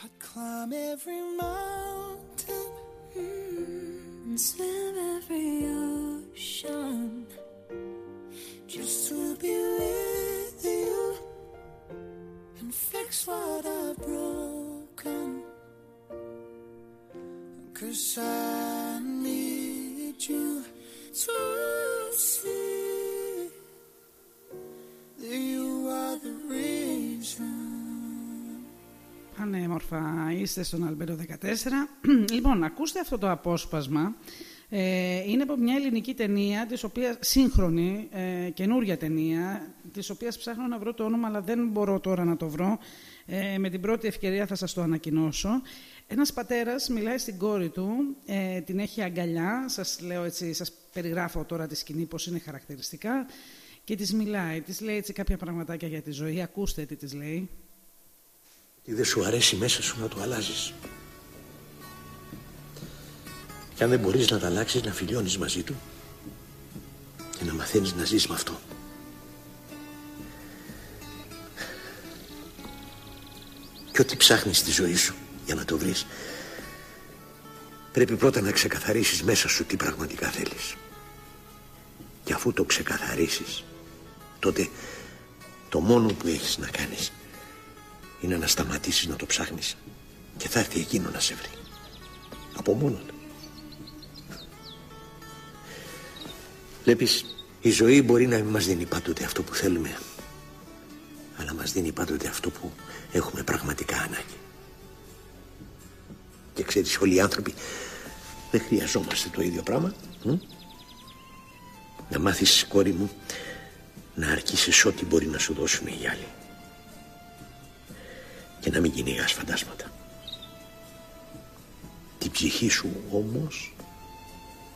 I'd climb every mountain hmm, And swim every ocean. just to be with you and fix what I've broken. Cause I need you to Πανέμορφα είστε στον Αλμπέρο 14. λοιπόν, ακούστε αυτό το απόσπασμα. Ε, είναι από μια ελληνική ταινία, της οποίας, σύγχρονη, ε, καινούρια ταινία, της οποίας ψάχνω να βρω το όνομα, αλλά δεν μπορώ τώρα να το βρω. Ε, με την πρώτη ευκαιρία θα σας το ανακοινώσω. Ένας πατέρας μιλάει στην κόρη του, ε, την έχει αγκαλιά, σας λέω έτσι, σας περιγράφω τώρα τη σκηνή πώς είναι χαρακτηριστικά, και της μιλάει, της λέει έτσι κάποια πραγματάκια για τη ζωή, ακούστε τι της λέει. Τι δεν σου αρέσει μέσα σου να το αλλάζεις; Και αν δεν μπορείς να τα αλλάξεις, να φιλιώνεις μαζί του και να μαθαίνεις να ζεις με αυτό. Και ό,τι ψάχνεις στη ζωή σου για να το βρεις, πρέπει πρώτα να ξεκαθαρίσεις μέσα σου τι πραγματικά θέλεις. Και αφού το ξεκαθαρίσεις, τότε το μόνο που έχεις να κάνεις είναι να σταματήσεις να το ψάχνεις και θα έρθει εκείνο να σε βρει. Από μόνο του. Βλέπεις, η ζωή μπορεί να μην μας δίνει πάντοτε αυτό που θέλουμε, αλλά μας δίνει πάντοτε αυτό που έχουμε πραγματικά ανάγκη. Και ξέρεις, όλοι οι άνθρωποι δεν χρειαζόμαστε το ίδιο πράγμα. μ; Να μάθεις, κόρη μου, να αρκίσεις ό,τι μπορεί να σου δώσουν οι άλλοι και να μην κυνηγάς φαντάσματα. Την ψυχή σου όμως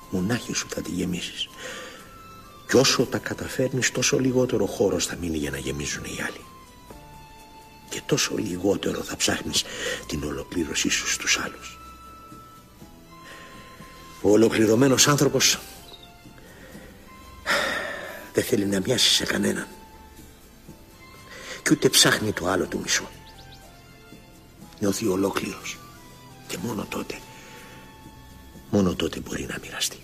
μονάχη σου θα τη γεμίσεις. Και όσο τα καταφέρνεις τόσο λιγότερο χώρος θα μείνει για να γεμίζουν οι άλλοι. Και τόσο λιγότερο θα ψάχνεις την ολοκλήρωσή σου στους άλλους. Ο ολοκληρωμένος άνθρωπος δεν θέλει να μοιάσεις σε κανέναν. Και ούτε ψάχνει το άλλο του μισό. Νιώθει ολόκληρος. Και μόνο τότε, μόνο τότε μπορεί να μοιραστεί.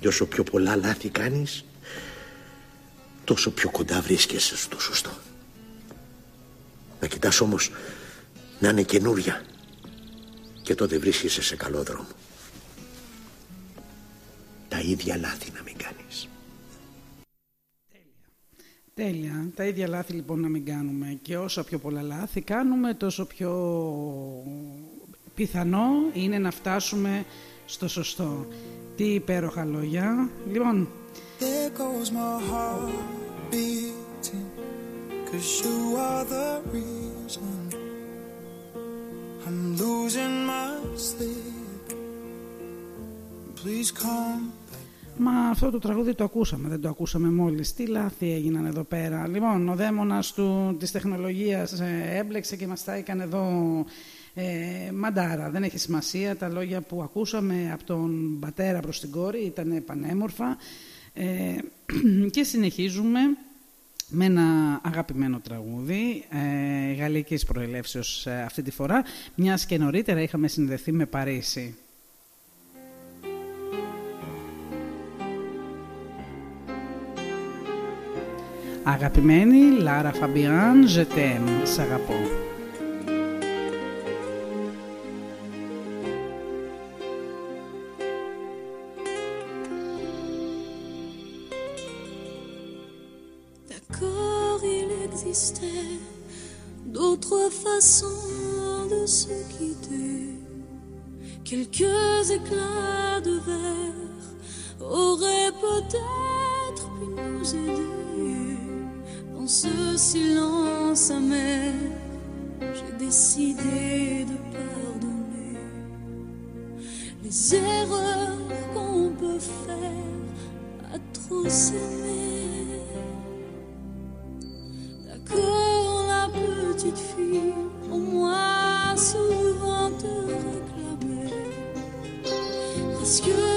Και όσο πιο πολλά λάθη κάνεις, τόσο πιο κοντά βρίσκεσαι στο σωστό. Να κοιτάς όμως να είναι καινούρια και τότε βρίσκεσαι σε καλό δρόμο. Τα ίδια λάθη να μην κάνεις. Τέλεια. Τα ίδια λάθη λοιπόν να μην κάνουμε. Και όσο πιο πολλά λάθη κάνουμε, τόσο πιο πιθανό είναι να φτάσουμε στο σωστό. Τι υπέροχα λόγια. Λοιπόν... There goes my heart beating Cause you are the reason I'm losing my sleep Please come Μα αυτό το τραγούδι το ακούσαμε, δεν το ακούσαμε μόλις. Τι λάθη έγιναν εδώ πέρα. Λοιπόν, ο δαίμονας του, της τεχνολογίας ε, έμπλεξε και μας τα έκανε εδώ ε, μαντάρα. Δεν έχει σημασία. Τα λόγια που ακούσαμε από τον πατέρα προς την κόρη ήταν πανέμορφα. Ε, και συνεχίζουμε με ένα αγαπημένο τραγούδι ε, γαλλικής προελεύσεως ε, αυτή τη φορά, μιας και νωρίτερα είχαμε συνδεθεί με Παρίσι. Αγαπημένη Λάρα Φαμπιάν, je t'aime, σ' αγαπώ. D'accord, il existait d'autres façons de se quitter. Quelques éclats de verre auraient peut-être pu nous aider. Dans ce silence amer, j'ai décidé de pardonner les erreurs qu'on peut faire à trop s'aimer. D'accord, la petite fille, au moins souvent te réclamait. Presque comme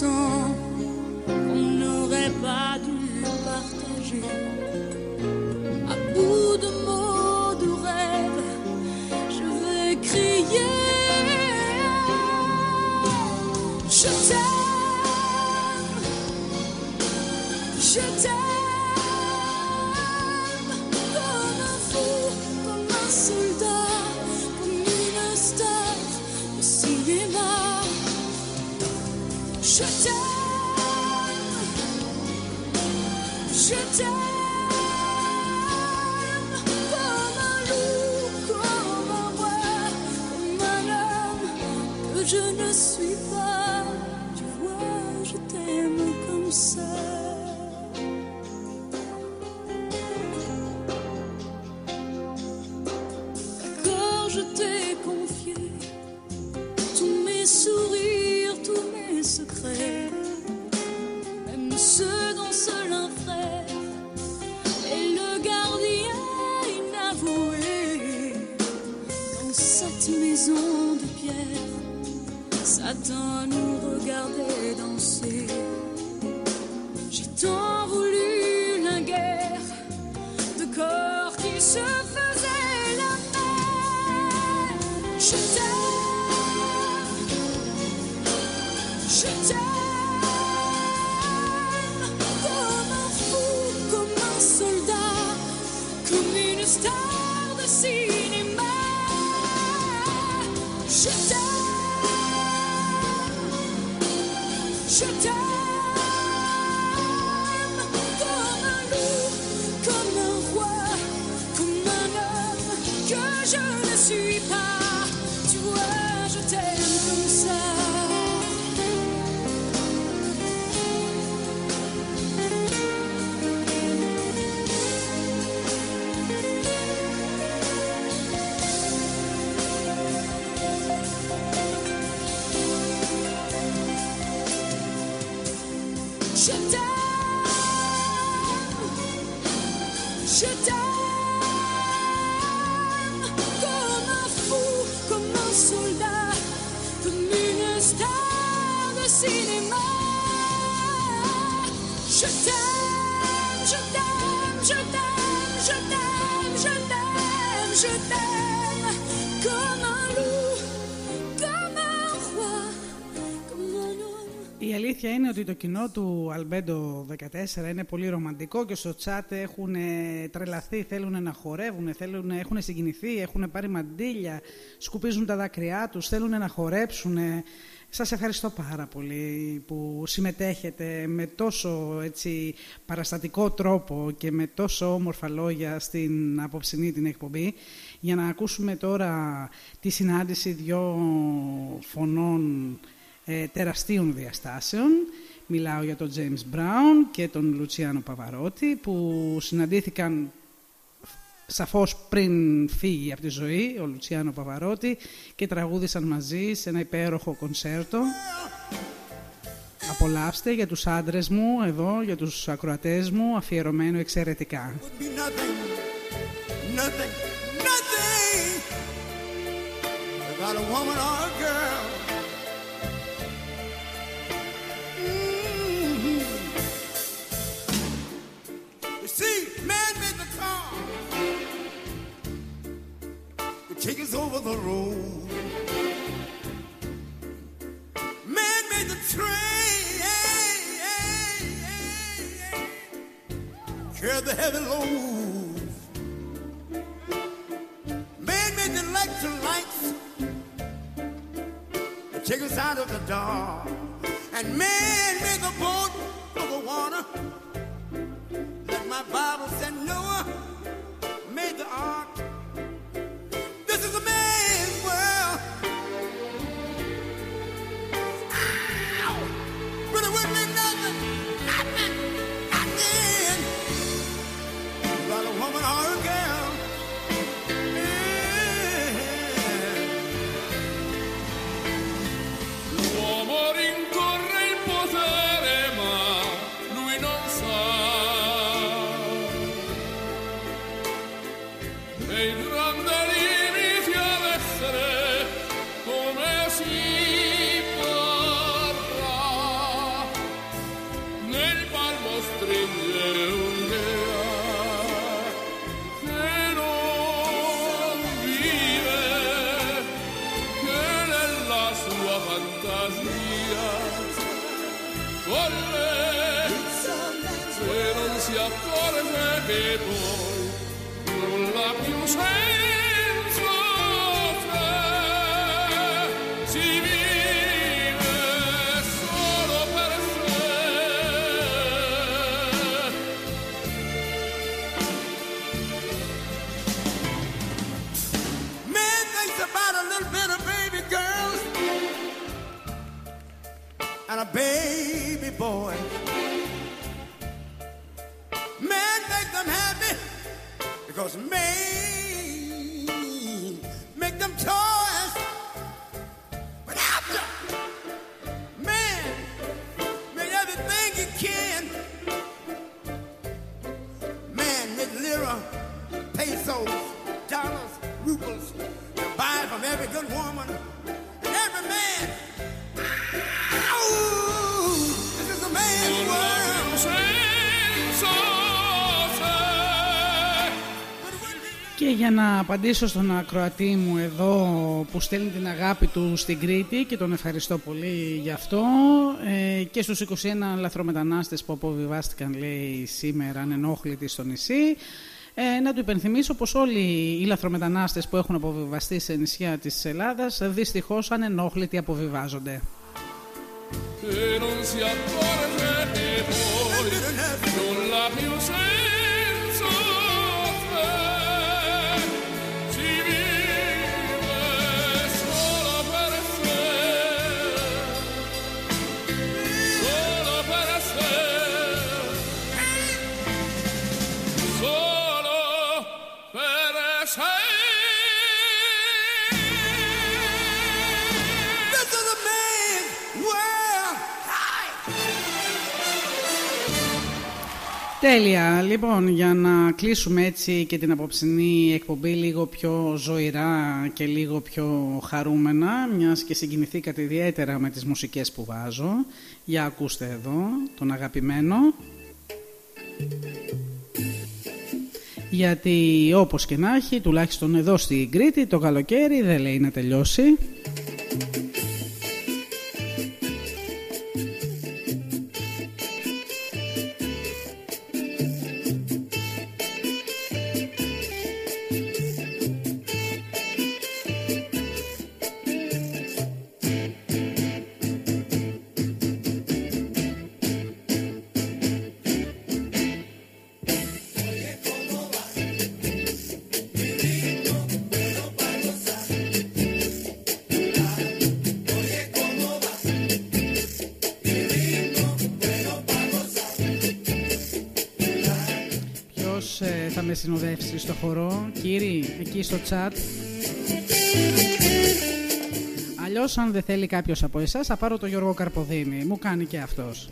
qu'on n'aurait pas dû partager. À bout de mots, de rêves, je vais crier. Je ότι το κοινό του Αλμπέντο 14 είναι πολύ ρομαντικό και στο chat έχουν τρελαθεί, θέλουν να χορεύουν, θέλουν, έχουν συγκινηθεί, έχουν πάρει μαντίλια, σκουπίζουν τα δάκρυά τους, θέλουν να χορέψουν. Σας ευχαριστώ πάρα πολύ που συμμετέχετε με τόσο έτσι, παραστατικό τρόπο και με τόσο όμορφα λόγια στην απόψινή την εκπομπή για να ακούσουμε τώρα τη συνάντηση δυο φωνών ε, τεραστίων διαστάσεων. Μιλάω για τον James Brown και τον Λουτσιάνο Παβαρότη που συναντήθηκαν σαφώς πριν φύγει από τη ζωή ο Λουτσιάνο Παβαρότη και τραγούδισαν μαζί σε ένα υπέροχο κονσέρτο. Απολαύστε για τους άντρες μου εδώ, για τους ακροατές μου, αφιερωμένο εξαιρετικά. Take us over the road. Man made the train, carry the heavy load. Man made the electric lights, take us out of the dark. And man made the boat for the water. Like my Bible απαντήσω στον ακροατή μου εδώ που στέλνει την αγάπη του στην Κρήτη και τον ευχαριστώ πολύ γι' αυτό. Ε, και στους 21 λαθρομετανάστες που αποβιβάστηκαν λέει σήμερα ανενόχλητοι στο νησί. Ε, να του υπενθυμίσω πως όλοι οι λαθρομετανάστες που έχουν αποβιβαστεί σε νησιά της Ελλάδας δυστυχώς ανενόχλητοι αποβιβάζονται. Τέλεια. Λοιπόν, για να κλείσουμε έτσι και την απόψινή εκπομπή λίγο πιο ζωηρά και λίγο πιο χαρούμενα, μιας και συγκινηθήκατε ιδιαίτερα με τις μουσικές που βάζω. Για ακούστε εδώ τον αγαπημένο. Γιατί όπως και να έχει, τουλάχιστον εδώ στην Κρήτη, το καλοκαίρι δεν λέει να τελειώσει. Συνοδεύσει στο χορό. Κύριοι, εκεί στο chat. Αλλιώς αν δεν θέλει κάποιος από εσάς θα πάρω το Γιώργο Καρποδίνη. Μου κάνει και αυτός.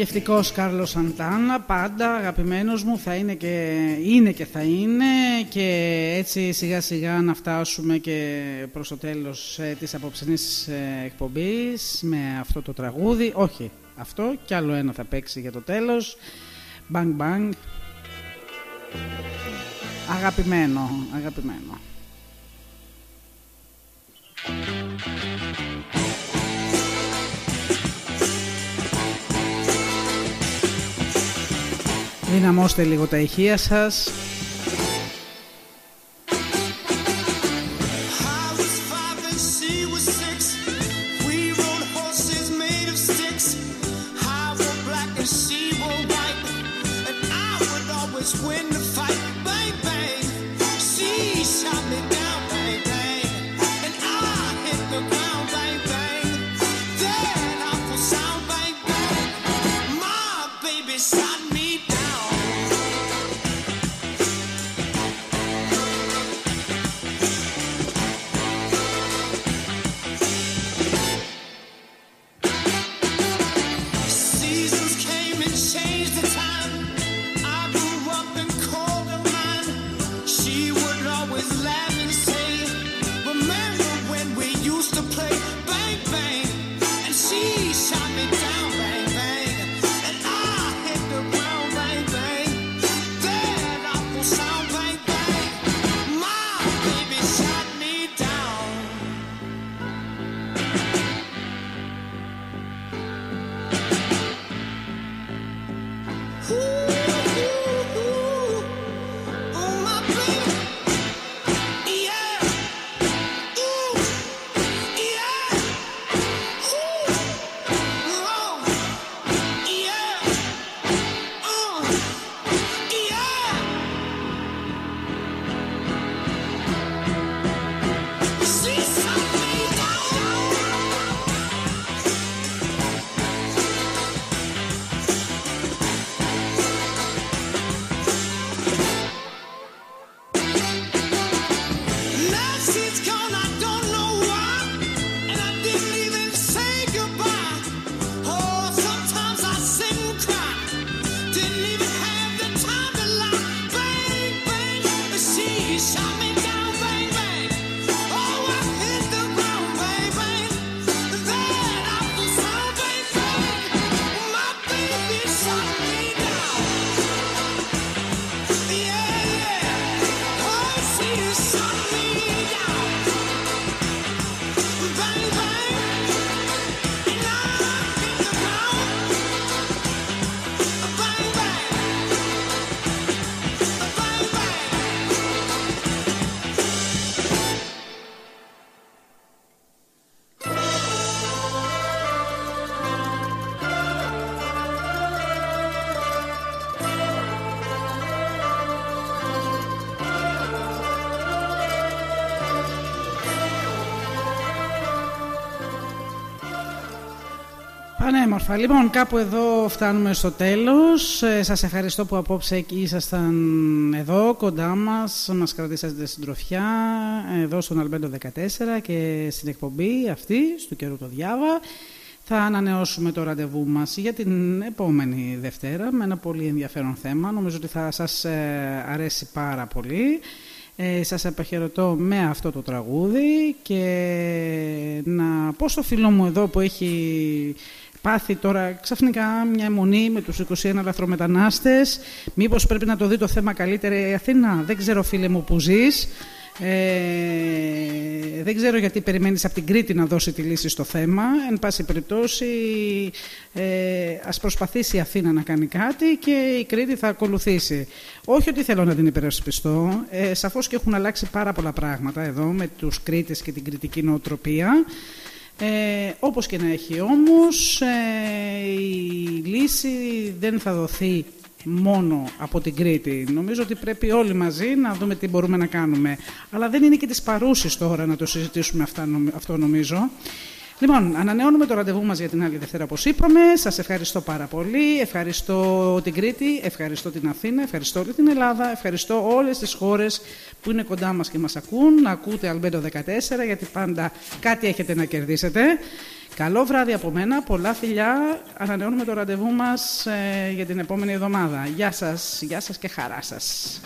Μαγευτικός Κάρλος Σαντάνα, πάντα αγαπημένος μου, θα είναι και, είναι και θα είναι και έτσι σιγά σιγά να φτάσουμε και προς το τέλος ε, της απόψινής ε, εκπομπής με αυτό το τραγούδι, όχι αυτό, κι άλλο ένα θα παίξει για το τέλος, Bang Bang, αγαπημένο, αγαπημένο. Δυναμώστε λίγο τα ηχεία σας. Πανέμορφα. Λοιπόν, κάπου εδώ φτάνουμε στο τέλος. Ε, σας ευχαριστώ που απόψε ήσασταν εδώ, κοντά μας. Μας κρατήσατε συντροφιά εδώ στον Αλμπέντο 14 και στην εκπομπή αυτή, στο καιρό το Διάβα. Θα ανανεώσουμε το ραντεβού μας για την επόμενη Δευτέρα με ένα πολύ ενδιαφέρον θέμα. Νομίζω ότι θα σας ε, αρέσει πάρα πολύ. Ε, σας αποχαιρετώ με αυτό το τραγούδι και να πω στο φίλο μου εδώ που έχει πάθει τώρα ξαφνικά μια αιμονή με τους 21 λαθρομετανάστες. Μήπως πρέπει να το δει το θέμα καλύτερα η Αθήνα; Δεν ξέρω φίλε μου που ζεις. Ε, δεν ξέρω γιατί περιμένεις από την Κρήτη να δώσει τη λύση στο θέμα. Εν πάση περιπτώσει, ε, ας προσπαθήσει η Αθήνα να κάνει κάτι και η Κρήτη θα ακολουθήσει. Όχι ότι θέλω να την υπερασπιστώ. Ε, σαφώς και έχουν αλλάξει πάρα πολλά πράγματα εδώ με τους Κρήτες και την κριτική νοοτροπία. Ε, όπως και να έχει όμως, ε, η λύση δεν θα δοθεί μόνο από την Κρήτη. Νομίζω ότι πρέπει όλοι μαζί να δούμε τι μπορούμε να κάνουμε. Αλλά δεν είναι και της παρούσης τώρα να το συζητήσουμε αυτό νομίζω. Λοιπόν, ανανεώνουμε το ραντεβού μας για την άλλη Δευτέρα όπως είπαμε. Σας ευχαριστώ πάρα πολύ. Ευχαριστώ την Κρήτη, ευχαριστώ την Αθήνα, ευχαριστώ όλη την Ελλάδα, ευχαριστώ όλες τις χώρες που είναι κοντά μας και μας ακούν. Να ακούτε Αλμπέντο 14 γιατί πάντα κάτι έχετε να κερδίσετε. Καλό βράδυ από μένα, πολλά φιλιά. Ανανεώνουμε το ραντεβού μας ε, για την επόμενη εβδομάδα. Γεια σας, γεια σας και χαρά σας.